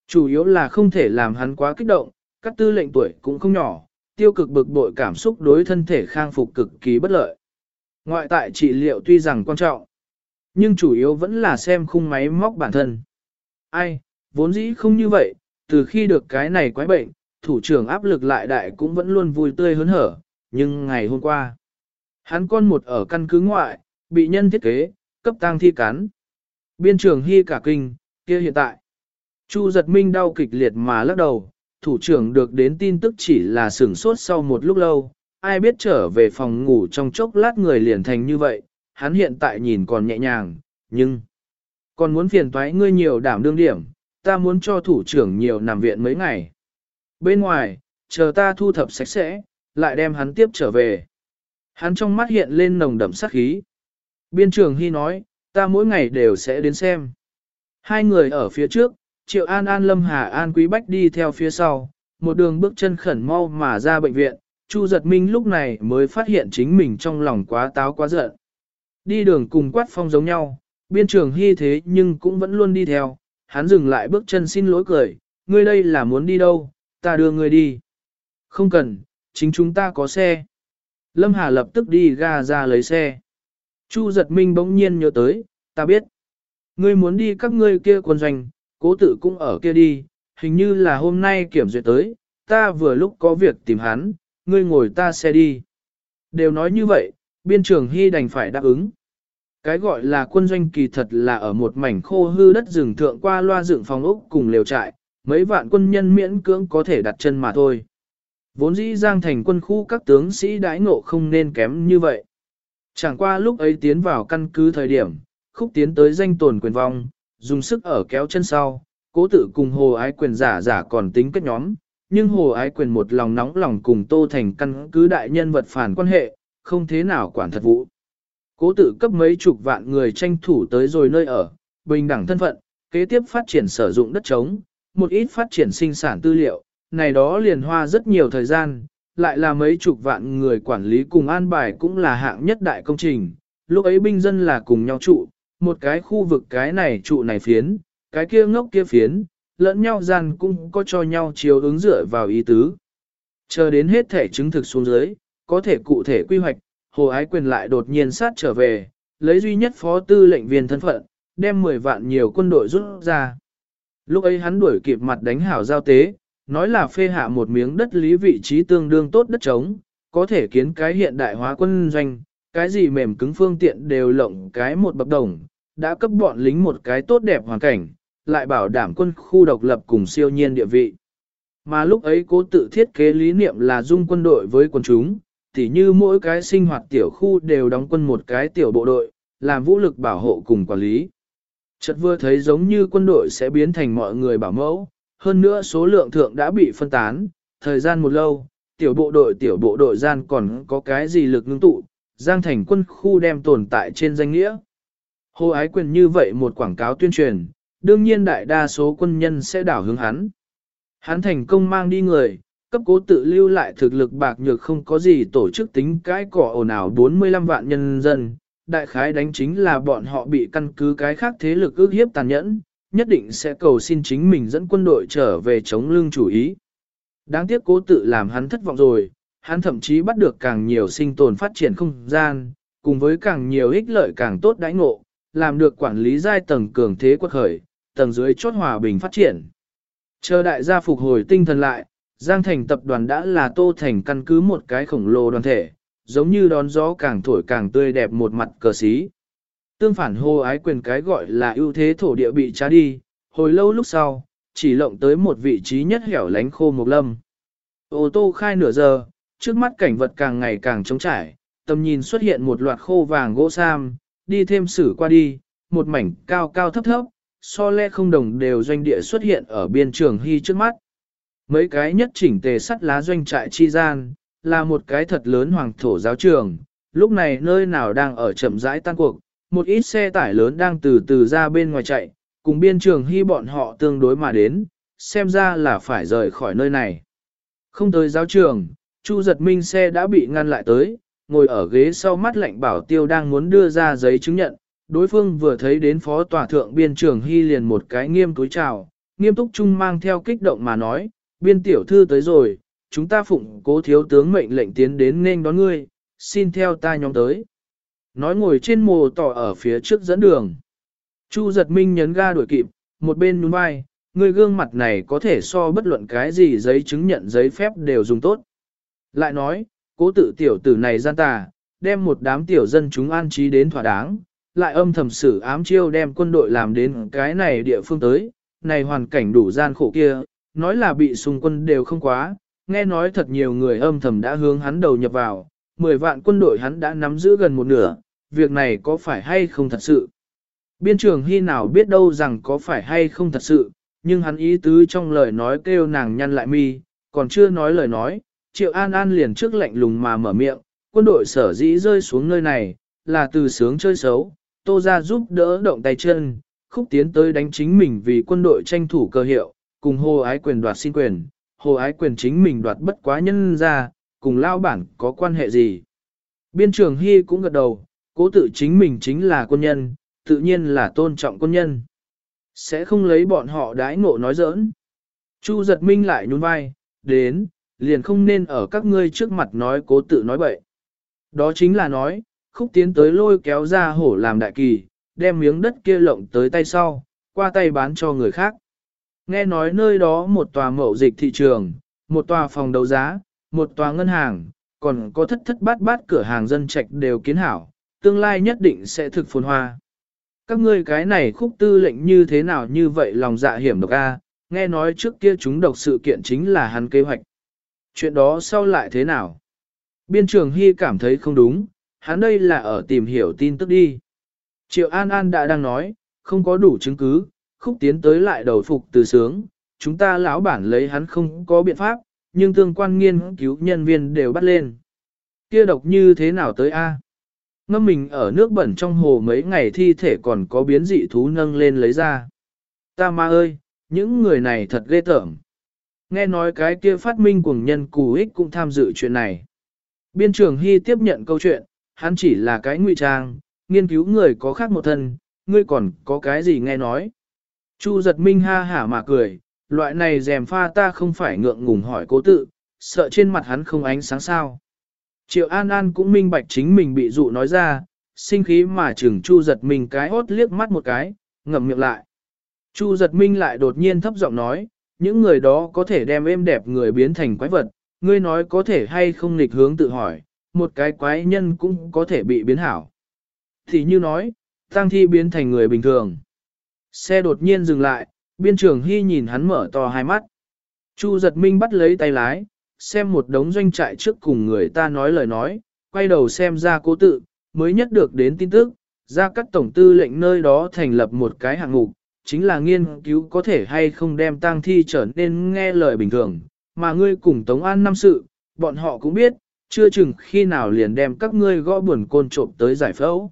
Chủ yếu là không thể làm hắn quá kích động, các tư lệnh tuổi cũng không nhỏ, tiêu cực bực bội cảm xúc đối thân thể khang phục cực kỳ bất lợi. Ngoại tại trị liệu tuy rằng quan trọng, nhưng chủ yếu vẫn là xem khung máy móc bản thân. Ai, vốn dĩ không như vậy, từ khi được cái này quái bệnh, thủ trưởng áp lực lại đại cũng vẫn luôn vui tươi hớn hở, nhưng ngày hôm qua, hắn con một ở căn cứ ngoại, bị nhân thiết kế, cấp tăng thi cắn. Biên trường hy cả kinh, kia hiện tại. Chu giật minh đau kịch liệt mà lắc đầu, thủ trưởng được đến tin tức chỉ là sửng sốt sau một lúc lâu, ai biết trở về phòng ngủ trong chốc lát người liền thành như vậy, hắn hiện tại nhìn còn nhẹ nhàng, nhưng còn muốn phiền toái ngươi nhiều đảm đương điểm, ta muốn cho thủ trưởng nhiều nằm viện mấy ngày. Bên ngoài, chờ ta thu thập sạch sẽ, lại đem hắn tiếp trở về. Hắn trong mắt hiện lên nồng đậm sát khí. Biên trường Hy nói, ta mỗi ngày đều sẽ đến xem. Hai người ở phía trước, Triệu An An Lâm Hà An Quý Bách đi theo phía sau, một đường bước chân khẩn mau mà ra bệnh viện, Chu Giật Minh lúc này mới phát hiện chính mình trong lòng quá táo quá giận. Đi đường cùng quát phong giống nhau, biên trường hy thế nhưng cũng vẫn luôn đi theo, hắn dừng lại bước chân xin lỗi cười, ngươi đây là muốn đi đâu, ta đưa ngươi đi. Không cần, chính chúng ta có xe. Lâm Hà lập tức đi ga ra lấy xe. Chu giật minh bỗng nhiên nhớ tới, ta biết. Ngươi muốn đi các ngươi kia quân doanh, cố tự cũng ở kia đi, hình như là hôm nay kiểm duyệt tới, ta vừa lúc có việc tìm hắn, ngươi ngồi ta xe đi. Đều nói như vậy, biên trường hy đành phải đáp ứng. Cái gọi là quân doanh kỳ thật là ở một mảnh khô hư đất rừng thượng qua loa dựng phòng ốc cùng lều trại, mấy vạn quân nhân miễn cưỡng có thể đặt chân mà thôi. Vốn dĩ giang thành quân khu các tướng sĩ đãi ngộ không nên kém như vậy. Chẳng qua lúc ấy tiến vào căn cứ thời điểm, khúc tiến tới danh tồn quyền vong, dùng sức ở kéo chân sau, cố tự cùng hồ ái quyền giả giả còn tính kết nhóm, nhưng hồ ái quyền một lòng nóng lòng cùng tô thành căn cứ đại nhân vật phản quan hệ, không thế nào quản thật vụ. Cố tự cấp mấy chục vạn người tranh thủ tới rồi nơi ở, bình đẳng thân phận, kế tiếp phát triển sử dụng đất trống, một ít phát triển sinh sản tư liệu, này đó liền hoa rất nhiều thời gian, lại là mấy chục vạn người quản lý cùng an bài cũng là hạng nhất đại công trình. Lúc ấy binh dân là cùng nhau trụ, một cái khu vực cái này trụ này phiến, cái kia ngốc kia phiến, lẫn nhau gian cũng có cho nhau chiếu ứng dựa vào ý tứ. Chờ đến hết thể chứng thực xuống dưới, có thể cụ thể quy hoạch, Hồ Ái Quyền lại đột nhiên sát trở về, lấy duy nhất phó tư lệnh viên thân phận, đem 10 vạn nhiều quân đội rút ra. Lúc ấy hắn đuổi kịp mặt đánh hảo giao tế, nói là phê hạ một miếng đất lý vị trí tương đương tốt đất trống, có thể kiến cái hiện đại hóa quân doanh, cái gì mềm cứng phương tiện đều lộng cái một bậc đồng, đã cấp bọn lính một cái tốt đẹp hoàn cảnh, lại bảo đảm quân khu độc lập cùng siêu nhiên địa vị. Mà lúc ấy cố tự thiết kế lý niệm là dung quân đội với quân chúng, tỉ như mỗi cái sinh hoạt tiểu khu đều đóng quân một cái tiểu bộ đội, làm vũ lực bảo hộ cùng quản lý. Chợt vừa thấy giống như quân đội sẽ biến thành mọi người bảo mẫu, hơn nữa số lượng thượng đã bị phân tán, thời gian một lâu, tiểu bộ đội tiểu bộ đội gian còn có cái gì lực ngưng tụ, giang thành quân khu đem tồn tại trên danh nghĩa. Hồ ái quyền như vậy một quảng cáo tuyên truyền, đương nhiên đại đa số quân nhân sẽ đảo hướng hắn. Hắn thành công mang đi người, cấp cố tự lưu lại thực lực bạc nhược không có gì tổ chức tính cái cỏ ồn ào 45 vạn nhân dân, đại khái đánh chính là bọn họ bị căn cứ cái khác thế lực ước hiếp tàn nhẫn, nhất định sẽ cầu xin chính mình dẫn quân đội trở về chống lưng chủ ý. Đáng tiếc cố tự làm hắn thất vọng rồi, hắn thậm chí bắt được càng nhiều sinh tồn phát triển không gian, cùng với càng nhiều ích lợi càng tốt đãi ngộ, làm được quản lý giai tầng cường thế quật khởi, tầng dưới chốt hòa bình phát triển. Chờ đại gia phục hồi tinh thần lại, Giang Thành tập đoàn đã là tô thành căn cứ một cái khổng lồ đoàn thể, giống như đón gió càng thổi càng tươi đẹp một mặt cờ xí. Tương phản hô ái quyền cái gọi là ưu thế thổ địa bị trá đi, hồi lâu lúc sau, chỉ lộng tới một vị trí nhất hẻo lánh khô một lâm. Ô tô khai nửa giờ, trước mắt cảnh vật càng ngày càng trống trải, tầm nhìn xuất hiện một loạt khô vàng gỗ sam, đi thêm sử qua đi, một mảnh cao cao thấp thấp, so le không đồng đều doanh địa xuất hiện ở biên trường hy trước mắt. Mấy cái nhất chỉnh tề sắt lá doanh trại chi gian, là một cái thật lớn hoàng thổ giáo trường, lúc này nơi nào đang ở chậm rãi tan cuộc, một ít xe tải lớn đang từ từ ra bên ngoài chạy, cùng biên trường hy bọn họ tương đối mà đến, xem ra là phải rời khỏi nơi này. Không tới giáo trường, Chu giật minh xe đã bị ngăn lại tới, ngồi ở ghế sau mắt lạnh bảo tiêu đang muốn đưa ra giấy chứng nhận, đối phương vừa thấy đến phó tòa thượng biên trường hy liền một cái nghiêm túi chào, nghiêm túc chung mang theo kích động mà nói, biên tiểu thư tới rồi, chúng ta phụng cố thiếu tướng mệnh lệnh tiến đến nên đón ngươi, xin theo ta nhóm tới. Nói ngồi trên mồ tỏ ở phía trước dẫn đường. Chu giật minh nhấn ga đuổi kịp, một bên nhún vai, người gương mặt này có thể so bất luận cái gì giấy chứng nhận giấy phép đều dùng tốt. Lại nói, cố tự tiểu tử này gian tà, đem một đám tiểu dân chúng an trí đến thỏa đáng, lại âm thầm sử ám chiêu đem quân đội làm đến cái này địa phương tới, này hoàn cảnh đủ gian khổ kia, nói là bị xung quân đều không quá, nghe nói thật nhiều người âm thầm đã hướng hắn đầu nhập vào, 10 vạn quân đội hắn đã nắm giữ gần một nửa, việc này có phải hay không thật sự. Biên trường hy nào biết đâu rằng có phải hay không thật sự, nhưng hắn ý tứ trong lời nói kêu nàng nhăn lại mi, còn chưa nói lời nói, Triệu An An liền trước lạnh lùng mà mở miệng, quân đội sở dĩ rơi xuống nơi này, là từ sướng chơi xấu, tô ra giúp đỡ động tay chân, khúc tiến tới đánh chính mình vì quân đội tranh thủ cơ hiệu, cùng hồ ái quyền đoạt xin quyền, hồ ái quyền chính mình đoạt bất quá nhân ra, cùng lao bản có quan hệ gì. Biên trường Hy cũng gật đầu, cố tự chính mình chính là quân nhân, tự nhiên là tôn trọng quân nhân. Sẽ không lấy bọn họ đái ngộ nói giỡn. Chu giật minh lại nhún vai, đến, liền không nên ở các ngươi trước mặt nói cố tự nói bậy. Đó chính là nói, khúc tiến tới lôi kéo ra hổ làm đại kỳ, đem miếng đất kia lộng tới tay sau, qua tay bán cho người khác. Nghe nói nơi đó một tòa mậu dịch thị trường, một tòa phòng đấu giá, một tòa ngân hàng, còn có thất thất bát bát cửa hàng dân trạch đều kiến hảo, tương lai nhất định sẽ thực phồn hoa. Các ngươi cái này khúc tư lệnh như thế nào như vậy lòng dạ hiểm độc a, nghe nói trước kia chúng độc sự kiện chính là hắn kế hoạch. Chuyện đó sau lại thế nào? Biên trường Hy cảm thấy không đúng, hắn đây là ở tìm hiểu tin tức đi. Triệu An An đã đang nói, không có đủ chứng cứ, khúc tiến tới lại đầu phục từ sướng, chúng ta lão bản lấy hắn không có biện pháp, nhưng tương quan nghiên cứu nhân viên đều bắt lên. Kia độc như thế nào tới a? Ngâm mình ở nước bẩn trong hồ mấy ngày thi thể còn có biến dị thú nâng lên lấy ra. Ta ma ơi, những người này thật ghê tởm. Nghe nói cái kia phát minh cùng nhân cù ích cũng tham dự chuyện này. Biên trưởng Hy tiếp nhận câu chuyện, hắn chỉ là cái ngụy trang, nghiên cứu người có khác một thân, ngươi còn có cái gì nghe nói. Chu giật minh ha hả mà cười, loại này dèm pha ta không phải ngượng ngùng hỏi cố tự, sợ trên mặt hắn không ánh sáng sao. Triệu An An cũng minh bạch chính mình bị dụ nói ra, sinh khí mà chừng Chu giật mình cái hốt liếc mắt một cái, ngậm miệng lại. Chu giật minh lại đột nhiên thấp giọng nói, những người đó có thể đem êm đẹp người biến thành quái vật, ngươi nói có thể hay không nghịch hướng tự hỏi, một cái quái nhân cũng có thể bị biến hảo. Thì như nói, tăng thi biến thành người bình thường. Xe đột nhiên dừng lại, biên trường hy nhìn hắn mở to hai mắt. Chu giật minh bắt lấy tay lái, xem một đống doanh trại trước cùng người ta nói lời nói, quay đầu xem ra cố tự, mới nhất được đến tin tức, ra các tổng tư lệnh nơi đó thành lập một cái hạng mục, chính là nghiên cứu có thể hay không đem tang thi trở nên nghe lời bình thường, mà ngươi cùng Tống An năm sự, bọn họ cũng biết, chưa chừng khi nào liền đem các ngươi gõ buồn côn trộm tới giải phẫu.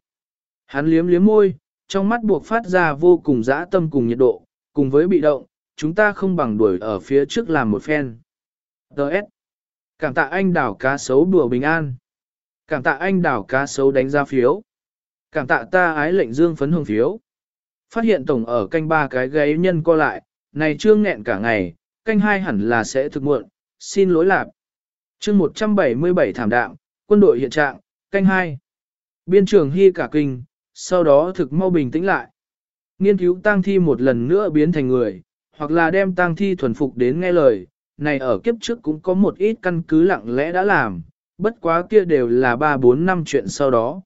Hắn liếm liếm môi, trong mắt buộc phát ra vô cùng dã tâm cùng nhiệt độ, cùng với bị động, chúng ta không bằng đuổi ở phía trước làm một phen. Đợt. Cảm tạ anh đảo cá sấu đùa bình an. Cảm tạ anh đảo cá sấu đánh ra phiếu. Cảm tạ ta ái lệnh dương phấn hồng phiếu. Phát hiện tổng ở canh ba cái gáy nhân co lại, này trương nghẹn cả ngày, canh hai hẳn là sẽ thực muộn, xin lỗi lạp. chương 177 thảm đạm, quân đội hiện trạng, canh hai. Biên trường hy cả kinh, sau đó thực mau bình tĩnh lại. Nghiên cứu tang thi một lần nữa biến thành người, hoặc là đem tang thi thuần phục đến nghe lời, này ở kiếp trước cũng có một ít căn cứ lặng lẽ đã làm, bất quá kia đều là 3-4 năm chuyện sau đó.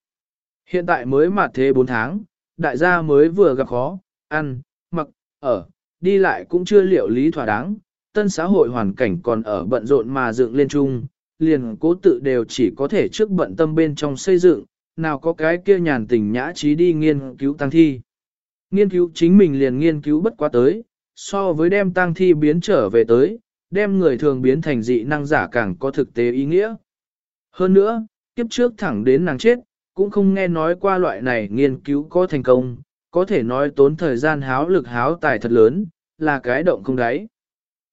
Hiện tại mới mà thế 4 tháng, đại gia mới vừa gặp khó, ăn, mặc, ở, đi lại cũng chưa liệu lý thỏa đáng, tân xã hội hoàn cảnh còn ở bận rộn mà dựng lên chung, liền cố tự đều chỉ có thể trước bận tâm bên trong xây dựng, nào có cái kia nhàn tình nhã trí đi nghiên cứu tăng thi. Nghiên cứu chính mình liền nghiên cứu bất quá tới, so với đem tăng thi biến trở về tới, đem người thường biến thành dị năng giả càng có thực tế ý nghĩa. Hơn nữa, kiếp trước thẳng đến nàng chết, cũng không nghe nói qua loại này nghiên cứu có thành công, có thể nói tốn thời gian háo lực háo tài thật lớn, là cái động không đáy.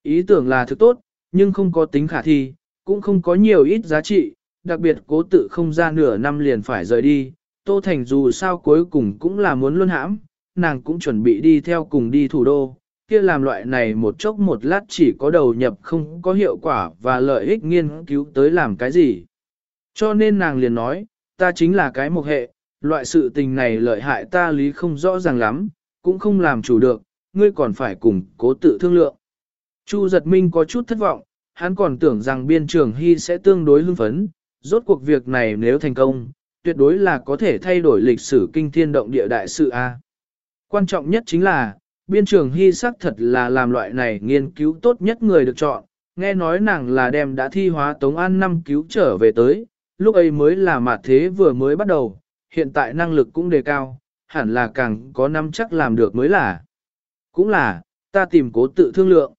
Ý tưởng là thực tốt, nhưng không có tính khả thi, cũng không có nhiều ít giá trị, đặc biệt cố tự không ra nửa năm liền phải rời đi, Tô Thành dù sao cuối cùng cũng là muốn luôn hãm, nàng cũng chuẩn bị đi theo cùng đi thủ đô, kia làm loại này một chốc một lát chỉ có đầu nhập không có hiệu quả và lợi ích nghiên cứu tới làm cái gì. Cho nên nàng liền nói, ta chính là cái một hệ, loại sự tình này lợi hại ta lý không rõ ràng lắm, cũng không làm chủ được, ngươi còn phải cùng cố tự thương lượng. Chu giật minh có chút thất vọng, hắn còn tưởng rằng biên trường hy sẽ tương đối hưng phấn, rốt cuộc việc này nếu thành công, tuyệt đối là có thể thay đổi lịch sử kinh thiên động địa đại sự A. Quan trọng nhất chính là, biên trường hy sắc thật là làm loại này nghiên cứu tốt nhất người được chọn, nghe nói nàng là đem đã thi hóa Tống An năm cứu trở về tới, lúc ấy mới là mạt thế vừa mới bắt đầu, hiện tại năng lực cũng đề cao, hẳn là càng có năm chắc làm được mới là. Cũng là, ta tìm cố tự thương lượng.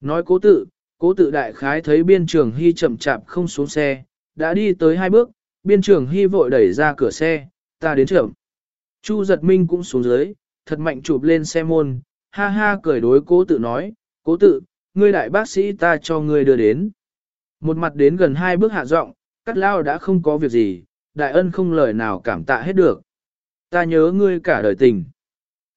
Nói cố tự, cố tự đại khái thấy biên trường hy chậm chạp không xuống xe, đã đi tới hai bước, biên trường hy vội đẩy ra cửa xe, ta đến trưởng. Chu giật minh cũng xuống dưới, thật mạnh chụp lên xe môn, ha ha cười đối cố tự nói, cố tự, ngươi đại bác sĩ ta cho ngươi đưa đến. Một mặt đến gần hai bước hạ giọng, cắt lao đã không có việc gì, đại ân không lời nào cảm tạ hết được. Ta nhớ ngươi cả đời tình.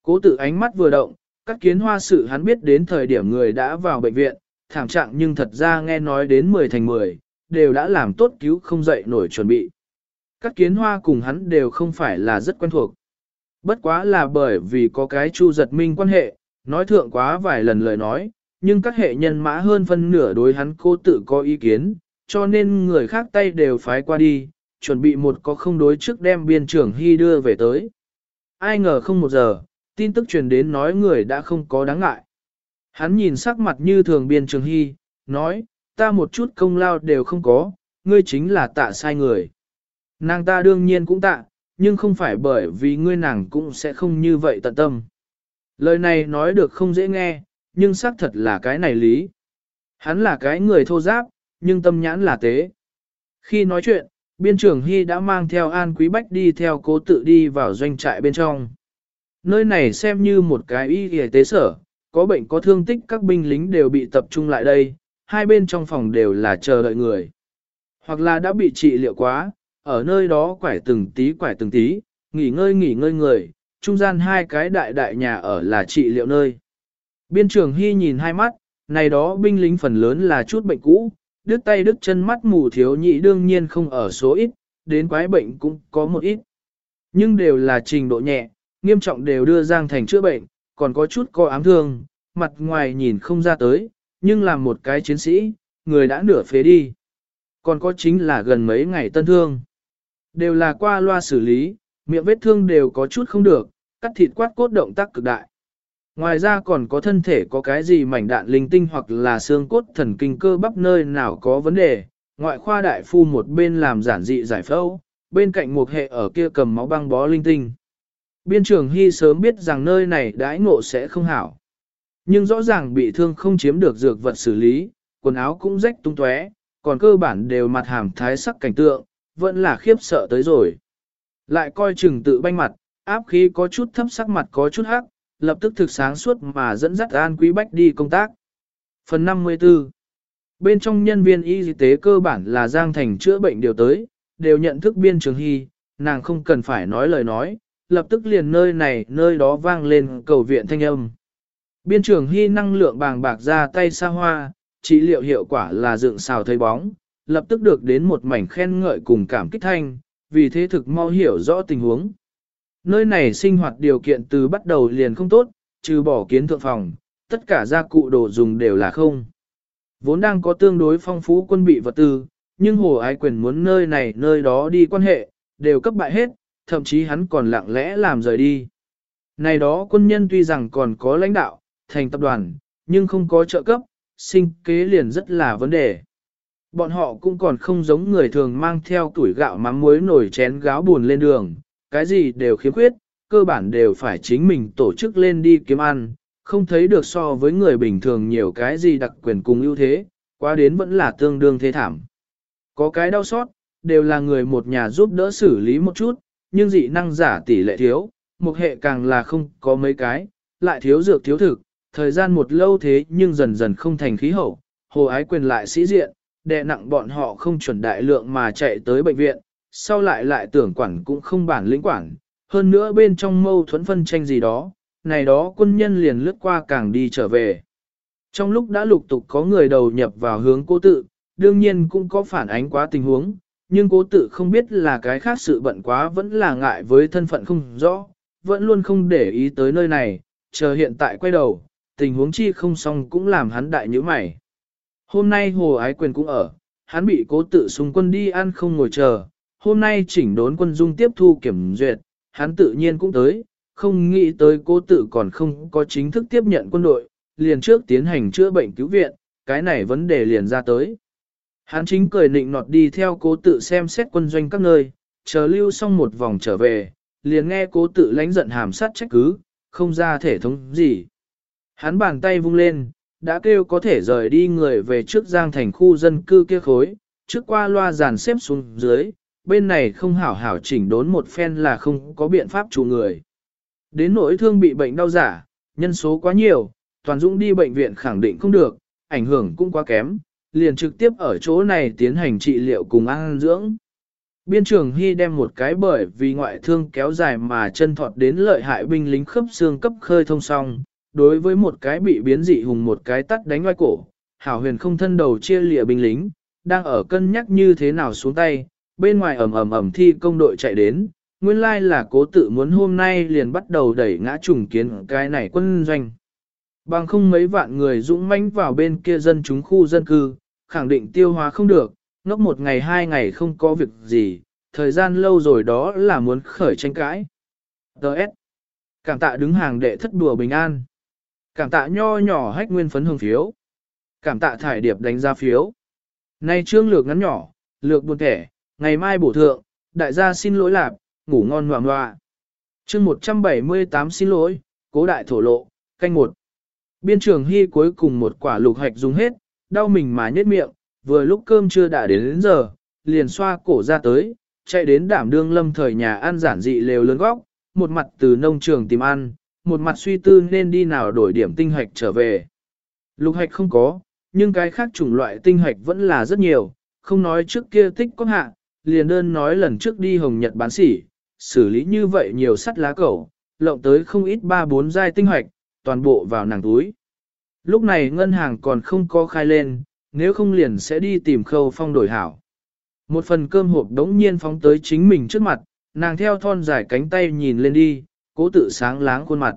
Cố tự ánh mắt vừa động, các kiến hoa sự hắn biết đến thời điểm người đã vào bệnh viện, thảm trạng nhưng thật ra nghe nói đến 10 thành 10, đều đã làm tốt cứu không dậy nổi chuẩn bị. Các kiến hoa cùng hắn đều không phải là rất quen thuộc. Bất quá là bởi vì có cái chu giật minh quan hệ, nói thượng quá vài lần lời nói, nhưng các hệ nhân mã hơn phân nửa đối hắn cô tự có ý kiến, cho nên người khác tay đều phái qua đi, chuẩn bị một có không đối trước đem biên trưởng hy đưa về tới. Ai ngờ không một giờ, tin tức truyền đến nói người đã không có đáng ngại. Hắn nhìn sắc mặt như thường biên trường hy, nói, ta một chút công lao đều không có, ngươi chính là tạ sai người. Nàng ta đương nhiên cũng tạ, nhưng không phải bởi vì ngươi nàng cũng sẽ không như vậy tận tâm. Lời này nói được không dễ nghe, nhưng xác thật là cái này lý. Hắn là cái người thô giáp, nhưng tâm nhãn là tế. Khi nói chuyện, biên trưởng Hy đã mang theo An Quý Bách đi theo cố tự đi vào doanh trại bên trong. Nơi này xem như một cái y y tế sở, có bệnh có thương tích các binh lính đều bị tập trung lại đây, hai bên trong phòng đều là chờ đợi người. Hoặc là đã bị trị liệu quá, ở nơi đó quải từng tí quải từng tí, nghỉ ngơi nghỉ ngơi người, trung gian hai cái đại đại nhà ở là trị liệu nơi. Biên trường Hy nhìn hai mắt, này đó binh lính phần lớn là chút bệnh cũ, đứt tay đứt chân mắt mù thiếu nhị đương nhiên không ở số ít, đến quái bệnh cũng có một ít. Nhưng đều là trình độ nhẹ, nghiêm trọng đều đưa Giang Thành chữa bệnh, còn có chút co ám thương, mặt ngoài nhìn không ra tới, nhưng là một cái chiến sĩ, người đã nửa phế đi. Còn có chính là gần mấy ngày tân thương. Đều là qua loa xử lý, miệng vết thương đều có chút không được, cắt thịt quát cốt động tác cực đại. Ngoài ra còn có thân thể có cái gì mảnh đạn linh tinh hoặc là xương cốt thần kinh cơ bắp nơi nào có vấn đề, ngoại khoa đại phu một bên làm giản dị giải phẫu, bên cạnh một hệ ở kia cầm máu băng bó linh tinh. Biên trưởng Hy sớm biết rằng nơi này đãi ngộ sẽ không hảo. Nhưng rõ ràng bị thương không chiếm được dược vật xử lý, quần áo cũng rách tung tóe, còn cơ bản đều mặt hàm thái sắc cảnh tượng, vẫn là khiếp sợ tới rồi. Lại coi chừng tự banh mặt, áp khí có chút thấp sắc mặt có chút hắc, lập tức thực sáng suốt mà dẫn dắt An Quý Bách đi công tác. Phần 54 Bên trong nhân viên y tế cơ bản là Giang Thành chữa bệnh điều tới, đều nhận thức biên trường hy, nàng không cần phải nói lời nói, lập tức liền nơi này nơi đó vang lên cầu viện thanh âm. Biên trường hy năng lượng bàng bạc ra tay xa hoa, trị liệu hiệu quả là dựng xào thấy bóng, lập tức được đến một mảnh khen ngợi cùng cảm kích thanh, vì thế thực mau hiểu rõ tình huống. Nơi này sinh hoạt điều kiện từ bắt đầu liền không tốt, trừ bỏ kiến thượng phòng, tất cả gia cụ đồ dùng đều là không. Vốn đang có tương đối phong phú quân bị vật tư, nhưng hồ ái quyền muốn nơi này nơi đó đi quan hệ, đều cấp bại hết, thậm chí hắn còn lặng lẽ làm rời đi. Này đó quân nhân tuy rằng còn có lãnh đạo, thành tập đoàn, nhưng không có trợ cấp, sinh kế liền rất là vấn đề. Bọn họ cũng còn không giống người thường mang theo tuổi gạo mắm muối nổi chén gáo buồn lên đường, cái gì đều khiếm khuyết, cơ bản đều phải chính mình tổ chức lên đi kiếm ăn, không thấy được so với người bình thường nhiều cái gì đặc quyền cùng ưu thế, qua đến vẫn là tương đương thế thảm. Có cái đau xót, đều là người một nhà giúp đỡ xử lý một chút, nhưng dị năng giả tỷ lệ thiếu, một hệ càng là không có mấy cái, lại thiếu dược thiếu thực, thời gian một lâu thế nhưng dần dần không thành khí hậu, hồ ái quyền lại sĩ diện, đè nặng bọn họ không chuẩn đại lượng mà chạy tới bệnh viện, sau lại lại tưởng quản cũng không bản lĩnh quản, hơn nữa bên trong mâu thuẫn phân tranh gì đó, này đó quân nhân liền lướt qua càng đi trở về. Trong lúc đã lục tục có người đầu nhập vào hướng cố tự, đương nhiên cũng có phản ánh quá tình huống, nhưng cố tự không biết là cái khác sự bận quá vẫn là ngại với thân phận không rõ, vẫn luôn không để ý tới nơi này, chờ hiện tại quay đầu, tình huống chi không xong cũng làm hắn đại như mày. Hôm nay Hồ Ái Quyền cũng ở, hắn bị cố tự xung quân đi ăn không ngồi chờ, hôm nay chỉnh đốn quân dung tiếp thu kiểm duyệt, hắn tự nhiên cũng tới, không nghĩ tới cố tự còn không có chính thức tiếp nhận quân đội, liền trước tiến hành chữa bệnh cứu viện, cái này vấn đề liền ra tới. Hắn chính cười nịnh nọt đi theo cố tự xem xét quân doanh các nơi, chờ lưu xong một vòng trở về, liền nghe cố tự lãnh giận hàm sát trách cứ, không ra thể thống gì. Hắn bàn tay vung lên, đã kêu có thể rời đi người về trước giang thành khu dân cư kia khối, trước qua loa giàn xếp xuống dưới, bên này không hảo hảo chỉnh đốn một phen là không có biện pháp chủ người. Đến nỗi thương bị bệnh đau giả, nhân số quá nhiều, toàn dũng đi bệnh viện khẳng định không được, ảnh hưởng cũng quá kém, liền trực tiếp ở chỗ này tiến hành trị liệu cùng ăn dưỡng. Biên trường Hy đem một cái bởi vì ngoại thương kéo dài mà chân thọt đến lợi hại binh lính khớp xương cấp khơi thông song, đối với một cái bị biến dị hùng một cái tắt đánh ngoài cổ, hảo huyền không thân đầu chia lịa binh lính, đang ở cân nhắc như thế nào xuống tay, bên ngoài ẩm ẩm ẩm thi công đội chạy đến, nguyên lai là cố tự muốn hôm nay liền bắt đầu đẩy ngã trùng kiến cái này quân doanh. Bằng không mấy vạn người dũng mãnh vào bên kia dân chúng khu dân cư, khẳng định tiêu hóa không được, ngốc một ngày hai ngày không có việc gì, thời gian lâu rồi đó là muốn khởi tranh cãi. Đợt. Cảm tạ đứng hàng đệ thất đùa bình an. Cảm tạ nho nhỏ hách nguyên phấn hương phiếu. Cảm tạ thải điệp đánh ra phiếu. Nay trương lược ngắn nhỏ, lược buồn thẻ, ngày mai bổ thượng, đại gia xin lỗi lạp, ngủ ngon ngoạm ngoạ. Chương 178 xin lỗi, cố đại thổ lộ, canh một. Biên trường hy cuối cùng một quả lục hạch dùng hết, đau mình mà nhếch miệng, vừa lúc cơm chưa đã đến, đến giờ, liền xoa cổ ra tới, chạy đến đảm đương lâm thời nhà ăn giản dị lều lớn góc, một mặt từ nông trường tìm ăn, một mặt suy tư nên đi nào đổi điểm tinh hạch trở về. Lục hạch không có, nhưng cái khác chủng loại tinh hạch vẫn là rất nhiều, không nói trước kia tích có hạ, liền đơn nói lần trước đi Hồng Nhật bán sỉ, xử lý như vậy nhiều sắt lá cẩu, lộng tới không ít ba bốn giai tinh hạch, toàn bộ vào nàng túi. Lúc này ngân hàng còn không có khai lên, nếu không liền sẽ đi tìm khâu phong đổi hảo. Một phần cơm hộp đống nhiên phóng tới chính mình trước mặt, nàng theo thon dài cánh tay nhìn lên đi, cố tự sáng láng khuôn mặt.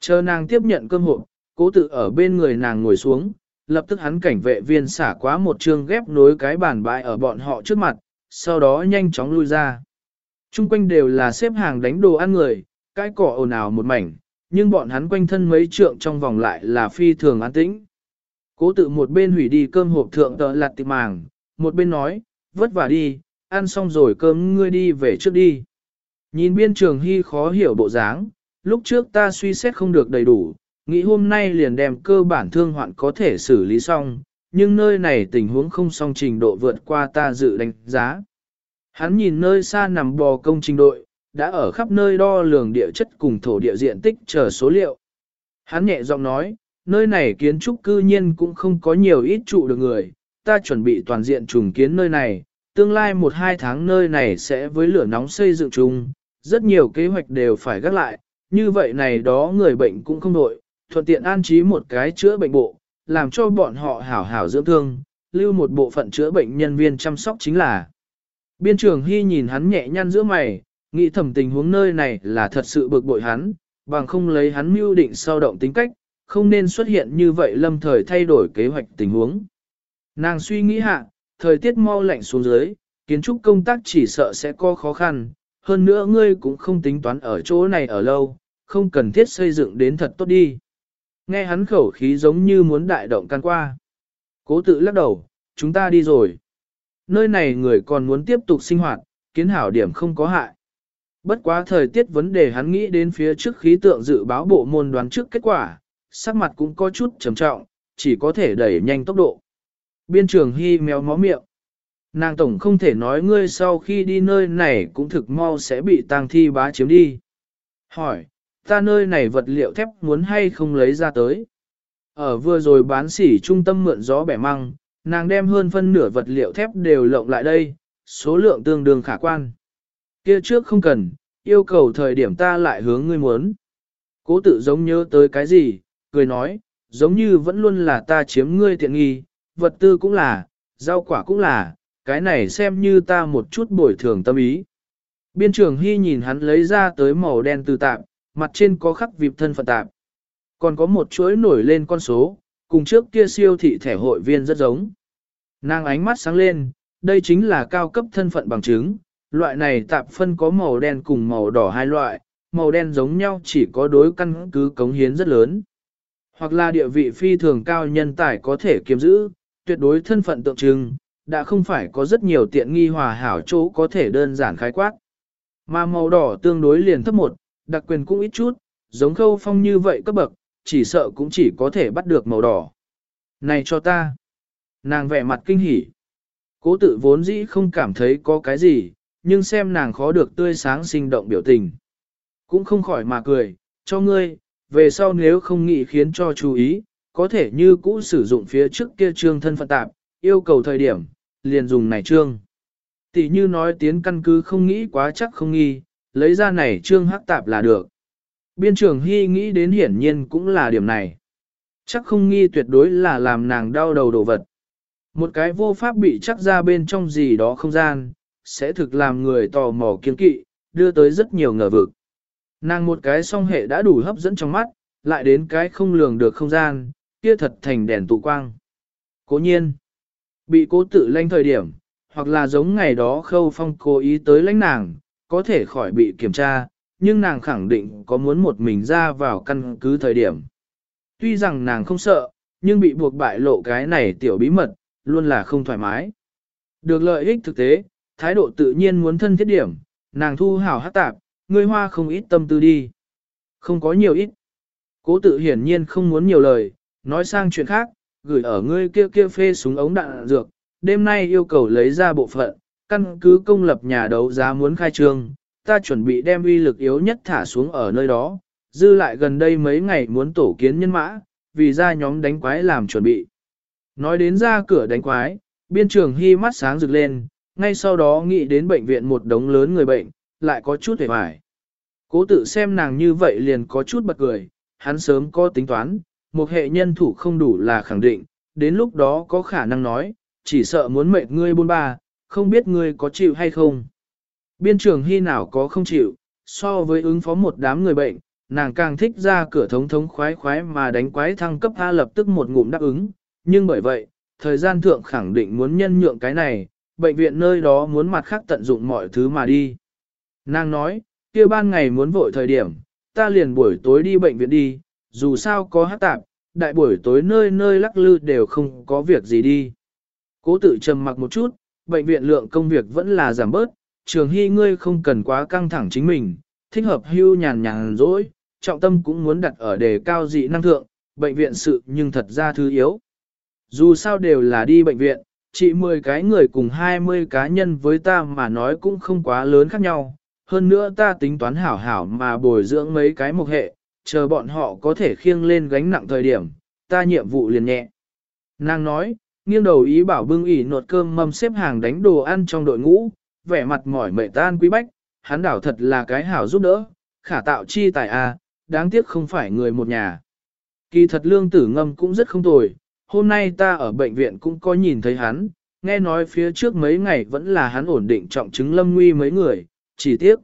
Chờ nàng tiếp nhận cơm hộp, cố tự ở bên người nàng ngồi xuống, lập tức hắn cảnh vệ viên xả quá một chương ghép nối cái bàn bãi ở bọn họ trước mặt, sau đó nhanh chóng lui ra. Trung quanh đều là xếp hàng đánh đồ ăn người, cái cỏ ồn ào một mảnh, nhưng bọn hắn quanh thân mấy trượng trong vòng lại là phi thường an tĩnh. Cố tự một bên hủy đi cơm hộp thượng tợ lạt tịp màng, một bên nói, vất vả đi, ăn xong rồi cơm ngươi đi về trước đi. Nhìn biên trường hy khó hiểu bộ dáng, lúc trước ta suy xét không được đầy đủ, nghĩ hôm nay liền đem cơ bản thương hoạn có thể xử lý xong, nhưng nơi này tình huống không song trình độ vượt qua ta dự đánh giá. Hắn nhìn nơi xa nằm bò công trình đội, đã ở khắp nơi đo lường địa chất cùng thổ địa diện tích chờ số liệu. Hắn nhẹ giọng nói, nơi này kiến trúc cư nhiên cũng không có nhiều ít trụ được người, ta chuẩn bị toàn diện trùng kiến nơi này, tương lai một hai tháng nơi này sẽ với lửa nóng xây dựng chung, rất nhiều kế hoạch đều phải gác lại, như vậy này đó người bệnh cũng không nội thuận tiện an trí một cái chữa bệnh bộ, làm cho bọn họ hảo hảo dưỡng thương, lưu một bộ phận chữa bệnh nhân viên chăm sóc chính là. Biên trường Hy nhìn hắn nhẹ nhăn giữa mày, nghĩ thầm tình huống nơi này là thật sự bực bội hắn, bằng không lấy hắn mưu định sau động tính cách, không nên xuất hiện như vậy lâm thời thay đổi kế hoạch tình huống. Nàng suy nghĩ hạ, thời tiết mau lạnh xuống dưới, kiến trúc công tác chỉ sợ sẽ có khó khăn, hơn nữa ngươi cũng không tính toán ở chỗ này ở lâu, không cần thiết xây dựng đến thật tốt đi. Nghe hắn khẩu khí giống như muốn đại động can qua. Cố tự lắc đầu, chúng ta đi rồi. Nơi này người còn muốn tiếp tục sinh hoạt, kiến hảo điểm không có hại. Bất quá thời tiết vấn đề hắn nghĩ đến phía trước khí tượng dự báo bộ môn đoán trước kết quả, sắc mặt cũng có chút trầm trọng, chỉ có thể đẩy nhanh tốc độ. Biên trường hy méo mó miệng. Nàng tổng không thể nói ngươi sau khi đi nơi này cũng thực mau sẽ bị tang thi bá chiếm đi. Hỏi, ta nơi này vật liệu thép muốn hay không lấy ra tới. Ở vừa rồi bán sỉ trung tâm mượn gió bẻ măng, nàng đem hơn phân nửa vật liệu thép đều lộng lại đây, số lượng tương đương khả quan. Kia trước không cần, yêu cầu thời điểm ta lại hướng ngươi muốn. Cố tự giống nhớ tới cái gì, cười nói, giống như vẫn luôn là ta chiếm ngươi tiện nghi, vật tư cũng là, rau quả cũng là, cái này xem như ta một chút bồi thường tâm ý. Biên trưởng Hy nhìn hắn lấy ra tới màu đen từ tạm, mặt trên có khắc vịp thân phận tạm. Còn có một chuỗi nổi lên con số, cùng trước kia siêu thị thẻ hội viên rất giống. Nàng ánh mắt sáng lên, đây chính là cao cấp thân phận bằng chứng, loại này tạp phân có màu đen cùng màu đỏ hai loại, màu đen giống nhau chỉ có đối căn cứ cống hiến rất lớn. Hoặc là địa vị phi thường cao nhân tài có thể kiếm giữ, tuyệt đối thân phận tượng trưng, đã không phải có rất nhiều tiện nghi hòa hảo chỗ có thể đơn giản khái quát. Mà màu đỏ tương đối liền thấp một, đặc quyền cũng ít chút, giống khâu phong như vậy cấp bậc, chỉ sợ cũng chỉ có thể bắt được màu đỏ. Này cho ta! Nàng vẻ mặt kinh hỉ. Cố tự vốn dĩ không cảm thấy có cái gì, nhưng xem nàng khó được tươi sáng sinh động biểu tình. Cũng không khỏi mà cười, cho ngươi, về sau nếu không nghĩ khiến cho chú ý, có thể như cũ sử dụng phía trước kia trương thân phận tạp, yêu cầu thời điểm, liền dùng này trương. Tỷ như nói tiến căn cứ không nghĩ quá chắc không nghi, lấy ra này trương hắc tạp là được. Biên trưởng Hy nghĩ đến hiển nhiên cũng là điểm này. Chắc không nghi tuyệt đối là làm nàng đau đầu đồ vật. Một cái vô pháp bị chắc ra bên trong gì đó không gian, sẽ thực làm người tò mò kiên kỵ, đưa tới rất nhiều ngờ vực. Nàng một cái song hệ đã đủ hấp dẫn trong mắt, lại đến cái không lường được không gian, kia thật thành đèn tụ quang. Cố nhiên, bị cố tự lanh thời điểm, hoặc là giống ngày đó khâu phong cố ý tới lãnh nàng, có thể khỏi bị kiểm tra, nhưng nàng khẳng định có muốn một mình ra vào căn cứ thời điểm. Tuy rằng nàng không sợ, nhưng bị buộc bại lộ cái này tiểu bí mật, luôn là không thoải mái. Được lợi ích thực tế, thái độ tự nhiên muốn thân thiết điểm, nàng thu hảo hát tạp, người hoa không ít tâm tư đi. Không có nhiều ít. Cố tự hiển nhiên không muốn nhiều lời, nói sang chuyện khác, gửi ở ngươi kia kia phê súng ống đạn dược, đêm nay yêu cầu lấy ra bộ phận, căn cứ công lập nhà đấu giá muốn khai trương, ta chuẩn bị đem uy lực yếu nhất thả xuống ở nơi đó, dư lại gần đây mấy ngày muốn tổ kiến nhân mã, vì ra nhóm đánh quái làm chuẩn bị. Nói đến ra cửa đánh quái, biên trường hy mắt sáng rực lên, ngay sau đó nghĩ đến bệnh viện một đống lớn người bệnh, lại có chút hề hoài. Cố tự xem nàng như vậy liền có chút bật cười, hắn sớm có tính toán, một hệ nhân thủ không đủ là khẳng định, đến lúc đó có khả năng nói, chỉ sợ muốn mệt ngươi bôn ba, không biết ngươi có chịu hay không. Biên trường hy nào có không chịu, so với ứng phó một đám người bệnh, nàng càng thích ra cửa thống thống khoái khoái mà đánh quái thăng cấp A lập tức một ngụm đáp ứng, nhưng bởi vậy, thời gian thượng khẳng định muốn nhân nhượng cái này, bệnh viện nơi đó muốn mặt khác tận dụng mọi thứ mà đi. Nàng nói, kia ban ngày muốn vội thời điểm, ta liền buổi tối đi bệnh viện đi, dù sao có hát tạp, đại buổi tối nơi nơi lắc lư đều không có việc gì đi. Cố tự trầm mặc một chút, bệnh viện lượng công việc vẫn là giảm bớt, trường hy ngươi không cần quá căng thẳng chính mình, thích hợp hưu nhàn nhàn rỗi, trọng tâm cũng muốn đặt ở đề cao dị năng thượng, bệnh viện sự nhưng thật ra thứ yếu. Dù sao đều là đi bệnh viện, chỉ 10 cái người cùng 20 cá nhân với ta mà nói cũng không quá lớn khác nhau. Hơn nữa ta tính toán hảo hảo mà bồi dưỡng mấy cái mục hệ, chờ bọn họ có thể khiêng lên gánh nặng thời điểm, ta nhiệm vụ liền nhẹ. Nàng nói, nghiêng đầu ý bảo bưng ỉ nột cơm mâm xếp hàng đánh đồ ăn trong đội ngũ, vẻ mặt mỏi mệt tan quý bách, hắn đảo thật là cái hảo giúp đỡ, khả tạo chi tài a, đáng tiếc không phải người một nhà. Kỳ thật lương tử ngâm cũng rất không tồi, hôm nay ta ở bệnh viện cũng có nhìn thấy hắn, nghe nói phía trước mấy ngày vẫn là hắn ổn định trọng chứng lâm nguy mấy người, chỉ tiếc.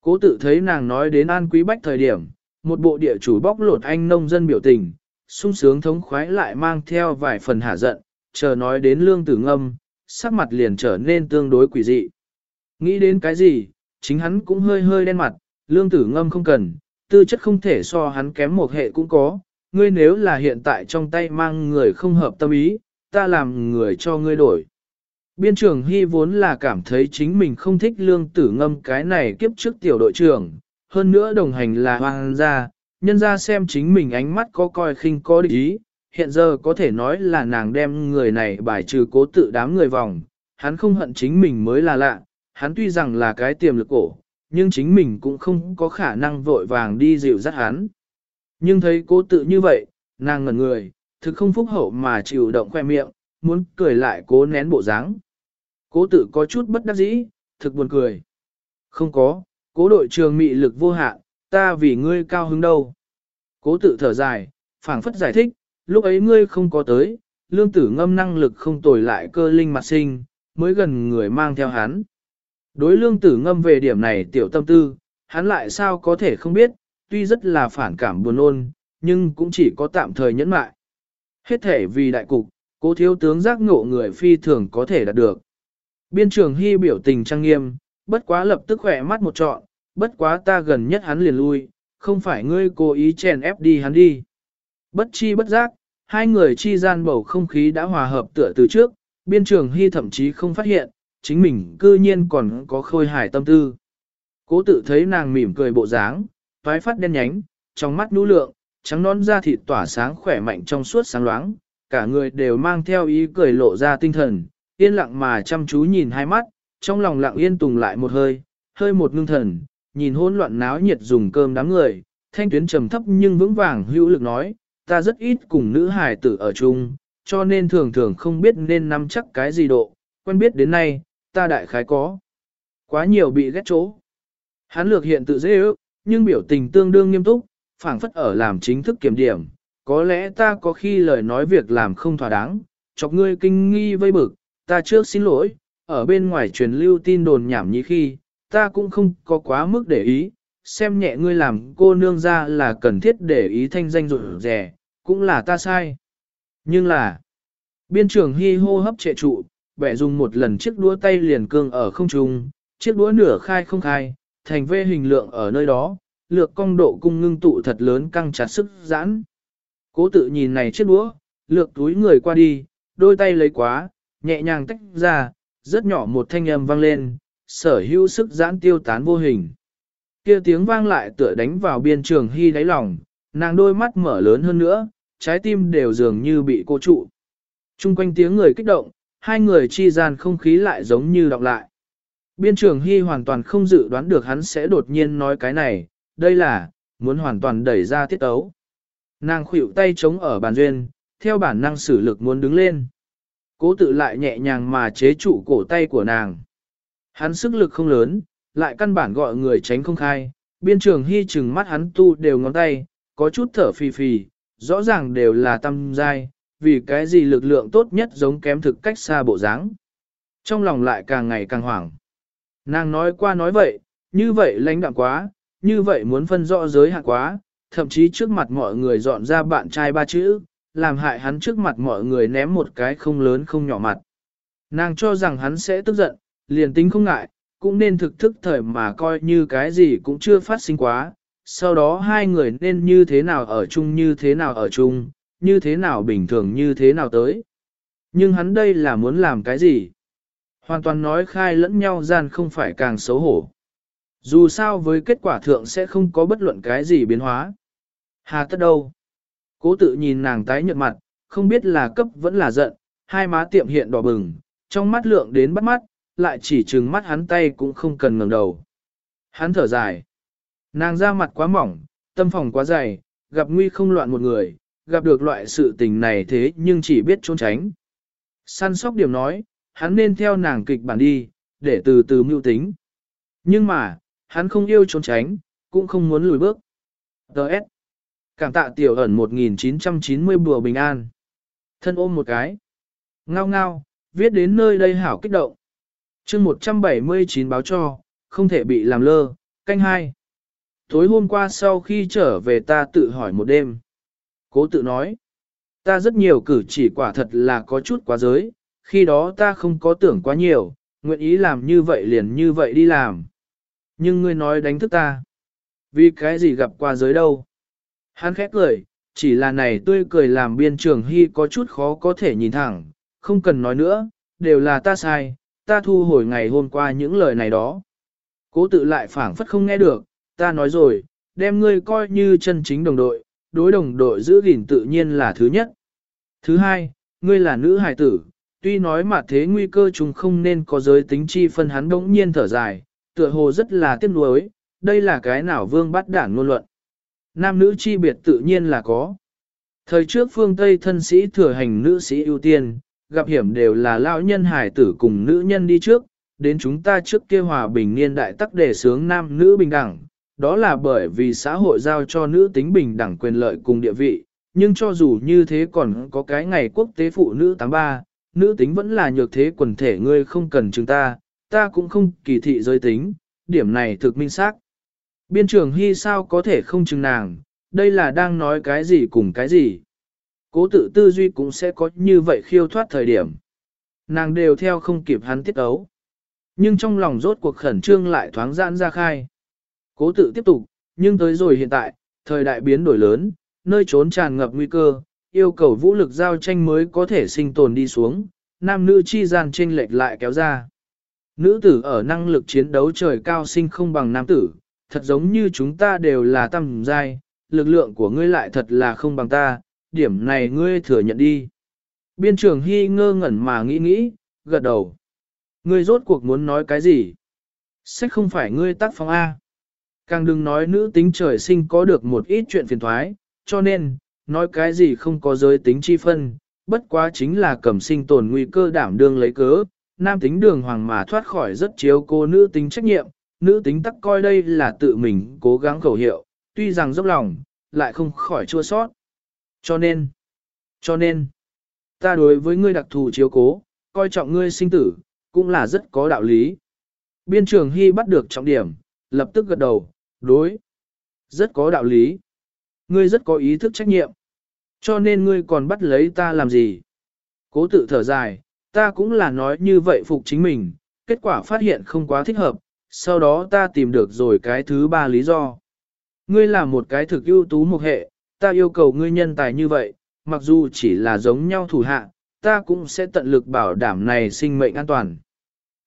Cố tự thấy nàng nói đến an quý bách thời điểm, một bộ địa chủ bóc lột anh nông dân biểu tình, sung sướng thống khoái lại mang theo vài phần hạ giận, chờ nói đến lương tử ngâm, sắc mặt liền trở nên tương đối quỷ dị. Nghĩ đến cái gì, chính hắn cũng hơi hơi đen mặt, lương tử ngâm không cần, tư chất không thể so hắn kém một hệ cũng có, ngươi nếu là hiện tại trong tay mang người không hợp tâm ý, ta làm người cho ngươi đổi. Biên trưởng Hy vốn là cảm thấy chính mình không thích lương tử ngâm cái này kiếp trước tiểu đội trưởng, hơn nữa đồng hành là hoàng gia, nhân ra xem chính mình ánh mắt có coi khinh có địch ý, hiện giờ có thể nói là nàng đem người này bài trừ cố tự đám người vòng, hắn không hận chính mình mới là lạ, hắn tuy rằng là cái tiềm lực cổ, nhưng chính mình cũng không có khả năng vội vàng đi dịu dắt hắn. Nhưng thấy cố tự như vậy, nàng ngẩn người, thực không phúc hậu mà chịu động khoe miệng, muốn cười lại cố nén bộ dáng. Cố tự có chút bất đắc dĩ, thực buồn cười. Không có, cố đội trường mị lực vô hạn, ta vì ngươi cao hứng đâu. Cố tự thở dài, phảng phất giải thích, lúc ấy ngươi không có tới, lương tử ngâm năng lực không tồi lại cơ linh mặt sinh, mới gần người mang theo hắn. Đối lương tử ngâm về điểm này tiểu tâm tư, hắn lại sao có thể không biết, tuy rất là phản cảm buồn ôn, nhưng cũng chỉ có tạm thời nhẫn mại. Hết thể vì đại cục, cố thiếu tướng giác ngộ người phi thường có thể đạt được. Biên trường hy biểu tình trang nghiêm, bất quá lập tức khỏe mắt một trọn, bất quá ta gần nhất hắn liền lui, không phải ngươi cố ý chèn ép đi hắn đi. Bất chi bất giác, hai người chi gian bầu không khí đã hòa hợp tựa từ trước, biên trường hy thậm chí không phát hiện, chính mình cư nhiên còn có khôi hài tâm tư. Cố tự thấy nàng mỉm cười bộ dáng, toái phát đen nhánh, trong mắt nũ lượng, trắng nón da thịt tỏa sáng khỏe mạnh trong suốt sáng loáng, cả người đều mang theo ý cười lộ ra tinh thần, yên lặng mà chăm chú nhìn hai mắt, trong lòng lặng yên tùng lại một hơi, hơi một ngưng thần, nhìn hỗn loạn náo nhiệt dùng cơm đám người, thanh tuyến trầm thấp nhưng vững vàng hữu lực nói, ta rất ít cùng nữ hài tử ở chung, cho nên thường thường không biết nên nắm chắc cái gì độ, quen biết đến nay, ta đại khái có. Quá nhiều bị ghét chỗ. Hắn lược hiện tự dễ ước, nhưng biểu tình tương đương nghiêm túc, phảng phất ở làm chính thức kiểm điểm. Có lẽ ta có khi lời nói việc làm không thỏa đáng, chọc ngươi kinh nghi vây bực, ta trước xin lỗi, ở bên ngoài truyền lưu tin đồn nhảm nhí khi, ta cũng không có quá mức để ý, xem nhẹ ngươi làm cô nương ra là cần thiết để ý thanh danh rồi rẻ, cũng là ta sai. Nhưng là, biên trường hy hô hấp trệ trụ, bẻ dùng một lần chiếc đũa tay liền cương ở không trung, chiếc đũa nửa khai không khai, thành vê hình lượng ở nơi đó, lược cong độ cung ngưng tụ thật lớn căng chặt sức giãn. Cố tự nhìn này chiếc đũa, lược túi người qua đi, đôi tay lấy quá, nhẹ nhàng tách ra, rất nhỏ một thanh âm vang lên, sở hữu sức giãn tiêu tán vô hình. kia tiếng vang lại tựa đánh vào biên trường hy đáy lòng, nàng đôi mắt mở lớn hơn nữa, trái tim đều dường như bị cô trụ. Trung quanh tiếng người kích động, hai người chi gian không khí lại giống như đọc lại. Biên trường hy hoàn toàn không dự đoán được hắn sẽ đột nhiên nói cái này, đây là, muốn hoàn toàn đẩy ra tiết ấu. Nàng khuỵu tay chống ở bàn duyên, theo bản năng sử lực muốn đứng lên. Cố tự lại nhẹ nhàng mà chế trụ cổ tay của nàng. Hắn sức lực không lớn, lại căn bản gọi người tránh không khai, biên trường hy chừng mắt hắn tu đều ngón tay, có chút thở phì phì, rõ ràng đều là tâm dai, vì cái gì lực lượng tốt nhất giống kém thực cách xa bộ dáng. Trong lòng lại càng ngày càng hoảng. Nàng nói qua nói vậy, như vậy lãnh đạm quá, như vậy muốn phân rõ giới hạn quá, thậm chí trước mặt mọi người dọn ra bạn trai ba chữ, làm hại hắn trước mặt mọi người ném một cái không lớn không nhỏ mặt. Nàng cho rằng hắn sẽ tức giận, liền tính không ngại, cũng nên thực thức thời mà coi như cái gì cũng chưa phát sinh quá, sau đó hai người nên như thế nào ở chung như thế nào ở chung, như thế nào bình thường như thế nào tới. Nhưng hắn đây là muốn làm cái gì? Hoàn toàn nói khai lẫn nhau gian không phải càng xấu hổ. Dù sao với kết quả thượng sẽ không có bất luận cái gì biến hóa. Hà tất đâu? Cố tự nhìn nàng tái nhợt mặt, không biết là cấp vẫn là giận, hai má tiệm hiện đỏ bừng, trong mắt lượng đến bắt mắt, lại chỉ trừng mắt hắn tay cũng không cần ngẩng đầu. Hắn thở dài. Nàng ra mặt quá mỏng, tâm phòng quá dày, gặp nguy không loạn một người, gặp được loại sự tình này thế nhưng chỉ biết trốn tránh. Săn sóc điểm nói, hắn nên theo nàng kịch bản đi, để từ từ mưu tính. Nhưng mà, hắn không yêu trốn tránh, cũng không muốn lùi bước. Đợt. Cảm tạ tiểu ẩn 1990 bùa bình an. Thân ôm một cái. Ngao ngao, viết đến nơi đây hảo kích động chương 179 báo cho, không thể bị làm lơ, canh hai. Tối hôm qua sau khi trở về ta tự hỏi một đêm. Cố tự nói, ta rất nhiều cử chỉ quả thật là có chút quá giới, khi đó ta không có tưởng quá nhiều, nguyện ý làm như vậy liền như vậy đi làm. Nhưng ngươi nói đánh thức ta. Vì cái gì gặp qua giới đâu? Hắn khét cười, chỉ là này tươi cười làm biên trường hy có chút khó có thể nhìn thẳng, không cần nói nữa, đều là ta sai, ta thu hồi ngày hôm qua những lời này đó. Cố tự lại phảng phất không nghe được, ta nói rồi, đem ngươi coi như chân chính đồng đội, đối đồng đội giữ gìn tự nhiên là thứ nhất. Thứ hai, ngươi là nữ hài tử, tuy nói mà thế nguy cơ chúng không nên có giới tính chi phân hắn đống nhiên thở dài, tựa hồ rất là tiếc nuối, đây là cái nào vương bắt đảng ngôn luận. Nam nữ chi biệt tự nhiên là có. Thời trước phương Tây thân sĩ thừa hành nữ sĩ ưu tiên, gặp hiểm đều là lao nhân hải tử cùng nữ nhân đi trước, đến chúng ta trước kia hòa bình niên đại tắc đề sướng nam nữ bình đẳng, đó là bởi vì xã hội giao cho nữ tính bình đẳng quyền lợi cùng địa vị, nhưng cho dù như thế còn có cái ngày quốc tế phụ nữ 83, nữ tính vẫn là nhược thế quần thể ngươi không cần chúng ta, ta cũng không kỳ thị giới tính, điểm này thực minh xác. Biên trường hy sao có thể không chừng nàng, đây là đang nói cái gì cùng cái gì. Cố tự tư duy cũng sẽ có như vậy khiêu thoát thời điểm. Nàng đều theo không kịp hắn tiết ấu. Nhưng trong lòng rốt cuộc khẩn trương lại thoáng giãn ra khai. Cố tự tiếp tục, nhưng tới rồi hiện tại, thời đại biến đổi lớn, nơi trốn tràn ngập nguy cơ, yêu cầu vũ lực giao tranh mới có thể sinh tồn đi xuống, nam nữ chi gian tranh lệch lại kéo ra. Nữ tử ở năng lực chiến đấu trời cao sinh không bằng nam tử, thật giống như chúng ta đều là tầm giai, lực lượng của ngươi lại thật là không bằng ta, điểm này ngươi thừa nhận đi. Biên trưởng Hy ngơ ngẩn mà nghĩ nghĩ, gật đầu. Ngươi rốt cuộc muốn nói cái gì? Sách không phải ngươi tác phong A. Càng đừng nói nữ tính trời sinh có được một ít chuyện phiền thoái, cho nên, nói cái gì không có giới tính chi phân, bất quá chính là cầm sinh tồn nguy cơ đảm đương lấy cớ, nam tính đường hoàng mà thoát khỏi rất chiếu cô nữ tính trách nhiệm, nữ tính tắc coi đây là tự mình cố gắng khẩu hiệu, tuy rằng dốc lòng, lại không khỏi chua sót. Cho nên, cho nên, ta đối với ngươi đặc thù chiếu cố, coi trọng ngươi sinh tử, cũng là rất có đạo lý. Biên trường Hy bắt được trọng điểm, lập tức gật đầu, đối, rất có đạo lý. Ngươi rất có ý thức trách nhiệm. Cho nên ngươi còn bắt lấy ta làm gì? Cố tự thở dài, ta cũng là nói như vậy phục chính mình, kết quả phát hiện không quá thích hợp, sau đó ta tìm được rồi cái thứ ba lý do. Ngươi là một cái thực ưu tú một hệ, ta yêu cầu ngươi nhân tài như vậy, mặc dù chỉ là giống nhau thủ hạ, ta cũng sẽ tận lực bảo đảm này sinh mệnh an toàn.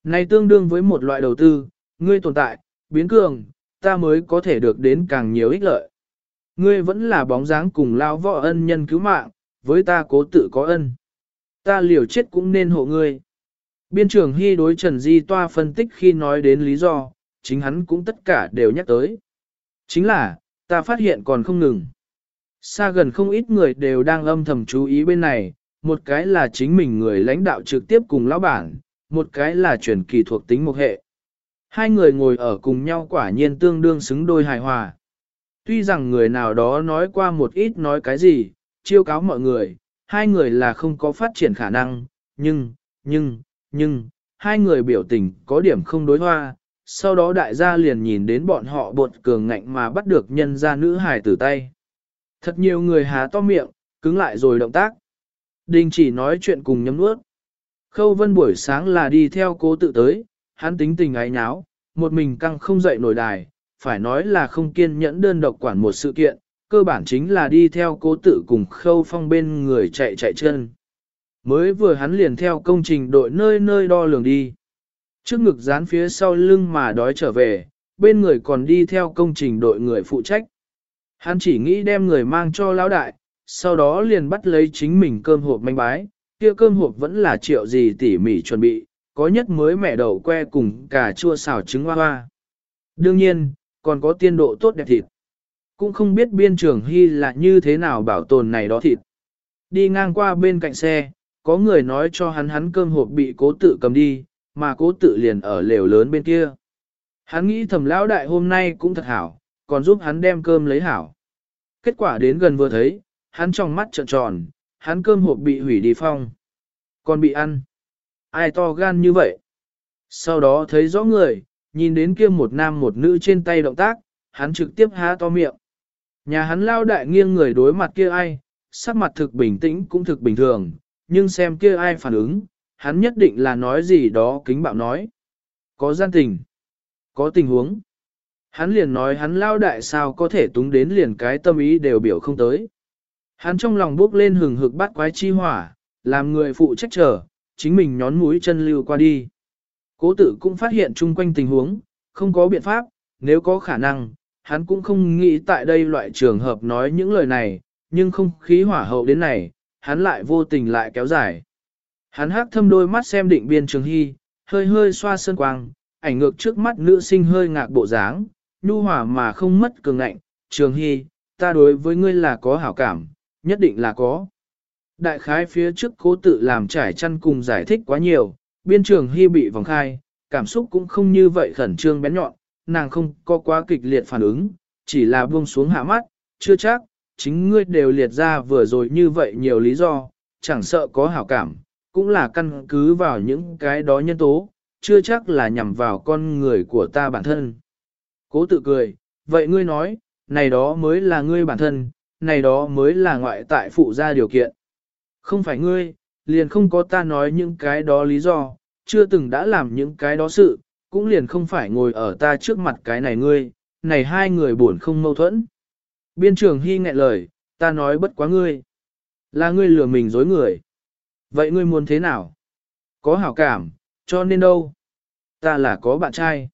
Này tương đương với một loại đầu tư, ngươi tồn tại, biến cường, ta mới có thể được đến càng nhiều ích lợi. Ngươi vẫn là bóng dáng cùng lao võ ân nhân cứu mạng, với ta cố tự có ân. Ta liều chết cũng nên hộ ngươi. Biên trưởng Hy đối Trần Di Toa phân tích khi nói đến lý do, chính hắn cũng tất cả đều nhắc tới. Chính là, ta phát hiện còn không ngừng. Xa gần không ít người đều đang âm thầm chú ý bên này, một cái là chính mình người lãnh đạo trực tiếp cùng lão bản, một cái là truyền kỳ thuộc tính một hệ. Hai người ngồi ở cùng nhau quả nhiên tương đương xứng đôi hài hòa. Tuy rằng người nào đó nói qua một ít nói cái gì, chiêu cáo mọi người, hai người là không có phát triển khả năng, nhưng, nhưng, nhưng, hai người biểu tình có điểm không đối hoa, sau đó đại gia liền nhìn đến bọn họ bột cường ngạnh mà bắt được nhân ra nữ hài tử tay. Thật nhiều người há to miệng, cứng lại rồi động tác. Đình chỉ nói chuyện cùng nhấm nuốt. Khâu vân buổi sáng là đi theo cố tự tới, hắn tính tình ái nháo, một mình căng không dậy nổi đài, phải nói là không kiên nhẫn đơn độc quản một sự kiện, cơ bản chính là đi theo cố tự cùng khâu phong bên người chạy chạy chân. Mới vừa hắn liền theo công trình đội nơi nơi đo lường đi. Trước ngực dán phía sau lưng mà đói trở về, bên người còn đi theo công trình đội người phụ trách. Hắn chỉ nghĩ đem người mang cho lão đại, sau đó liền bắt lấy chính mình cơm hộp manh bái, kia cơm hộp vẫn là triệu gì tỉ mỉ chuẩn bị, có nhất mới mẹ đậu que cùng cà chua xào trứng hoa hoa. Đương nhiên, còn có tiên độ tốt đẹp thịt. Cũng không biết biên trường hy là như thế nào bảo tồn này đó thịt. Đi ngang qua bên cạnh xe, có người nói cho hắn hắn cơm hộp bị cố tự cầm đi, mà cố tự liền ở lều lớn bên kia. Hắn nghĩ thầm lão đại hôm nay cũng thật hảo, còn giúp hắn đem cơm lấy hảo. Kết quả đến gần vừa thấy, hắn trong mắt trợn tròn, hắn cơm hộp bị hủy đi phong. Còn bị ăn. Ai to gan như vậy? Sau đó thấy rõ người, nhìn đến kia một nam một nữ trên tay động tác, hắn trực tiếp há to miệng. Nhà hắn lao đại nghiêng người đối mặt kia ai, sắc mặt thực bình tĩnh cũng thực bình thường, nhưng xem kia ai phản ứng, hắn nhất định là nói gì đó kính bạo nói. Có gian tình, có tình huống. Hắn liền nói hắn lao đại sao có thể túng đến liền cái tâm ý đều biểu không tới. Hắn trong lòng bước lên hừng hực bắt quái chi hỏa, làm người phụ trách trở, chính mình nhón mũi chân lưu qua đi. Cố tử cũng phát hiện chung quanh tình huống, không có biện pháp, nếu có khả năng, hắn cũng không nghĩ tại đây loại trường hợp nói những lời này, nhưng không khí hỏa hậu đến này, hắn lại vô tình lại kéo dài. Hắn hát thâm đôi mắt xem định biên trường hy, hơi hơi xoa sơn quang, ảnh ngược trước mắt nữ sinh hơi ngạc bộ dáng, nhu hòa mà không mất cường ngạnh, trường hy, ta đối với ngươi là có hảo cảm, nhất định là có. Đại khái phía trước cố tự làm trải chăn cùng giải thích quá nhiều, biên trường hy bị vòng khai, cảm xúc cũng không như vậy khẩn trương bén nhọn, nàng không có quá kịch liệt phản ứng, chỉ là buông xuống hạ mắt, chưa chắc, chính ngươi đều liệt ra vừa rồi như vậy nhiều lý do, chẳng sợ có hảo cảm, cũng là căn cứ vào những cái đó nhân tố, chưa chắc là nhằm vào con người của ta bản thân. Cố tự cười, vậy ngươi nói, này đó mới là ngươi bản thân, này đó mới là ngoại tại phụ ra điều kiện. Không phải ngươi, liền không có ta nói những cái đó lý do, chưa từng đã làm những cái đó sự, cũng liền không phải ngồi ở ta trước mặt cái này ngươi, này hai người buồn không mâu thuẫn. Biên trường hy nghẹn lời, ta nói bất quá ngươi. Là ngươi lừa mình dối người. Vậy ngươi muốn thế nào? Có hảo cảm, cho nên đâu? Ta là có bạn trai.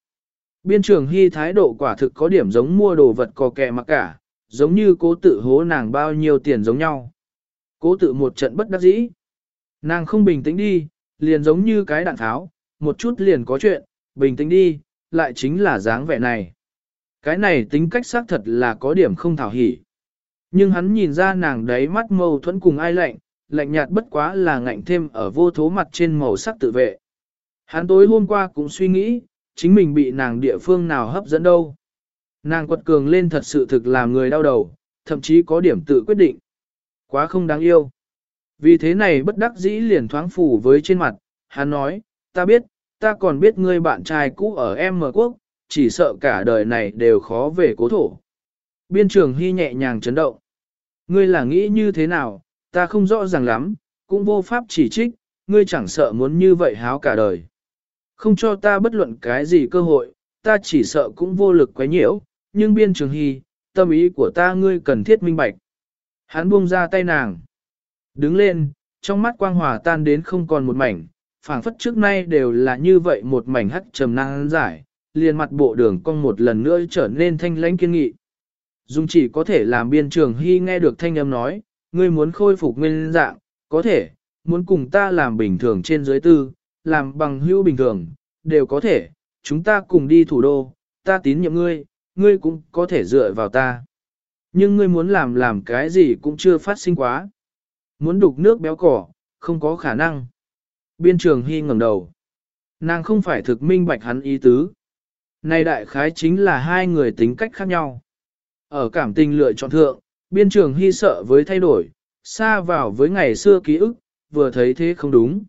Biên trường hy thái độ quả thực có điểm giống mua đồ vật cò kè mặc cả, giống như cố tự hố nàng bao nhiêu tiền giống nhau. Cố tự một trận bất đắc dĩ. Nàng không bình tĩnh đi, liền giống như cái đạn tháo, một chút liền có chuyện, bình tĩnh đi, lại chính là dáng vẻ này. Cái này tính cách xác thật là có điểm không thảo hỉ. Nhưng hắn nhìn ra nàng đấy mắt mâu thuẫn cùng ai lạnh, lạnh nhạt bất quá là ngạnh thêm ở vô thố mặt trên màu sắc tự vệ. Hắn tối hôm qua cũng suy nghĩ, chính mình bị nàng địa phương nào hấp dẫn đâu. Nàng quật cường lên thật sự thực làm người đau đầu, thậm chí có điểm tự quyết định. Quá không đáng yêu. Vì thế này bất đắc dĩ liền thoáng phủ với trên mặt, hắn nói, ta biết, ta còn biết ngươi bạn trai cũ ở M quốc, chỉ sợ cả đời này đều khó về cố thổ. Biên trường hy nhẹ nhàng chấn động. Ngươi là nghĩ như thế nào, ta không rõ ràng lắm, cũng vô pháp chỉ trích, ngươi chẳng sợ muốn như vậy háo cả đời. Không cho ta bất luận cái gì cơ hội, ta chỉ sợ cũng vô lực quấy nhiễu, nhưng biên trường hy, tâm ý của ta ngươi cần thiết minh bạch. Hắn buông ra tay nàng. Đứng lên, trong mắt quang hòa tan đến không còn một mảnh, phảng phất trước nay đều là như vậy một mảnh hắc trầm năng giải, liền mặt bộ đường cong một lần nữa trở nên thanh lãnh kiên nghị. Dung chỉ có thể làm biên trường hy nghe được thanh âm nói, ngươi muốn khôi phục nguyên dạng, có thể, muốn cùng ta làm bình thường trên dưới tư, làm bằng hữu bình thường, đều có thể, chúng ta cùng đi thủ đô, ta tín nhiệm ngươi, ngươi cũng có thể dựa vào ta. Nhưng ngươi muốn làm làm cái gì cũng chưa phát sinh quá. Muốn đục nước béo cỏ, không có khả năng. Biên trường hy ngẩng đầu. Nàng không phải thực minh bạch hắn ý tứ. Này đại khái chính là hai người tính cách khác nhau. Ở cảm tình lựa chọn thượng, biên trường hy sợ với thay đổi, xa vào với ngày xưa ký ức, vừa thấy thế không đúng.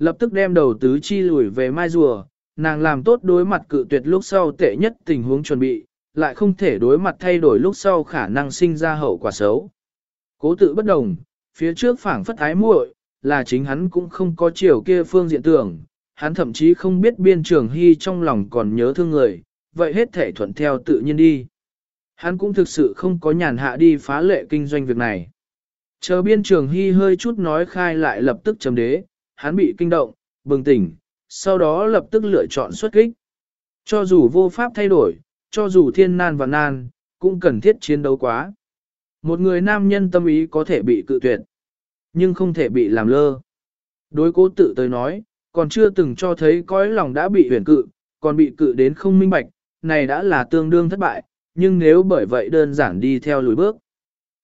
Lập tức đem đầu tứ chi lùi về mai rùa, nàng làm tốt đối mặt cự tuyệt lúc sau tệ nhất tình huống chuẩn bị, lại không thể đối mặt thay đổi lúc sau khả năng sinh ra hậu quả xấu. Cố tự bất đồng, phía trước phảng phất ái muội, là chính hắn cũng không có chiều kia phương diện tưởng, hắn thậm chí không biết biên trường hy trong lòng còn nhớ thương người, vậy hết thể thuận theo tự nhiên đi. Hắn cũng thực sự không có nhàn hạ đi phá lệ kinh doanh việc này. Chờ biên trường hy hơi chút nói khai lại lập tức chấm đế, hắn bị kinh động, bừng tỉnh, sau đó lập tức lựa chọn xuất kích. Cho dù vô pháp thay đổi, cho dù thiên nan và nan, cũng cần thiết chiến đấu quá. Một người nam nhân tâm ý có thể bị cự tuyệt, nhưng không thể bị làm lơ. Đối cố tự tới nói, còn chưa từng cho thấy cõi lòng đã bị huyền cự, còn bị cự đến không minh bạch, này đã là tương đương thất bại, nhưng nếu bởi vậy đơn giản đi theo lùi bước.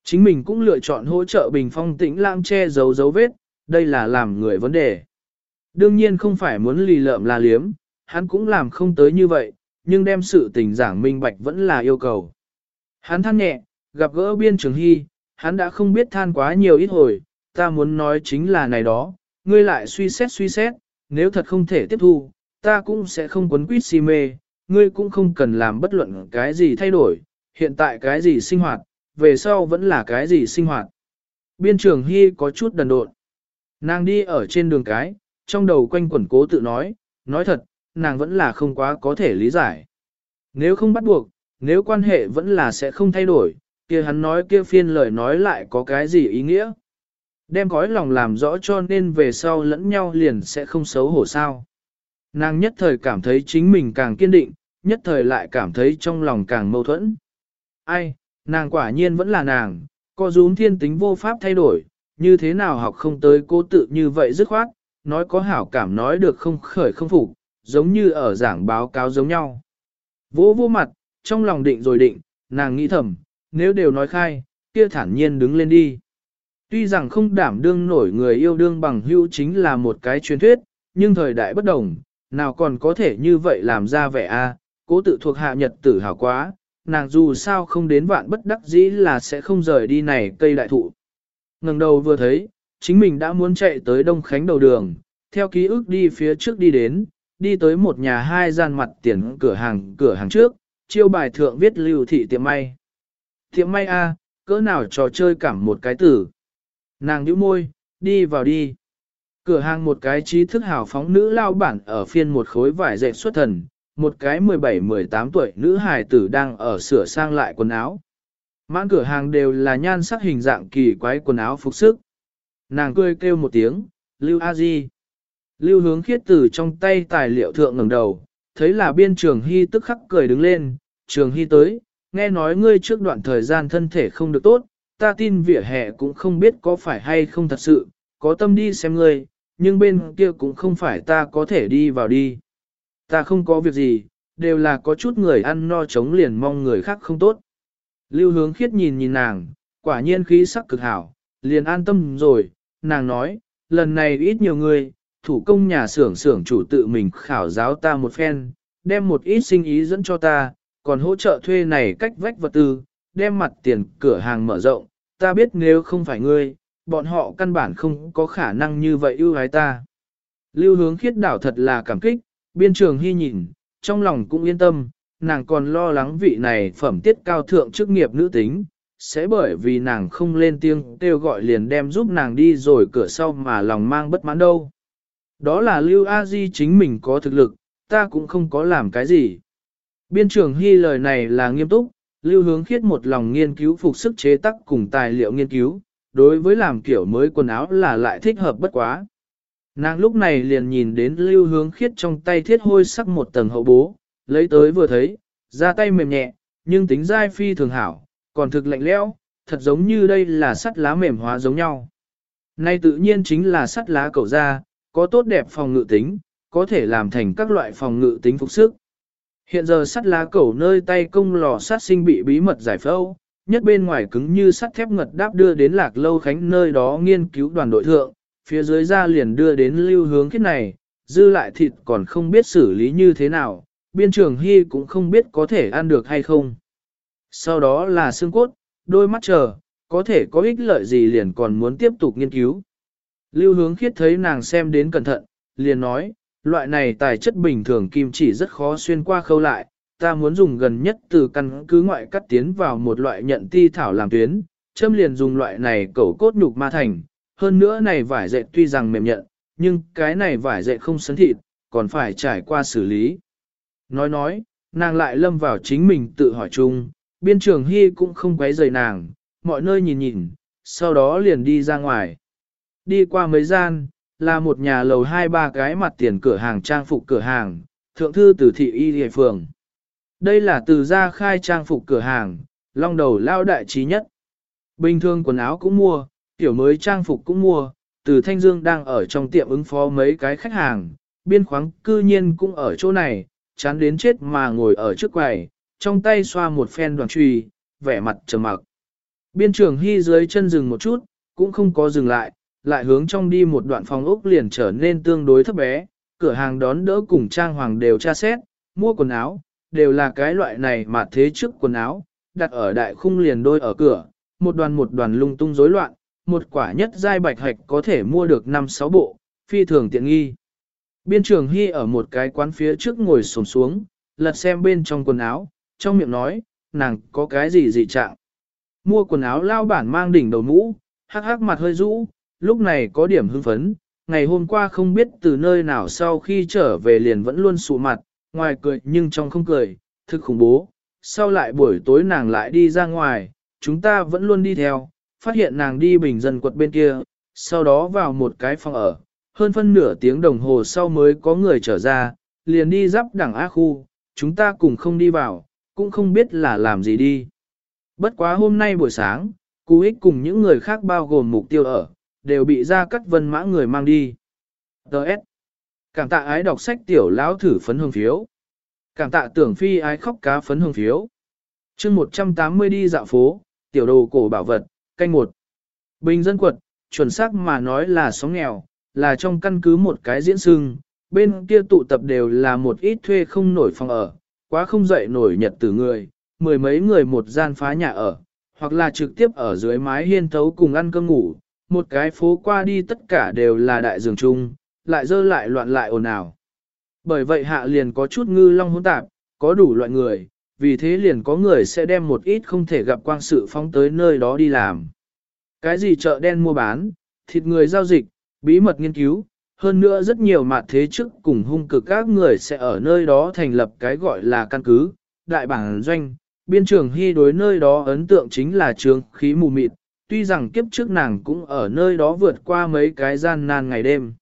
Chính mình cũng lựa chọn hỗ trợ bình phong tĩnh lãng che giấu dấu vết, đây là làm người vấn đề. Đương nhiên không phải muốn lì lợm là liếm, hắn cũng làm không tới như vậy, nhưng đem sự tình giảng minh bạch vẫn là yêu cầu. Hắn than nhẹ, gặp gỡ biên trường hy, hắn đã không biết than quá nhiều ít hồi, ta muốn nói chính là này đó, ngươi lại suy xét suy xét, nếu thật không thể tiếp thu, ta cũng sẽ không quấn quýt si mê, ngươi cũng không cần làm bất luận cái gì thay đổi, hiện tại cái gì sinh hoạt, về sau vẫn là cái gì sinh hoạt. Biên trường Hy có chút đần độn. Nàng đi ở trên đường cái, trong đầu quanh quẩn cố tự nói, nói thật, nàng vẫn là không quá có thể lý giải. Nếu không bắt buộc, nếu quan hệ vẫn là sẽ không thay đổi, kia hắn nói kia phiên lời nói lại có cái gì ý nghĩa. Đem gói lòng làm rõ cho nên về sau lẫn nhau liền sẽ không xấu hổ sao. Nàng nhất thời cảm thấy chính mình càng kiên định, nhất thời lại cảm thấy trong lòng càng mâu thuẫn. Ai, nàng quả nhiên vẫn là nàng, có rúm thiên tính vô pháp thay đổi, như thế nào học không tới cố tự như vậy dứt khoát, nói có hảo cảm nói được không khởi không phục, giống như ở giảng báo cáo giống nhau. Vỗ vô mặt, trong lòng định rồi định, nàng nghĩ thầm, nếu đều nói khai, kia thản nhiên đứng lên đi. Tuy rằng không đảm đương nổi người yêu đương bằng hữu chính là một cái truyền thuyết, nhưng thời đại bất đồng, nào còn có thể như vậy làm ra vẻ a cố tự thuộc hạ nhật tử hào quá, nàng dù sao không đến vạn bất đắc dĩ là sẽ không rời đi này cây đại thụ ngẩng đầu vừa thấy, chính mình đã muốn chạy tới Đông Khánh đầu đường, theo ký ức đi phía trước đi đến, đi tới một nhà hai gian mặt tiền cửa hàng cửa hàng trước, chiêu bài thượng viết lưu thị tiệm may. Tiệm may a, cỡ nào trò chơi cảm một cái tử. Nàng nhíu môi, đi vào đi. Cửa hàng một cái trí thức hào phóng nữ lao bản ở phiên một khối vải dệt xuất thần, một cái 17-18 tuổi nữ hài tử đang ở sửa sang lại quần áo. Mãn cửa hàng đều là nhan sắc hình dạng kỳ quái quần áo phục sức. Nàng cười kêu một tiếng, Lưu A Di. Lưu hướng khiết từ trong tay tài liệu thượng ngẩng đầu, thấy là biên trường hy tức khắc cười đứng lên, trường hy tới, nghe nói ngươi trước đoạn thời gian thân thể không được tốt, ta tin vỉa hè cũng không biết có phải hay không thật sự, có tâm đi xem ngươi, nhưng bên kia cũng không phải ta có thể đi vào đi. Ta không có việc gì, đều là có chút người ăn no chống liền mong người khác không tốt. Lưu hướng khiết nhìn nhìn nàng, quả nhiên khí sắc cực hảo, liền an tâm rồi, nàng nói, lần này ít nhiều người, thủ công nhà xưởng xưởng chủ tự mình khảo giáo ta một phen, đem một ít sinh ý dẫn cho ta, còn hỗ trợ thuê này cách vách vật tư, đem mặt tiền cửa hàng mở rộng, ta biết nếu không phải ngươi, bọn họ căn bản không có khả năng như vậy ưu ái ta. Lưu hướng khiết đảo thật là cảm kích, biên trường hy nhìn, trong lòng cũng yên tâm, nàng còn lo lắng vị này phẩm tiết cao thượng chức nghiệp nữ tính, sẽ bởi vì nàng không lên tiếng kêu gọi liền đem giúp nàng đi rồi cửa sau mà lòng mang bất mãn đâu. Đó là Lưu A Di chính mình có thực lực, ta cũng không có làm cái gì. Biên trưởng Hy lời này là nghiêm túc, Lưu Hướng Khiết một lòng nghiên cứu phục sức chế tác cùng tài liệu nghiên cứu, đối với làm kiểu mới quần áo là lại thích hợp bất quá. Nàng lúc này liền nhìn đến Lưu Hướng Khiết trong tay thiết hôi sắc một tầng hậu bố, lấy tới vừa thấy, ra tay mềm nhẹ, nhưng tính dai phi thường hảo, còn thực lạnh lẽo, thật giống như đây là sắt lá mềm hóa giống nhau. Nay tự nhiên chính là sắt lá cầu ra, có tốt đẹp phòng ngự tính, có thể làm thành các loại phòng ngự tính phục sức. Hiện giờ sắt lá cẩu nơi tay công lò sát sinh bị bí mật giải phẫu, nhất bên ngoài cứng như sắt thép ngật đáp đưa đến lạc lâu khánh nơi đó nghiên cứu đoàn đội thượng, phía dưới ra liền đưa đến lưu hướng kết này, dư lại thịt còn không biết xử lý như thế nào, biên trường hy cũng không biết có thể ăn được hay không. Sau đó là xương cốt, đôi mắt chờ, có thể có ích lợi gì liền còn muốn tiếp tục nghiên cứu. Lưu hướng khiết thấy nàng xem đến cẩn thận, liền nói, loại này tài chất bình thường kim chỉ rất khó xuyên qua khâu lại, ta muốn dùng gần nhất từ căn cứ ngoại cắt tiến vào một loại nhận ti thảo làm tuyến, châm liền dùng loại này cẩu cốt nhục ma thành, hơn nữa này vải dệt tuy rằng mềm nhận, nhưng cái này vải dệt không sấn thịt, còn phải trải qua xử lý. Nói nói, nàng lại lâm vào chính mình tự hỏi chung, biên trường hy cũng không quấy rầy nàng, mọi nơi nhìn nhìn, sau đó liền đi ra ngoài. Đi qua mấy gian, là một nhà lầu hai ba cái mặt tiền cửa hàng trang phục cửa hàng, thượng thư từ thị y địa phường. Đây là từ gia khai trang phục cửa hàng, long đầu lao đại trí nhất. Bình thường quần áo cũng mua, tiểu mới trang phục cũng mua, từ Thanh Dương đang ở trong tiệm ứng phó mấy cái khách hàng, biên khoáng cư nhiên cũng ở chỗ này, chán đến chết mà ngồi ở trước quầy, trong tay xoa một phen đoàn truy, vẻ mặt trầm mặc. Biên trưởng hy dưới chân dừng một chút, cũng không có dừng lại, lại hướng trong đi một đoạn phòng ốc liền trở nên tương đối thấp bé, cửa hàng đón đỡ cùng trang hoàng đều tra xét, mua quần áo, đều là cái loại này mà thế trước quần áo, đặt ở đại khung liền đôi ở cửa, một đoàn một đoàn lung tung rối loạn, một quả nhất giai bạch hạch có thể mua được 5-6 bộ, phi thường tiện nghi. Biên trường Hy ở một cái quán phía trước ngồi sồn xuống, lật xem bên trong quần áo, trong miệng nói, nàng có cái gì dị trạng. Mua quần áo lao bản mang đỉnh đầu mũ, hắc hắc mặt hơi rũ, lúc này có điểm hưng phấn, ngày hôm qua không biết từ nơi nào sau khi trở về liền vẫn luôn sụ mặt, ngoài cười nhưng trong không cười, thực khủng bố. Sau lại buổi tối nàng lại đi ra ngoài, chúng ta vẫn luôn đi theo, phát hiện nàng đi bình dân quật bên kia, sau đó vào một cái phòng ở, hơn phân nửa tiếng đồng hồ sau mới có người trở ra, liền đi giáp đẳng A khu, chúng ta cùng không đi vào, cũng không biết là làm gì đi. Bất quá hôm nay buổi sáng, Cú ích cùng những người khác bao gồm mục tiêu ở, đều bị ra cắt vân mã người mang đi. Đợt. Cảm tạ ái đọc sách tiểu lão thử phấn hương phiếu. Cảm tạ tưởng phi ái khóc cá phấn hương phiếu. chương 180 đi dạo phố, tiểu đồ cổ bảo vật, canh một. Bình dân quật, chuẩn xác mà nói là sóng nghèo, là trong căn cứ một cái diễn sưng, bên kia tụ tập đều là một ít thuê không nổi phòng ở, quá không dậy nổi nhật từ người, mười mấy người một gian phá nhà ở, hoặc là trực tiếp ở dưới mái hiên thấu cùng ăn cơm ngủ, một cái phố qua đi tất cả đều là đại giường chung, lại dơ lại loạn lại ồn ào. Bởi vậy hạ liền có chút ngư long hỗn tạp, có đủ loại người, vì thế liền có người sẽ đem một ít không thể gặp quang sự phóng tới nơi đó đi làm. Cái gì chợ đen mua bán, thịt người giao dịch, bí mật nghiên cứu, hơn nữa rất nhiều mặt thế trước cùng hung cực các người sẽ ở nơi đó thành lập cái gọi là căn cứ, đại bản doanh. Biên trường hy đối nơi đó ấn tượng chính là trường khí mù mịt, tuy rằng kiếp trước nàng cũng ở nơi đó vượt qua mấy cái gian nan ngày đêm.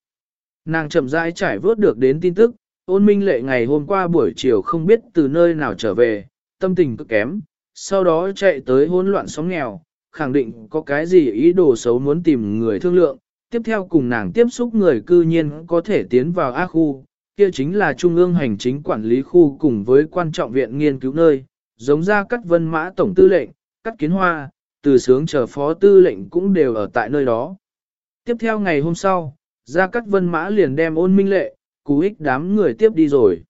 Nàng chậm rãi trải vớt được đến tin tức, ôn minh lệ ngày hôm qua buổi chiều không biết từ nơi nào trở về, tâm tình cực kém, sau đó chạy tới hỗn loạn sóng nghèo, khẳng định có cái gì ý đồ xấu muốn tìm người thương lượng, tiếp theo cùng nàng tiếp xúc người cư nhiên có thể tiến vào A khu, kia chính là Trung ương hành chính quản lý khu cùng với quan trọng viện nghiên cứu nơi, giống ra cắt vân mã tổng tư lệnh, cắt kiến hoa, từ sướng chờ phó tư lệnh cũng đều ở tại nơi đó. Tiếp theo ngày hôm sau, Gia Cát Vân Mã liền đem ôn minh lệ, cú ích đám người tiếp đi rồi.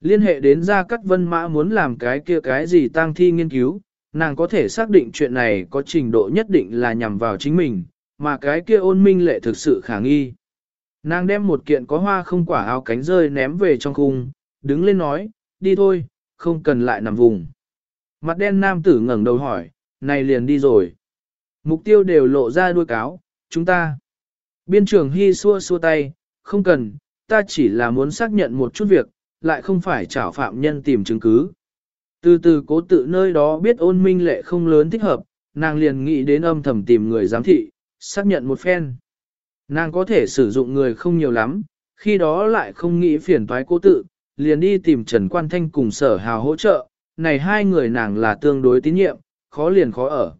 Liên hệ đến Gia Cát Vân Mã muốn làm cái kia cái gì tang thi nghiên cứu, nàng có thể xác định chuyện này có trình độ nhất định là nhằm vào chính mình, mà cái kia ôn minh lệ thực sự khả nghi. Nàng đem một kiện có hoa không quả áo cánh rơi ném về trong khung, đứng lên nói, đi thôi, không cần lại nằm vùng. Mặt đen nam tử ngẩng đầu hỏi, này liền đi rồi. Mục tiêu đều lộ ra đuôi cáo, chúng ta. Biên trưởng Hy xua xua tay, không cần, ta chỉ là muốn xác nhận một chút việc, lại không phải trảo phạm nhân tìm chứng cứ. Từ từ cố tự nơi đó biết ôn minh lệ không lớn thích hợp, nàng liền nghĩ đến âm thầm tìm người giám thị, xác nhận một phen. Nàng có thể sử dụng người không nhiều lắm, khi đó lại không nghĩ phiền toái cố tự, liền đi tìm Trần Quan Thanh cùng sở hào hỗ trợ, này hai người nàng là tương đối tín nhiệm, khó liền khó ở.